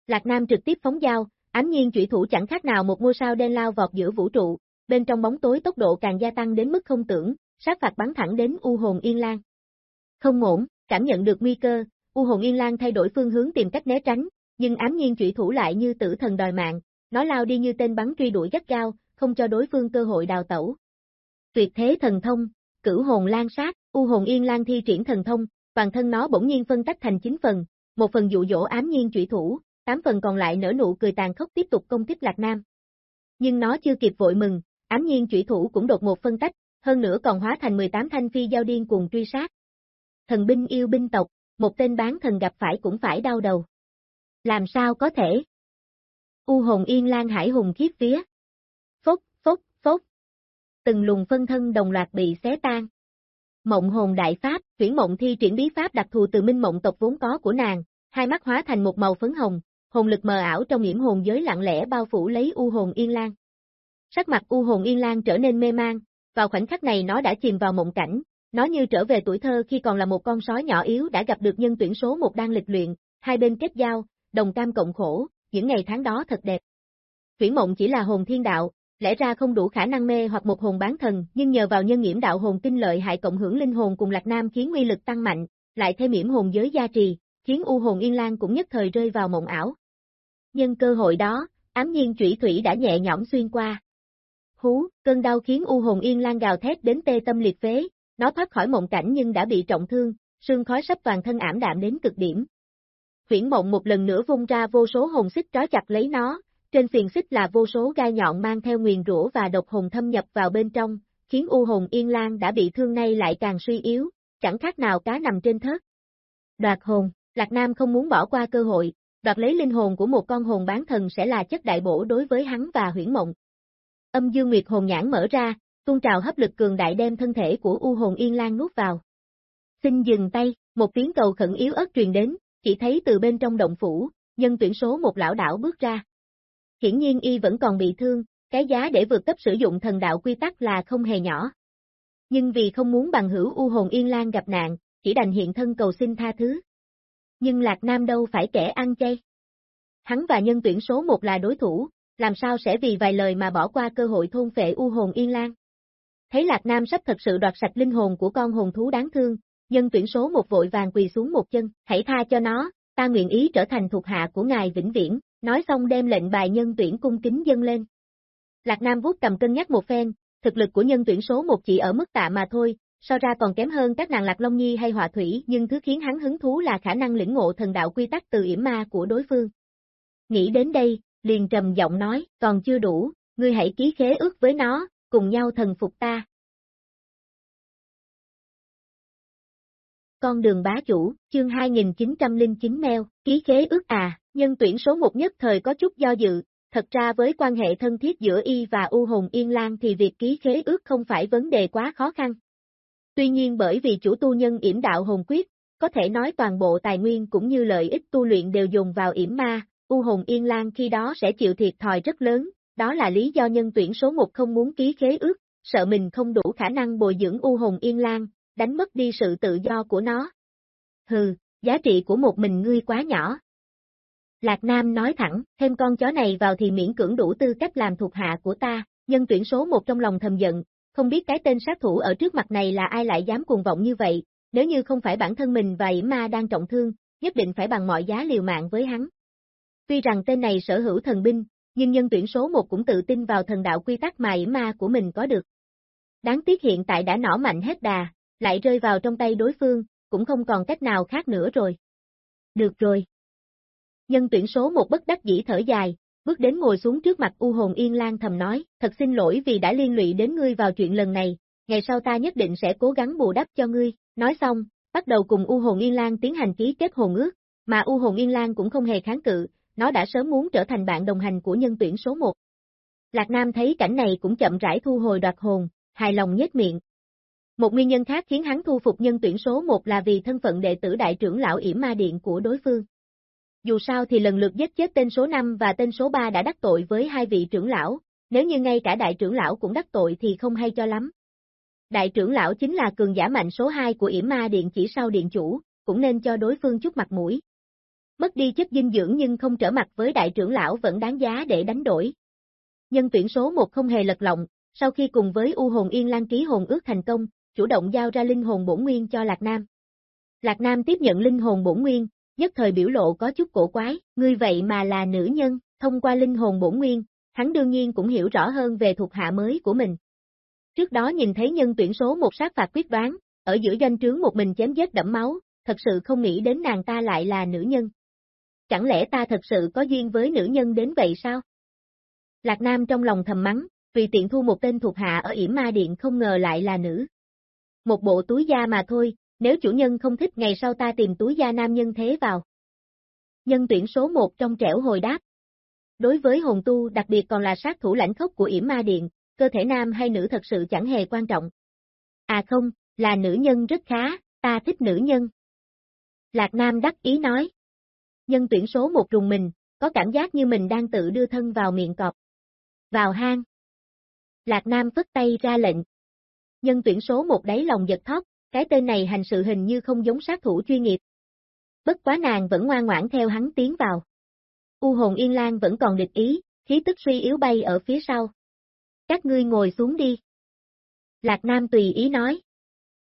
Lạc Nam trực tiếp phóng dao, ám nhiên chủy thủ chẳng khác nào một ngôi sao đen lao vọt giữa vũ trụ, bên trong bóng tối tốc độ càng gia tăng đến mức không tưởng, sát phạt bắn thẳng đến U hồn Yên Lan. Không ổn, cảm nhận được nguy cơ, U hồn Yên lang thay đổi phương hướng tìm cách né tránh, nhưng ám nhiên chủy thủ lại như tử thần đòi mạng, nó lao đi như tên bắn truy đuổi gắt gao, không cho đối phương cơ hội đào tẩu. Tuyệt thế thần thông, cửu hồn lan sát, U hồn Yên Lan thi triển thần thông, toàn thân nó bỗng nhiên phân tách thành 9 phần, một phần dụ dỗ ám nhiên chủy thủ, 8 phần còn lại nở nụ cười tàn khốc tiếp tục công kích Lạc Nam. Nhưng nó chưa kịp vội mừng, ám nhiên chủy thủ cũng đột một phân tách, hơn nữa còn hóa thành 18 thanh phi giao điên cùng truy sát. Thần binh yêu binh tộc, một tên bán thần gặp phải cũng phải đau đầu. Làm sao có thể? U hồn yên lan hải hùng khiếp vía. Phốc, phốc, phốc. Từng luồng phân thân đồng loạt bị xé tan. Mộng hồn đại pháp, chuyển mộng thi triển bí pháp đặc thù từ minh mộng tộc vốn có của nàng, hai mắt hóa thành một màu phấn hồng, hồn lực mờ ảo trong nhiễm hồn giới lặng lẽ bao phủ lấy u hồn yên lan. Sắc mặt u hồn yên lan trở nên mê mang, vào khoảnh khắc này nó đã chìm vào mộng cảnh, nó như trở về tuổi thơ khi còn là một con sói nhỏ yếu đã gặp được nhân tuyển số một đang lịch luyện, hai bên kết giao, đồng cam cộng khổ, những ngày tháng đó thật đẹp. Thủy mộng chỉ là hồn thiên đạo, lẽ ra không đủ khả năng mê hoặc một hồn bán thần, nhưng nhờ vào nhân nghiễm đạo hồn kinh lợi hại cộng hưởng linh hồn cùng Lạc Nam khiến uy lực tăng mạnh, lại thêm yểm hồn giới gia trì, khiến u hồn yên lan cũng nhất thời rơi vào mộng ảo. Nhân cơ hội đó, ám nhiên chủy thủy đã nhẹ nhõm xuyên qua. Hú, cơn đau khiến u hồn yên lan gào thét đến tê tâm liệt phế, nó thoát khỏi mộng cảnh nhưng đã bị trọng thương, sương khói sắp toàn thân ảm đạm đến cực điểm. Huyễn mộng một lần nữa vung ra vô số hồn xích trói chặt lấy nó, trên phiền xích là vô số gai nhọn mang theo nguyền rủa và độc hồn thâm nhập vào bên trong, khiến u hồn yên lan đã bị thương nay lại càng suy yếu, chẳng khác nào cá nằm trên thớt. Đoạt hồn, Lạc Nam không muốn bỏ qua cơ hội, đoạt lấy linh hồn của một con hồn bán thần sẽ là chất đại bổ đối với hắn và huyễn mộng. Âm dương nguyệt hồn nhãn mở ra, tuôn trào hấp lực cường đại đem thân thể của u hồn yên lan nuốt vào. Xin dừng tay, một tiếng cầu khẩn yếu ớt truyền đến, chỉ thấy từ bên trong động phủ, nhân tuyển số một lão đảo bước ra. hiển nhiên y vẫn còn bị thương, cái giá để vượt cấp sử dụng thần đạo quy tắc là không hề nhỏ. Nhưng vì không muốn bằng hữu u hồn yên lan gặp nạn, chỉ đành hiện thân cầu xin tha thứ. Nhưng Lạc Nam đâu phải kẻ ăn chay. Hắn và nhân tuyển số một là đối thủ, làm sao sẽ vì vài lời mà bỏ qua cơ hội thôn phệ u hồn yên lan. Thấy Lạc Nam sắp thật sự đoạt sạch linh hồn của con hồn thú đáng thương, nhân tuyển số một vội vàng quỳ xuống một chân, hãy tha cho nó, ta nguyện ý trở thành thuộc hạ của ngài vĩnh viễn, nói xong đem lệnh bài nhân tuyển cung kính dâng lên. Lạc Nam vuốt cầm cân nhắc một phen, thực lực của nhân tuyển số một chỉ ở mức tạ mà thôi, so ra còn kém hơn các nàng Lạc Long Nhi hay Họa Thủy nhưng thứ khiến hắn hứng thú là khả năng lĩnh ngộ thần đạo quy tắc từ yểm ma của đối phương. Nghĩ đến đây, liền trầm giọng nói, còn chưa đủ, ngươi hãy ký khế ước với nó, cùng nhau thần phục ta. Con đường bá chủ, chương 2909 meo, ký khế ước à, nhân tuyển số một nhất thời có chút do dự, thật ra với quan hệ thân thiết giữa y và U Hồn Yên Lan thì việc ký khế ước không phải vấn đề quá khó khăn. Tuy nhiên bởi vì chủ tu nhân yểm đạo hồn quyết, có thể nói toàn bộ tài nguyên cũng như lợi ích tu luyện đều dùng vào yểm ma, U Hồn Yên Lan khi đó sẽ chịu thiệt thòi rất lớn, đó là lý do nhân tuyển số một không muốn ký khế ước, sợ mình không đủ khả năng bồi dưỡng U Hồn Yên Lan, đánh mất đi sự tự do của nó. Hừ, giá trị của một mình ngươi quá nhỏ. Lạc Nam nói thẳng, thêm con chó này vào thì miễn cưỡng đủ tư cách làm thuộc hạ của ta, nhân tuyển số một trong lòng thầm giận, không biết cái tên sát thủ ở trước mặt này là ai lại dám cuồng vọng như vậy, nếu như không phải bản thân mình và yểm ma đang trọng thương, nhất định phải bằng mọi giá liều mạng với hắn. Tuy rằng tên này sở hữu thần binh, nhưng nhân tuyển số một cũng tự tin vào thần đạo quy tắc mà yểm ma của mình có được. Đáng tiếc hiện tại đã nỏ mạnh hết đà, lại rơi vào trong tay đối phương, cũng không còn cách nào khác nữa rồi. Được rồi. Nhân tuyển số một bất đắc dĩ thở dài, bước đến ngồi xuống trước mặt U Hồn Yên Lan thầm nói, thật xin lỗi vì đã liên lụy đến ngươi vào chuyện lần này, ngày sau ta nhất định sẽ cố gắng bù đắp cho ngươi, nói xong, bắt đầu cùng U Hồn Yên Lan tiến hành ký kết hồn ước, mà U Hồn Yên Lan cũng không hề kháng cự, nó đã sớm muốn trở thành bạn đồng hành của nhân tuyển số 1. Lạc Nam thấy cảnh này cũng chậm rãi thu hồi đoạt hồn, hài lòng nhếch miệng. Một nguyên nhân khác khiến hắn thu phục nhân tuyển số 1 là vì thân phận đệ tử đại trưởng lão yểm ma điện của đối phương. Dù sao thì lần lượt giết chết tên số 5 và tên số 3 đã đắc tội với hai vị trưởng lão, nếu như ngay cả đại trưởng lão cũng đắc tội thì không hay cho lắm. Đại trưởng lão chính là cường giả mạnh số 2 của yểm ma điện chỉ sau điện chủ, cũng nên cho đối phương chút mặt mũi. Mất đi chất dinh dưỡng nhưng không trở mặt với đại trưởng lão vẫn đáng giá để đánh đổi. Nhân tuyển số 1 không hề lật lọng, sau khi cùng với U hồn Yên Lan ký hồn ước thành công, chủ động giao ra linh hồn bổn nguyên cho Lạc Nam. Lạc Nam tiếp nhận linh hồn bổn nguyên, nhất thời biểu lộ có chút cổ quái, ngươi vậy mà là nữ nhân, thông qua linh hồn bổn nguyên, hắn đương nhiên cũng hiểu rõ hơn về thuộc hạ mới của mình. Trước đó nhìn thấy nhân tuyển số một sát phạt quyết đoán, ở giữa doanh trướng một mình chém giết đẫm máu, thật sự không nghĩ đến nàng ta lại là nữ nhân. Chẳng lẽ ta thật sự có duyên với nữ nhân đến vậy sao? Lạc Nam trong lòng thầm mắng, vì tiện thu một tên thuộc hạ ở yểm ma điện không ngờ lại là nữ. Một bộ túi da mà thôi, nếu chủ nhân không thích ngày sau ta tìm túi da nam nhân thế vào. Nhân tuyển số một trong trẻo hồi đáp. Đối với hồn tu đặc biệt còn là sát thủ lãnh khốc của yểm ma điện, cơ thể nam hay nữ thật sự chẳng hề quan trọng. À không, là nữ nhân rất khá, ta thích nữ nhân. Lạc Nam đắc ý nói. Nhân tuyển số một trùng mình, có cảm giác như mình đang tự đưa thân vào miệng cọp. Vào hang. Lạc Nam phất tay ra lệnh. Nhân tuyển số một đáy lòng giật thót, cái tên này hành sự hình như không giống sát thủ chuyên nghiệp. Bất quá nàng vẫn ngoan ngoãn theo hắn tiến vào. U hồn Yên Lan vẫn còn địch ý, khí tức suy yếu bay ở phía sau. Các ngươi ngồi xuống đi. Lạc Nam tùy ý nói.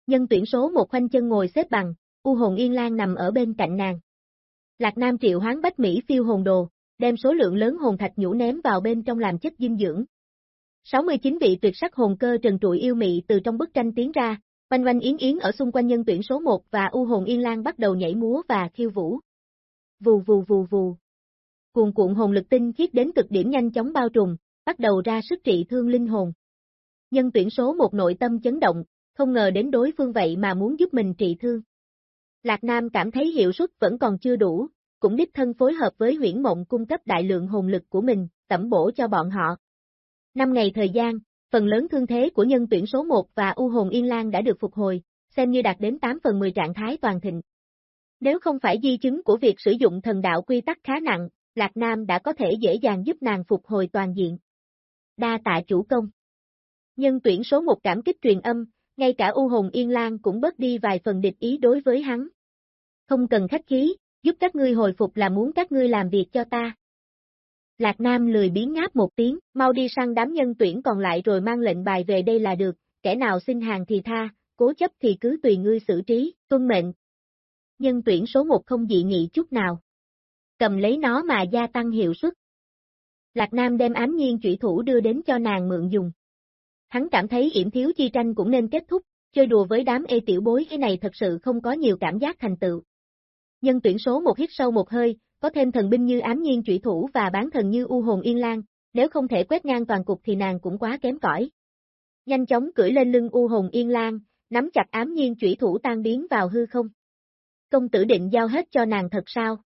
Nhân tuyển số một khoanh chân ngồi xếp bằng, U hồn Yên Lan nằm ở bên cạnh nàng. Lạc Nam triệu hoán bách Mỹ phiêu hồn đồ, đem số lượng lớn hồn thạch nhũ ném vào bên trong làm chất dinh dưỡng. 69 vị tuyệt sắc hồn cơ trần trụi yêu mị từ trong bức tranh tiến ra, quanh quanh yến yến ở xung quanh nhân tuyển số 1 và U hồn Yên Lan bắt đầu nhảy múa và khiêu vũ. Vù vù vù vù. Cuồn cuộn hồn lực tinh khiết đến cực điểm nhanh chóng bao trùm, bắt đầu ra sức trị thương linh hồn. Nhân tuyển số một nội tâm chấn động, không ngờ đến đối phương vậy mà muốn giúp mình trị thương. Lạc Nam cảm thấy hiệu suất vẫn còn chưa đủ, cũng đích thân phối hợp với huyển mộng cung cấp đại lượng hồn lực của mình, tẩm bổ cho bọn họ. Năm ngày thời gian, phần lớn thương thế của nhân tuyển số 1 và U hồn Yên Lan đã được phục hồi, xem như đạt đến 8 phần 10 trạng thái toàn thịnh. Nếu không phải di chứng của việc sử dụng thần đạo quy tắc khá nặng, Lạc Nam đã có thể dễ dàng giúp nàng phục hồi toàn diện. Đa tạ chủ công. Nhân tuyển số một cảm kích truyền âm, ngay cả U Hồn Yên Lan cũng bớt đi vài phần địch ý đối với hắn. Không cần khách khí, giúp các ngươi hồi phục là muốn các ngươi làm việc cho ta. Lạc Nam lười biến ngáp một tiếng, mau đi săn đám nhân tuyển còn lại rồi mang lệnh bài về đây là được, kẻ nào xin hàng thì tha, cố chấp thì cứ tùy ngươi xử trí, tuân mệnh. Nhân tuyển số một không dị nghị chút nào. Cầm lấy nó mà gia tăng hiệu suất. Lạc Nam đem ám nhiên chủy thủ đưa đến cho nàng mượn dùng. Hắn cảm thấy yểm thiếu chi tranh cũng nên kết thúc, chơi đùa với đám ê tiểu bối cái này thật sự không có nhiều cảm giác thành tựu. Nhân tuyển số một hít sâu một hơi, có thêm thần binh như ám nhiên trụy thủ và bán thần như u hồn yên lan, nếu không thể quét ngang toàn cục thì nàng cũng quá kém cỏi. Nhanh chóng cưỡi lên lưng u hồn yên lan, nắm chặt ám nhiên trụy thủ tan biến vào hư không. Công tử định giao hết cho nàng thật sao?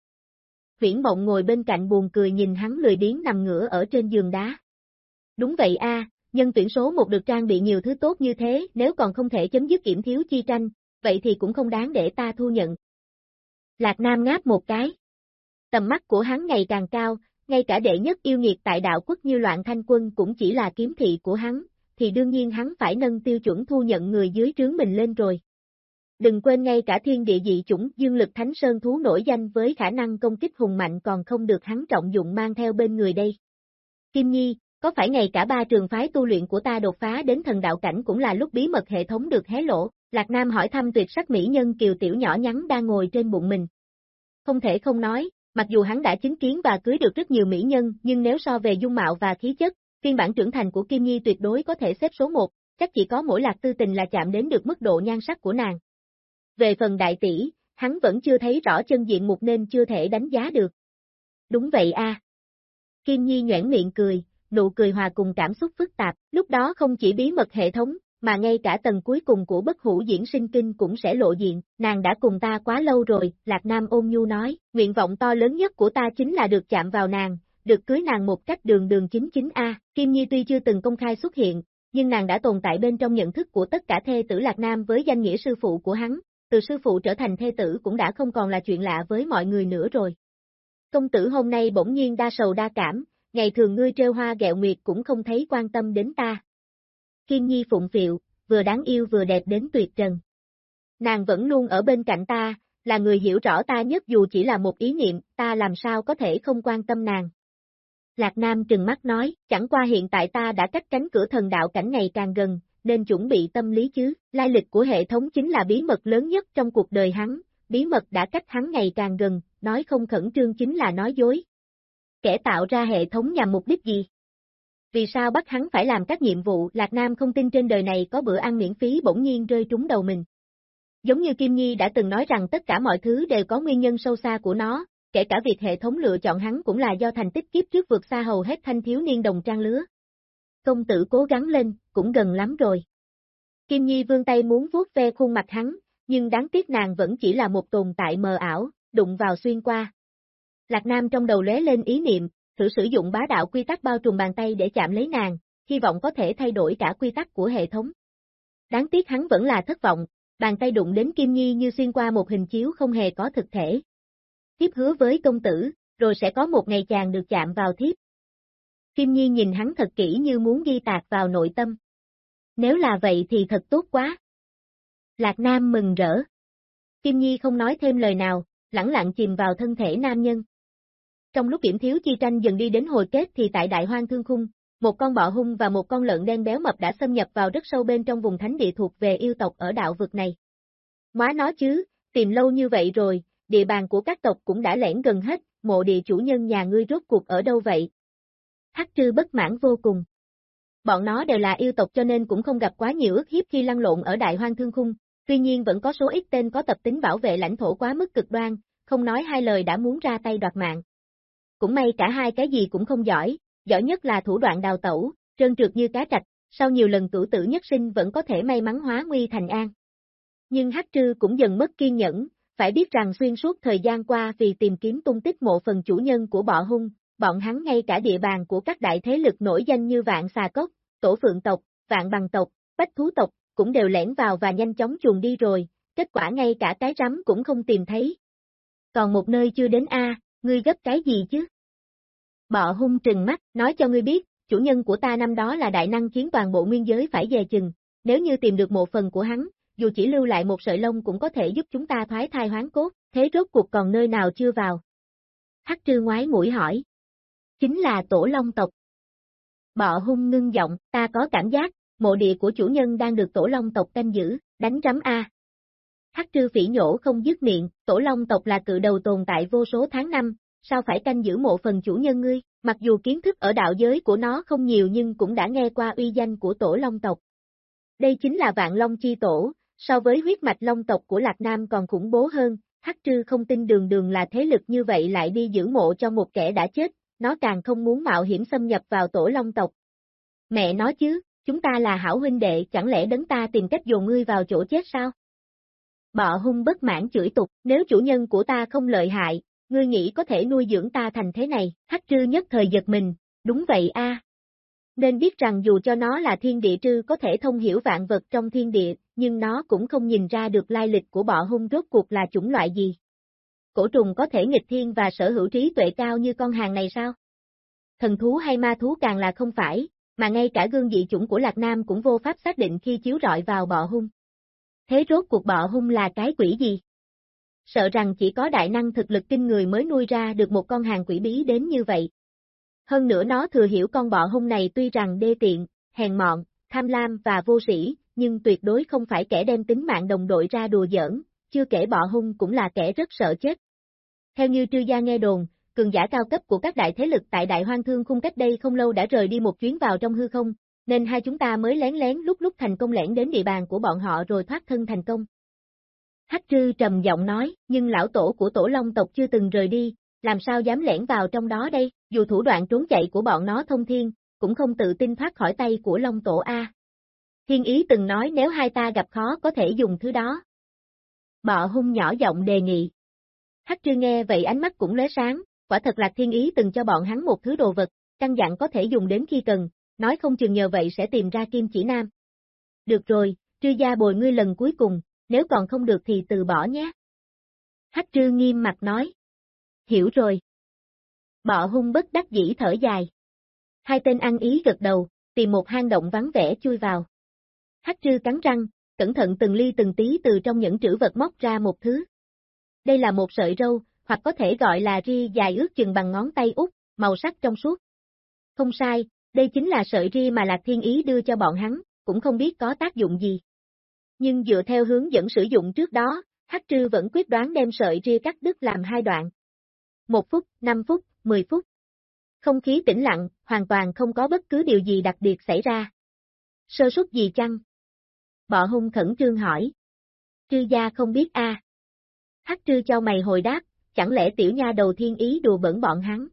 Viễn mộng ngồi bên cạnh buồn cười nhìn hắn lười biếng nằm ngửa ở trên giường đá. Đúng vậy a, nhân tuyển số một được trang bị nhiều thứ tốt như thế, nếu còn không thể chấm dứt kiểm thiếu chi tranh, vậy thì cũng không đáng để ta thu nhận. Lạc Nam ngáp một cái. Tầm mắt của hắn ngày càng cao, ngay cả đệ nhất yêu nghiệt tại đạo quốc như loạn thanh quân cũng chỉ là kiếm thị của hắn, thì đương nhiên hắn phải nâng tiêu chuẩn thu nhận người dưới trướng mình lên rồi. Đừng quên ngay cả thiên địa dị chủng dương lực thánh sơn thú nổi danh với khả năng công kích hùng mạnh còn không được hắn trọng dụng mang theo bên người đây. Kim Nhi, có phải ngày cả ba trường phái tu luyện của ta đột phá đến thần đạo cảnh cũng là lúc bí mật hệ thống được hé lộ? Lạc Nam hỏi thăm tuyệt sắc mỹ nhân kiều tiểu nhỏ nhắn đang ngồi trên bụng mình. Không thể không nói, mặc dù hắn đã chứng kiến và cưới được rất nhiều mỹ nhân, nhưng nếu so về dung mạo và khí chất, phiên bản trưởng thành của Kim Nhi tuyệt đối có thể xếp số 1, chắc chỉ có mỗi lạc tư tình là chạm đến được mức độ nhan sắc của nàng. Về phần đại tỷ, hắn vẫn chưa thấy rõ chân diện mục nên chưa thể đánh giá được. Đúng vậy a. Kim Nhi nhoảng miệng cười, nụ cười hòa cùng cảm xúc phức tạp, lúc đó không chỉ bí mật hệ thống, mà ngay cả tầng cuối cùng của bất hủ diễn sinh kinh cũng sẽ lộ diện, nàng đã cùng ta quá lâu rồi, Lạc Nam ôn nhu nói, nguyện vọng to lớn nhất của ta chính là được chạm vào nàng, được cưới nàng một cách đường đường chính chính A, Kim Nhi tuy chưa từng công khai xuất hiện, nhưng nàng đã tồn tại bên trong nhận thức của tất cả thê tử Lạc Nam với danh nghĩa sư phụ của hắn, từ sư phụ trở thành thê tử cũng đã không còn là chuyện lạ với mọi người nữa rồi. Công tử hôm nay bỗng nhiên đa sầu đa cảm, ngày thường ngươi trêu hoa gẹo nguyệt cũng không thấy quan tâm đến ta. Kim Nhi phụng phiệu, vừa đáng yêu vừa đẹp đến tuyệt trần. Nàng vẫn luôn ở bên cạnh ta, là người hiểu rõ ta nhất dù chỉ là một ý niệm, ta làm sao có thể không quan tâm nàng. Lạc Nam trừng mắt nói, chẳng qua hiện tại ta đã cách cánh cửa thần đạo cảnh ngày càng gần, nên chuẩn bị tâm lý chứ, lai lịch của hệ thống chính là bí mật lớn nhất trong cuộc đời hắn, bí mật đã cách hắn ngày càng gần, nói không khẩn trương chính là nói dối. Kẻ tạo ra hệ thống nhằm mục đích gì? Vì sao bắt hắn phải làm các nhiệm vụ, Lạc Nam không tin trên đời này có bữa ăn miễn phí bỗng nhiên rơi trúng đầu mình. Giống như Kim Nhi đã từng nói rằng tất cả mọi thứ đều có nguyên nhân sâu xa của nó, kể cả việc hệ thống lựa chọn hắn cũng là do thành tích kiếp trước vượt xa hầu hết thanh thiếu niên đồng trang lứa. Công tử cố gắng lên, cũng gần lắm rồi. Kim Nhi vương tay muốn vuốt ve khuôn mặt hắn, nhưng đáng tiếc nàng vẫn chỉ là một tồn tại mờ ảo, đụng vào xuyên qua. Lạc Nam trong đầu lóe lên ý niệm, thử sử dụng bá đạo quy tắc bao trùm bàn tay để chạm lấy nàng, hy vọng có thể thay đổi cả quy tắc của hệ thống. Đáng tiếc hắn vẫn là thất vọng, bàn tay đụng đến Kim Nhi như xuyên qua một hình chiếu không hề có thực thể. Thiếp hứa với công tử, rồi sẽ có một ngày chàng được chạm vào thiếp. Kim Nhi nhìn hắn thật kỹ như muốn ghi tạc vào nội tâm. Nếu là vậy thì thật tốt quá. Lạc Nam mừng rỡ. Kim Nhi không nói thêm lời nào, lẳng lặng chìm vào thân thể nam nhân. Trong lúc kiểm thiếu chi tranh dần đi đến hồi kết thì tại đại hoang thương khung, một con bọ hung và một con lợn đen béo mập đã xâm nhập vào rất sâu bên trong vùng thánh địa thuộc về yêu tộc ở đạo vực này. Móa nó chứ, tìm lâu như vậy rồi, địa bàn của các tộc cũng đã lẻn gần hết, mộ địa chủ nhân nhà ngươi rốt cuộc ở đâu vậy? Hắc trư bất mãn vô cùng. Bọn nó đều là yêu tộc cho nên cũng không gặp quá nhiều ức hiếp khi lăn lộn ở đại hoang thương khung, tuy nhiên vẫn có số ít tên có tập tính bảo vệ lãnh thổ quá mức cực đoan, không nói hai lời đã muốn ra tay đoạt mạng. Cũng may cả hai cái gì cũng không giỏi, giỏi nhất là thủ đoạn đào tẩu, trơn trượt như cá trạch, sau nhiều lần cửu tử nhất sinh vẫn có thể may mắn hóa nguy thành an. Nhưng Hắc Trư cũng dần mất kiên nhẫn, phải biết rằng xuyên suốt thời gian qua vì tìm kiếm tung tích mộ phần chủ nhân của bọ hung, bọn hắn ngay cả địa bàn của các đại thế lực nổi danh như Vạn Xà Cốc, Tổ Phượng Tộc, Vạn Bằng Tộc, Bách Thú Tộc, cũng đều lẻn vào và nhanh chóng chuồn đi rồi, kết quả ngay cả cái rắm cũng không tìm thấy. Còn một nơi chưa đến A, ngươi gấp cái gì chứ? Bọ hung trừng mắt, nói cho ngươi biết, chủ nhân của ta năm đó là đại năng chiến toàn bộ nguyên giới phải dè chừng, nếu như tìm được một phần của hắn, dù chỉ lưu lại một sợi lông cũng có thể giúp chúng ta thoái thai hoán cốt, thế rốt cuộc còn nơi nào chưa vào. Hắc trư ngoái mũi hỏi. Chính là tổ long tộc. Bọ hung ngưng giọng, ta có cảm giác, mộ địa của chủ nhân đang được tổ long tộc canh giữ, đánh rắm A. Hắc trư phỉ nhổ không dứt miệng, tổ long tộc là cự đầu tồn tại vô số tháng năm, sao phải canh giữ mộ phần chủ nhân ngươi, mặc dù kiến thức ở đạo giới của nó không nhiều nhưng cũng đã nghe qua uy danh của tổ long tộc. Đây chính là vạn long chi tổ, so với huyết mạch long tộc của Lạc Nam còn khủng bố hơn, Hắc Trư không tin đường đường là thế lực như vậy lại đi giữ mộ cho một kẻ đã chết, nó càng không muốn mạo hiểm xâm nhập vào tổ long tộc. Mẹ nói chứ, chúng ta là hảo huynh đệ, chẳng lẽ đấng ta tìm cách dồn ngươi vào chỗ chết sao? Bọ hung bất mãn chửi tục, nếu chủ nhân của ta không lợi hại, ngươi nghĩ có thể nuôi dưỡng ta thành thế này, hắc trư nhất thời giật mình, đúng vậy a. Nên biết rằng dù cho nó là thiên địa trư có thể thông hiểu vạn vật trong thiên địa, nhưng nó cũng không nhìn ra được lai lịch của bọ hung rốt cuộc là chủng loại gì. Cổ trùng có thể nghịch thiên và sở hữu trí tuệ cao như con hàng này sao? Thần thú hay ma thú càng là không phải, mà ngay cả gương dị chủng của Lạc Nam cũng vô pháp xác định khi chiếu rọi vào bọ hung. Thế rốt cuộc bọ hung là cái quỷ gì? Sợ rằng chỉ có đại năng thực lực kinh người mới nuôi ra được một con hàng quỷ bí đến như vậy. Hơn nữa nó thừa hiểu con bọ hung này tuy rằng đê tiện, hèn mọn, tham lam và vô sĩ, nhưng tuyệt đối không phải kẻ đem tính mạng đồng đội ra đùa giỡn, chưa kể bọ hung cũng là kẻ rất sợ chết. Theo như trư gia nghe đồn, cường giả cao cấp của các đại thế lực tại Đại Hoang Thương khung cách đây không lâu đã rời đi một chuyến vào trong hư không, nên hai chúng ta mới lén lén lúc lúc thành công lẻn đến địa bàn của bọn họ rồi thoát thân thành công. Hắc trư trầm giọng nói, nhưng lão tổ của tổ long tộc chưa từng rời đi, làm sao dám lẻn vào trong đó đây, dù thủ đoạn trốn chạy của bọn nó thông thiên, cũng không tự tin thoát khỏi tay của long tổ A. Thiên ý từng nói nếu hai ta gặp khó có thể dùng thứ đó. Bọ hung nhỏ giọng đề nghị. Hắc trư nghe vậy ánh mắt cũng lóe sáng, quả thật là thiên ý từng cho bọn hắn một thứ đồ vật, căn dặn có thể dùng đến khi cần, nói không chừng nhờ vậy sẽ tìm ra kim chỉ nam. Được rồi, trư gia bồi ngươi lần cuối cùng, nếu còn không được thì từ bỏ nhé. Hắc trư nghiêm mặt nói. Hiểu rồi. Bọ hung bất đắc dĩ thở dài. Hai tên ăn ý gật đầu, tìm một hang động vắng vẻ chui vào. Hắc trư cắn răng, cẩn thận từng ly từng tí từ trong những trữ vật móc ra một thứ. Đây là một sợi râu, hoặc có thể gọi là ri dài ước chừng bằng ngón tay út, màu sắc trong suốt. Không sai, đây chính là sợi ri mà Lạc Thiên Ý đưa cho bọn hắn, cũng không biết có tác dụng gì. Nhưng dựa theo hướng dẫn sử dụng trước đó, Hắc Trư vẫn quyết đoán đem sợi ri cắt đứt làm hai đoạn. Một phút, năm phút, mười phút. Không khí tĩnh lặng, hoàn toàn không có bất cứ điều gì đặc biệt xảy ra. Sơ suất gì chăng? Bọ hung khẩn trương hỏi. Trư gia không biết a. Hắc trư cho mày hồi đáp, chẳng lẽ tiểu nha đầu thiên ý đùa bẩn bọn hắn.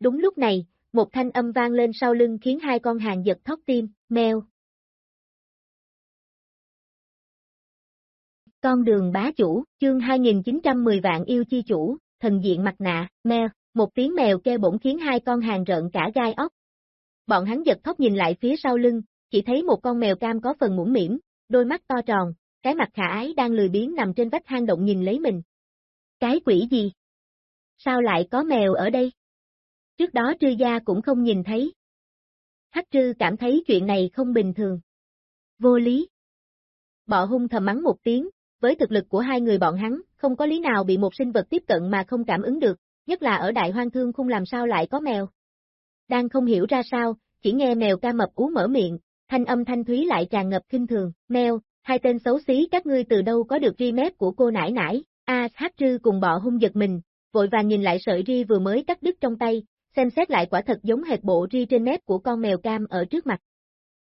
Đúng lúc này, một thanh âm vang lên sau lưng khiến hai con hàng giật thóc tim, mèo. Con đường bá chủ, chương 2910 vạn yêu chi chủ, thần diện mặt nạ, mèo, một tiếng mèo kêu bỗng khiến hai con hàng rợn cả gai ốc. Bọn hắn giật thóc nhìn lại phía sau lưng, chỉ thấy một con mèo cam có phần mũm mỉm, đôi mắt to tròn, cái mặt khả ái đang lười biếng nằm trên vách hang động nhìn lấy mình. Cái quỷ gì? Sao lại có mèo ở đây? Trước đó trư gia cũng không nhìn thấy. Hắc trư cảm thấy chuyện này không bình thường. Vô lý. Bọ hung thầm mắng một tiếng, với thực lực của hai người bọn hắn, không có lý nào bị một sinh vật tiếp cận mà không cảm ứng được, nhất là ở đại hoang thương không làm sao lại có mèo. Đang không hiểu ra sao, chỉ nghe mèo ca mập ú mở miệng, thanh âm thanh thúy lại tràn ngập kinh thường, mèo, hai tên xấu xí các ngươi từ đâu có được ri mép của cô nải nải, a hát trư cùng bọ hung giật mình, vội vàng nhìn lại sợi ri vừa mới cắt đứt trong tay, xem xét lại quả thật giống hệt bộ ri trên mép của con mèo cam ở trước mặt.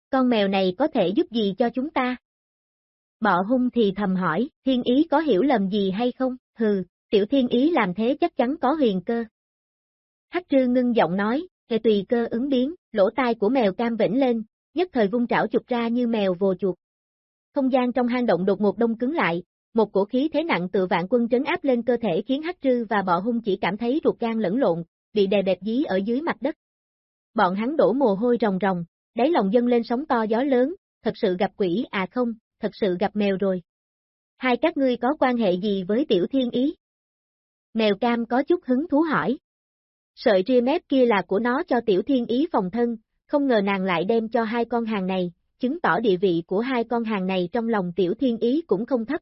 Con mèo này có thể giúp gì cho chúng ta? Bọ hung thì thầm hỏi, thiên ý có hiểu lầm gì hay không? Hừ, tiểu thiên ý làm thế chắc chắn có huyền cơ. Hắc trư ngưng giọng nói, hệ tùy cơ ứng biến, lỗ tai của mèo cam vĩnh lên, nhất thời vung trảo chụp ra như mèo vồ chuột. Không gian trong hang động đột ngột đông cứng lại, một cổ khí thế nặng tự vạn quân trấn áp lên cơ thể khiến Hắc Trư và bọ hung chỉ cảm thấy ruột gan lẫn lộn, bị đè bẹp dí ở dưới mặt đất. Bọn hắn đổ mồ hôi ròng ròng, đáy lòng dâng lên sóng to gió lớn, thật sự gặp quỷ à không, thật sự gặp mèo rồi. Hai các ngươi có quan hệ gì với tiểu thiên ý? Mèo cam có chút hứng thú hỏi. sợi ria mép kia là của nó cho tiểu thiên ý phòng thân, không ngờ nàng lại đem cho hai con hàng này, chứng tỏ địa vị của hai con hàng này trong lòng tiểu thiên ý cũng không thấp.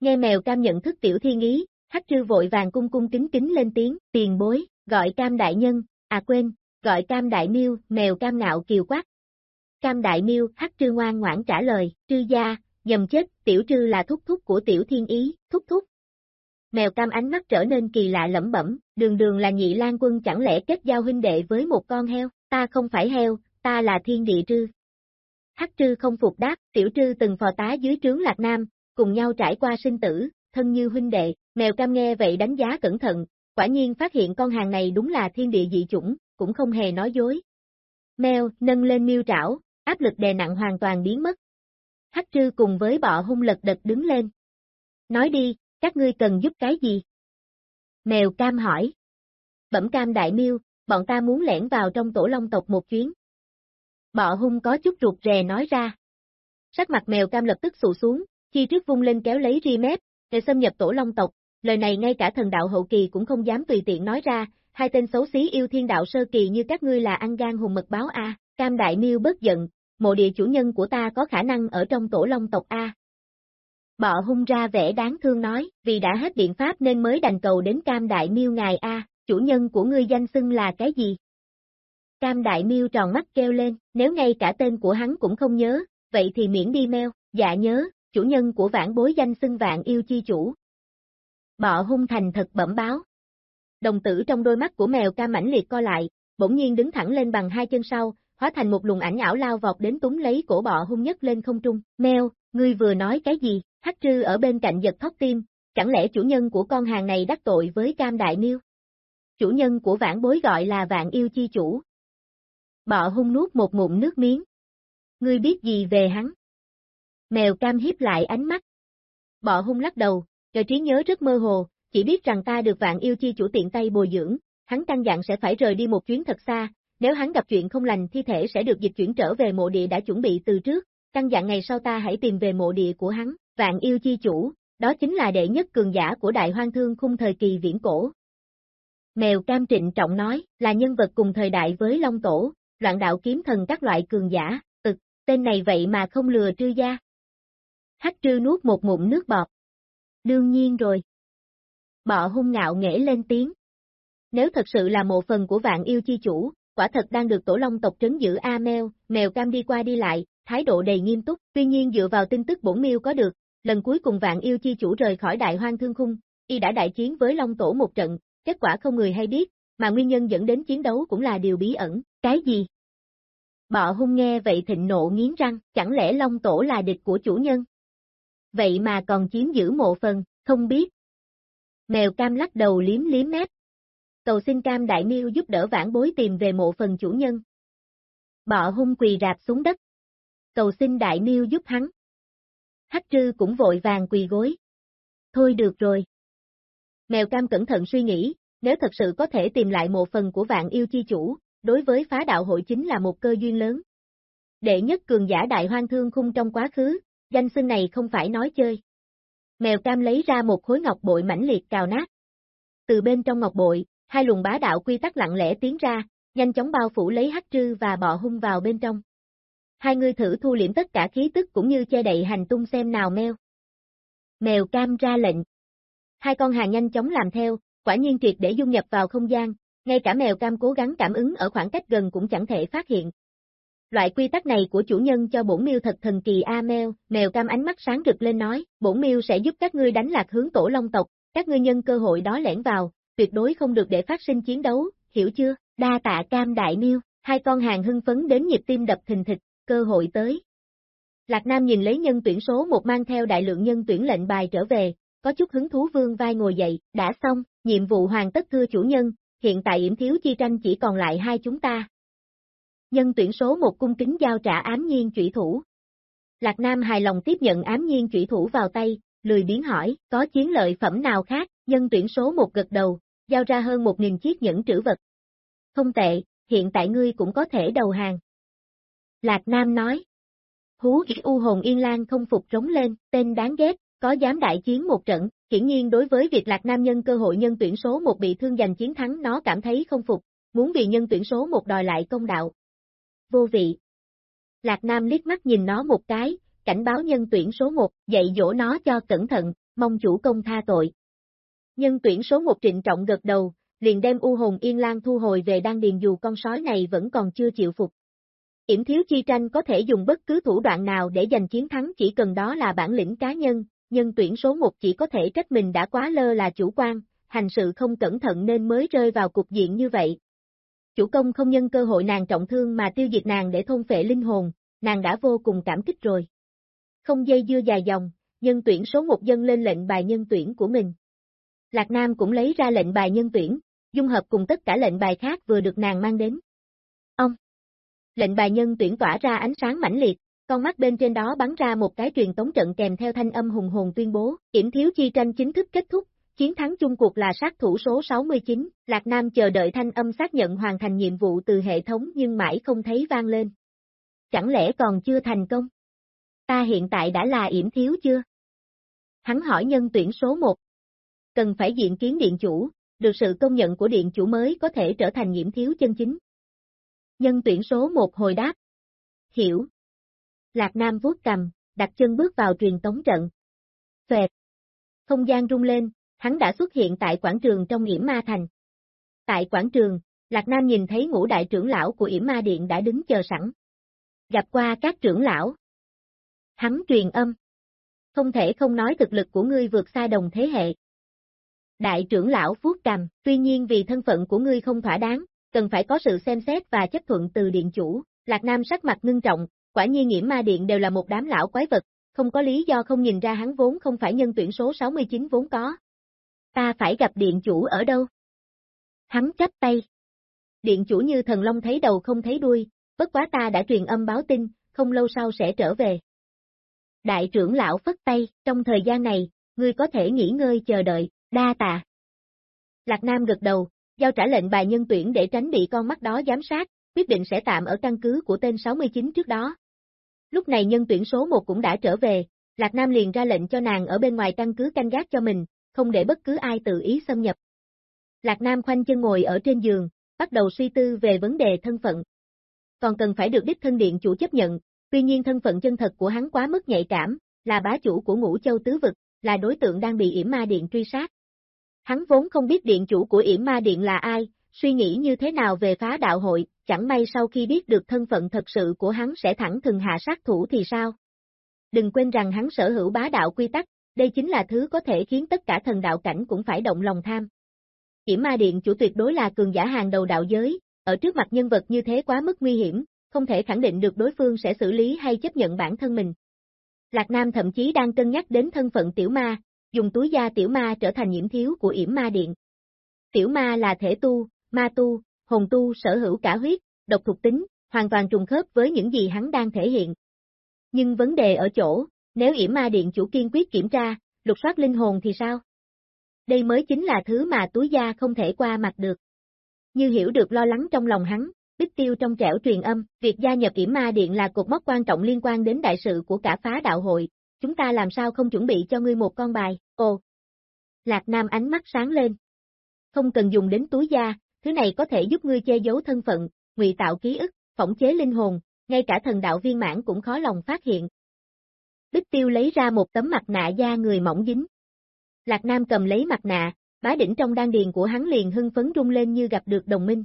Nghe mèo cam nhận thức tiểu thiên ý, hắc trư vội vàng cung cung kính kính lên tiếng, tiền bối, gọi cam đại nhân, à quên, gọi cam đại miêu, mèo cam ngạo kiều quát. Cam đại miêu, hắc trư ngoan ngoãn trả lời, trư gia, nhầm chết, tiểu trư là thúc thúc của tiểu thiên ý, thúc thúc. Mèo cam ánh mắt trở nên kỳ lạ lẩm bẩm, đường đường là nhị lan quân chẳng lẽ kết giao huynh đệ với một con heo, ta không phải heo, ta là thiên địa trư. Hắc trư không phục đáp, tiểu trư từng phò tá dưới trướng Lạc Nam, cùng nhau trải qua sinh tử, thân như huynh đệ, mèo cam nghe vậy đánh giá cẩn thận, quả nhiên phát hiện con hàng này đúng là thiên địa dị chủng, cũng không hề nói dối. Mèo, nâng lên miêu trảo, áp lực đè nặng hoàn toàn biến mất. Hắc trư cùng với bọ hung lật đật đứng lên. Nói đi, các ngươi cần giúp cái gì? Mèo cam hỏi. Bẩm cam đại miêu, bọn ta muốn lẻn vào trong tổ long tộc một chuyến. Bọ hung có chút ruột rè nói ra. Sắc mặt mèo cam lập tức sụ xuống, chi trước vung lên kéo lấy ri mép, để xâm nhập tổ long tộc, lời này ngay cả thần đạo hậu kỳ cũng không dám tùy tiện nói ra, hai tên xấu xí yêu thiên đạo sơ kỳ như các ngươi là ăn gan hùng mật báo A, cam đại miêu bớt giận, mộ địa chủ nhân của ta có khả năng ở trong tổ long tộc A. Bọ hung ra vẻ đáng thương nói, vì đã hết biện pháp nên mới đành cầu đến cam đại miêu ngài A, chủ nhân của ngươi danh xưng là cái gì? Cam đại miêu tròn mắt kêu lên, nếu ngay cả tên của hắn cũng không nhớ, vậy thì miễn đi meo, dạ nhớ, chủ nhân của vãn bối danh xưng vạn yêu chi chủ. Bọ hung thành thật bẩm báo. Đồng tử trong đôi mắt của mèo ca mãnh liệt co lại, bỗng nhiên đứng thẳng lên bằng hai chân sau, hóa thành một luồng ảnh ảo lao vọt đến túng lấy cổ bọ hung nhất lên không trung. Mèo, ngươi vừa nói cái gì? Hắc trư ở bên cạnh giật thóc tim, chẳng lẽ chủ nhân của con hàng này đắc tội với cam đại miêu? Chủ nhân của vãn bối gọi là vạn yêu chi chủ. Bọ hung nuốt một ngụm nước miếng. Ngươi biết gì về hắn? Mèo cam hiếp lại ánh mắt. Bọ hung lắc đầu, rồi trí nhớ rất mơ hồ, chỉ biết rằng ta được vạn yêu chi chủ tiện tay bồi dưỡng, hắn căn dặn sẽ phải rời đi một chuyến thật xa, nếu hắn gặp chuyện không lành thi thể sẽ được dịch chuyển trở về mộ địa đã chuẩn bị từ trước, căn dặn ngày sau ta hãy tìm về mộ địa của hắn, vạn yêu chi chủ, đó chính là đệ nhất cường giả của đại hoang thương khung thời kỳ viễn cổ. Mèo cam trịnh trọng nói, là nhân vật cùng thời đại với Long Tổ, loạn đạo kiếm thần các loại cường giả, ực, tên này vậy mà không lừa trư gia. Hắc trư nuốt một ngụm nước bọt. Đương nhiên rồi. Bọ hung ngạo nghễ lên tiếng. Nếu thật sự là một phần của vạn yêu chi chủ, quả thật đang được tổ long tộc trấn giữ A Mèo, mèo cam đi qua đi lại, thái độ đầy nghiêm túc, tuy nhiên dựa vào tin tức bổn miêu có được, lần cuối cùng vạn yêu chi chủ rời khỏi đại hoang thương khung, y đã đại chiến với long tổ một trận, kết quả không người hay biết, mà nguyên nhân dẫn đến chiến đấu cũng là điều bí ẩn, cái gì? Bọ hung nghe vậy thịnh nộ nghiến răng, chẳng lẽ long tổ là địch của chủ nhân? Vậy mà còn chiếm giữ mộ phần, không biết. Mèo cam lắc đầu liếm liếm mép. Cầu xin cam đại miêu giúp đỡ vãn bối tìm về mộ phần chủ nhân. Bọ hung quỳ rạp xuống đất. Cầu xin đại miêu giúp hắn. Hắc trư cũng vội vàng quỳ gối. Thôi được rồi. Mèo cam cẩn thận suy nghĩ, nếu thật sự có thể tìm lại một phần của vạn yêu chi chủ, đối với phá đạo hội chính là một cơ duyên lớn. Đệ nhất cường giả đại hoang thương khung trong quá khứ, danh xưng này không phải nói chơi. Mèo cam lấy ra một khối ngọc bội mãnh liệt cào nát. Từ bên trong ngọc bội, hai luồng bá đạo quy tắc lặng lẽ tiến ra, nhanh chóng bao phủ lấy hắc trư và bọ hung vào bên trong. Hai người thử thu liễm tất cả khí tức cũng như che đậy hành tung xem nào mèo. Mèo cam ra lệnh. Hai con hàng nhanh chóng làm theo, quả nhiên triệt để dung nhập vào không gian, ngay cả mèo cam cố gắng cảm ứng ở khoảng cách gần cũng chẳng thể phát hiện. Loại quy tắc này của chủ nhân cho bổn miêu thật thần kỳ a mèo, mèo cam ánh mắt sáng rực lên nói, bổn miêu sẽ giúp các ngươi đánh lạc hướng tổ long tộc, các ngươi nhân cơ hội đó lẻn vào, tuyệt đối không được để phát sinh chiến đấu, hiểu chưa? Đa tạ cam đại miêu, hai con hàng hưng phấn đến nhịp tim đập thình thịch, cơ hội tới. Lạc Nam nhìn lấy nhân tuyển số một mang theo đại lượng nhân tuyển lệnh bài trở về, có chút hứng thú vương vai ngồi dậy, đã xong, nhiệm vụ hoàn tất thưa chủ nhân, hiện tại yểm thiếu chi tranh chỉ còn lại hai chúng ta. Nhân tuyển số một cung kính giao trả ám nhiên trụy thủ. Lạc Nam hài lòng tiếp nhận ám nhiên trụy thủ vào tay, lười biến hỏi, có chiến lợi phẩm nào khác, nhân tuyển số một gật đầu, giao ra hơn một nghìn chiếc nhẫn trữ vật. Không tệ, hiện tại ngươi cũng có thể đầu hàng. Lạc Nam nói. Hú u hồn yên lan không phục trống lên, tên đáng ghét, có dám đại chiến một trận, Hiển nhiên đối với việc Lạc Nam nhân cơ hội nhân tuyển số một bị thương giành chiến thắng nó cảm thấy không phục, muốn vì nhân tuyển số một đòi lại công đạo. Vô vị. Lạc Nam liếc mắt nhìn nó một cái, cảnh báo nhân tuyển số một, dạy dỗ nó cho cẩn thận, mong chủ công tha tội. Nhân tuyển số một trịnh trọng gật đầu, liền đem u hồn yên lan thu hồi về đan điền dù con sói này vẫn còn chưa chịu phục. Yểm thiếu chi tranh có thể dùng bất cứ thủ đoạn nào để giành chiến thắng chỉ cần đó là bản lĩnh cá nhân, nhân tuyển số một chỉ có thể trách mình đã quá lơ là chủ quan, hành sự không cẩn thận nên mới rơi vào cục diện như vậy. Chủ công không nhân cơ hội nàng trọng thương mà tiêu diệt nàng để thôn phệ linh hồn, nàng đã vô cùng cảm kích rồi. Không dây dưa dài dòng, nhân tuyển số một dân lên lệnh bài nhân tuyển của mình. Lạc Nam cũng lấy ra lệnh bài nhân tuyển, dung hợp cùng tất cả lệnh bài khác vừa được nàng mang đến. Ông! Lệnh bài nhân tuyển tỏa ra ánh sáng mãnh liệt, con mắt bên trên đó bắn ra một cái truyền tống trận kèm theo thanh âm hùng hồn tuyên bố, kiểm thiếu chi tranh chính thức kết thúc, chiến thắng chung cuộc là sát thủ số 69, Lạc Nam chờ đợi thanh âm xác nhận hoàn thành nhiệm vụ từ hệ thống nhưng mãi không thấy vang lên. Chẳng lẽ còn chưa thành công? Ta hiện tại đã là yểm thiếu chưa? Hắn hỏi nhân tuyển số 1. Cần phải diện kiến điện chủ, được sự công nhận của điện chủ mới có thể trở thành nhiễm thiếu chân chính. Nhân tuyển số 1 hồi đáp. Hiểu. Lạc Nam vuốt cầm, đặt chân bước vào truyền tống trận. Phệt. Không gian rung lên, hắn đã xuất hiện tại quảng trường trong Yểm Ma Thành. Tại quảng trường, Lạc Nam nhìn thấy ngũ đại trưởng lão của Yểm Ma Điện đã đứng chờ sẵn. Gặp qua các trưởng lão. Hắn truyền âm. Không thể không nói thực lực của ngươi vượt xa đồng thế hệ. Đại trưởng lão Phúc Cầm, tuy nhiên vì thân phận của ngươi không thỏa đáng, cần phải có sự xem xét và chấp thuận từ điện chủ. Lạc Nam sắc mặt ngưng trọng, quả nhiên nghiễm ma điện đều là một đám lão quái vật, không có lý do không nhìn ra hắn vốn không phải nhân tuyển số 69 vốn có. Ta phải gặp điện chủ ở đâu? Hắn chắp tay. Điện chủ như thần long thấy đầu không thấy đuôi, bất quá ta đã truyền âm báo tin, không lâu sau sẽ trở về. Đại trưởng lão phất tay, trong thời gian này, ngươi có thể nghỉ ngơi chờ đợi, đa tạ. Lạc Nam gật đầu, giao trả lệnh bài nhân tuyển để tránh bị con mắt đó giám sát, quyết định sẽ tạm ở căn cứ của tên 69 trước đó. Lúc này nhân tuyển số 1 cũng đã trở về, Lạc Nam liền ra lệnh cho nàng ở bên ngoài căn cứ canh gác cho mình, không để bất cứ ai tự ý xâm nhập. Lạc Nam khoanh chân ngồi ở trên giường, bắt đầu suy tư về vấn đề thân phận. Còn cần phải được đích thân điện chủ chấp nhận, tuy nhiên thân phận chân thật của hắn quá mức nhạy cảm, là bá chủ của ngũ châu tứ vực, là đối tượng đang bị yểm ma điện truy sát. Hắn vốn không biết điện chủ của yểm ma điện là ai, suy nghĩ như thế nào về phá đạo hội, chẳng may sau khi biết được thân phận thật sự của hắn sẽ thẳng thừng hạ sát thủ thì sao? Đừng quên rằng hắn sở hữu bá đạo quy tắc, đây chính là thứ có thể khiến tất cả thần đạo cảnh cũng phải động lòng tham. Kiểm ma điện chủ tuyệt đối là cường giả hàng đầu đạo giới, ở trước mặt nhân vật như thế quá mức nguy hiểm, không thể khẳng định được đối phương sẽ xử lý hay chấp nhận bản thân mình. Lạc Nam thậm chí đang cân nhắc đến thân phận tiểu ma, dùng túi da tiểu ma trở thành nhiễm thiếu của yểm ma điện. Tiểu ma là thể tu, ma tu, hồn tu sở hữu cả huyết, độc thuộc tính, hoàn toàn trùng khớp với những gì hắn đang thể hiện. Nhưng vấn đề ở chỗ, nếu yểm ma điện chủ kiên quyết kiểm tra, lục soát linh hồn thì sao? Đây mới chính là thứ mà túi gia không thể qua mặt được. Như hiểu được lo lắng trong lòng hắn, Bích Tiêu trong trẻo truyền âm, việc gia nhập yểm ma điện là cột mốc quan trọng liên quan đến đại sự của cả phá đạo hội, chúng ta làm sao không chuẩn bị cho ngươi một con bài, ồ. Lạc Nam ánh mắt sáng lên. Không cần dùng đến túi da, thứ này có thể giúp ngươi che giấu thân phận, ngụy tạo ký ức, phỏng chế linh hồn, ngay cả thần đạo viên mãn cũng khó lòng phát hiện. Bích Tiêu lấy ra một tấm mặt nạ da người mỏng dính. Lạc Nam cầm lấy mặt nạ, bá đỉnh trong đan điền của hắn liền hưng phấn rung lên như gặp được đồng minh.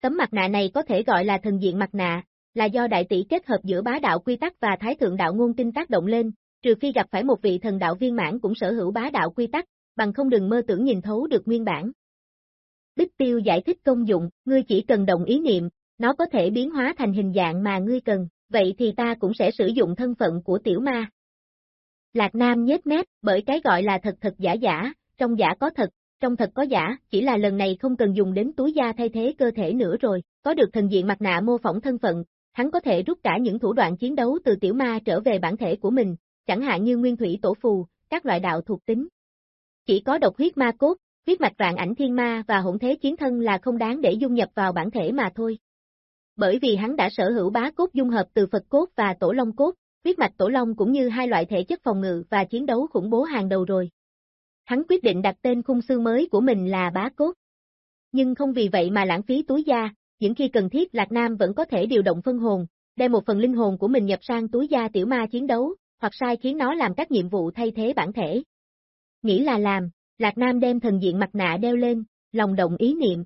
Tấm mặt nạ này có thể gọi là thần diện mặt nạ, là do đại tỷ kết hợp giữa bá đạo quy tắc và thái thượng đạo ngôn tinh tác động lên, trừ khi gặp phải một vị thần đạo viên mãn cũng sở hữu bá đạo quy tắc, bằng không đừng mơ tưởng nhìn thấu được nguyên bản. Bích Tiêu giải thích công dụng, ngươi chỉ cần đồng ý niệm, nó có thể biến hóa thành hình dạng mà ngươi cần, vậy thì ta cũng sẽ sử dụng thân phận của tiểu ma. Lạc Nam nhếch mép, bởi cái gọi là thật thật giả giả, trong giả có thật, trong thật có giả, chỉ là lần này không cần dùng đến túi da thay thế cơ thể nữa rồi, có được thần diện mặt nạ mô phỏng thân phận, hắn có thể rút cả những thủ đoạn chiến đấu từ tiểu ma trở về bản thể của mình, chẳng hạn như nguyên thủy tổ phù, các loại đạo thuộc tính. Chỉ có độc huyết ma cốt, huyết mạch vạn ảnh thiên ma và hỗn thế chiến thân là không đáng để dung nhập vào bản thể mà thôi. Bởi vì hắn đã sở hữu bá cốt dung hợp từ Phật cốt và tổ long cốt, huyết mạch tổ long cũng như hai loại thể chất phòng ngự và chiến đấu khủng bố hàng đầu rồi. Hắn quyết định đặt tên khung sư mới của mình là bá cốt. Nhưng không vì vậy mà lãng phí túi da, những khi cần thiết Lạc Nam vẫn có thể điều động phân hồn, đem một phần linh hồn của mình nhập sang túi da tiểu ma chiến đấu, hoặc sai khiến nó làm các nhiệm vụ thay thế bản thể. Nghĩ là làm, Lạc Nam đem thần diện mặt nạ đeo lên, lòng động ý niệm,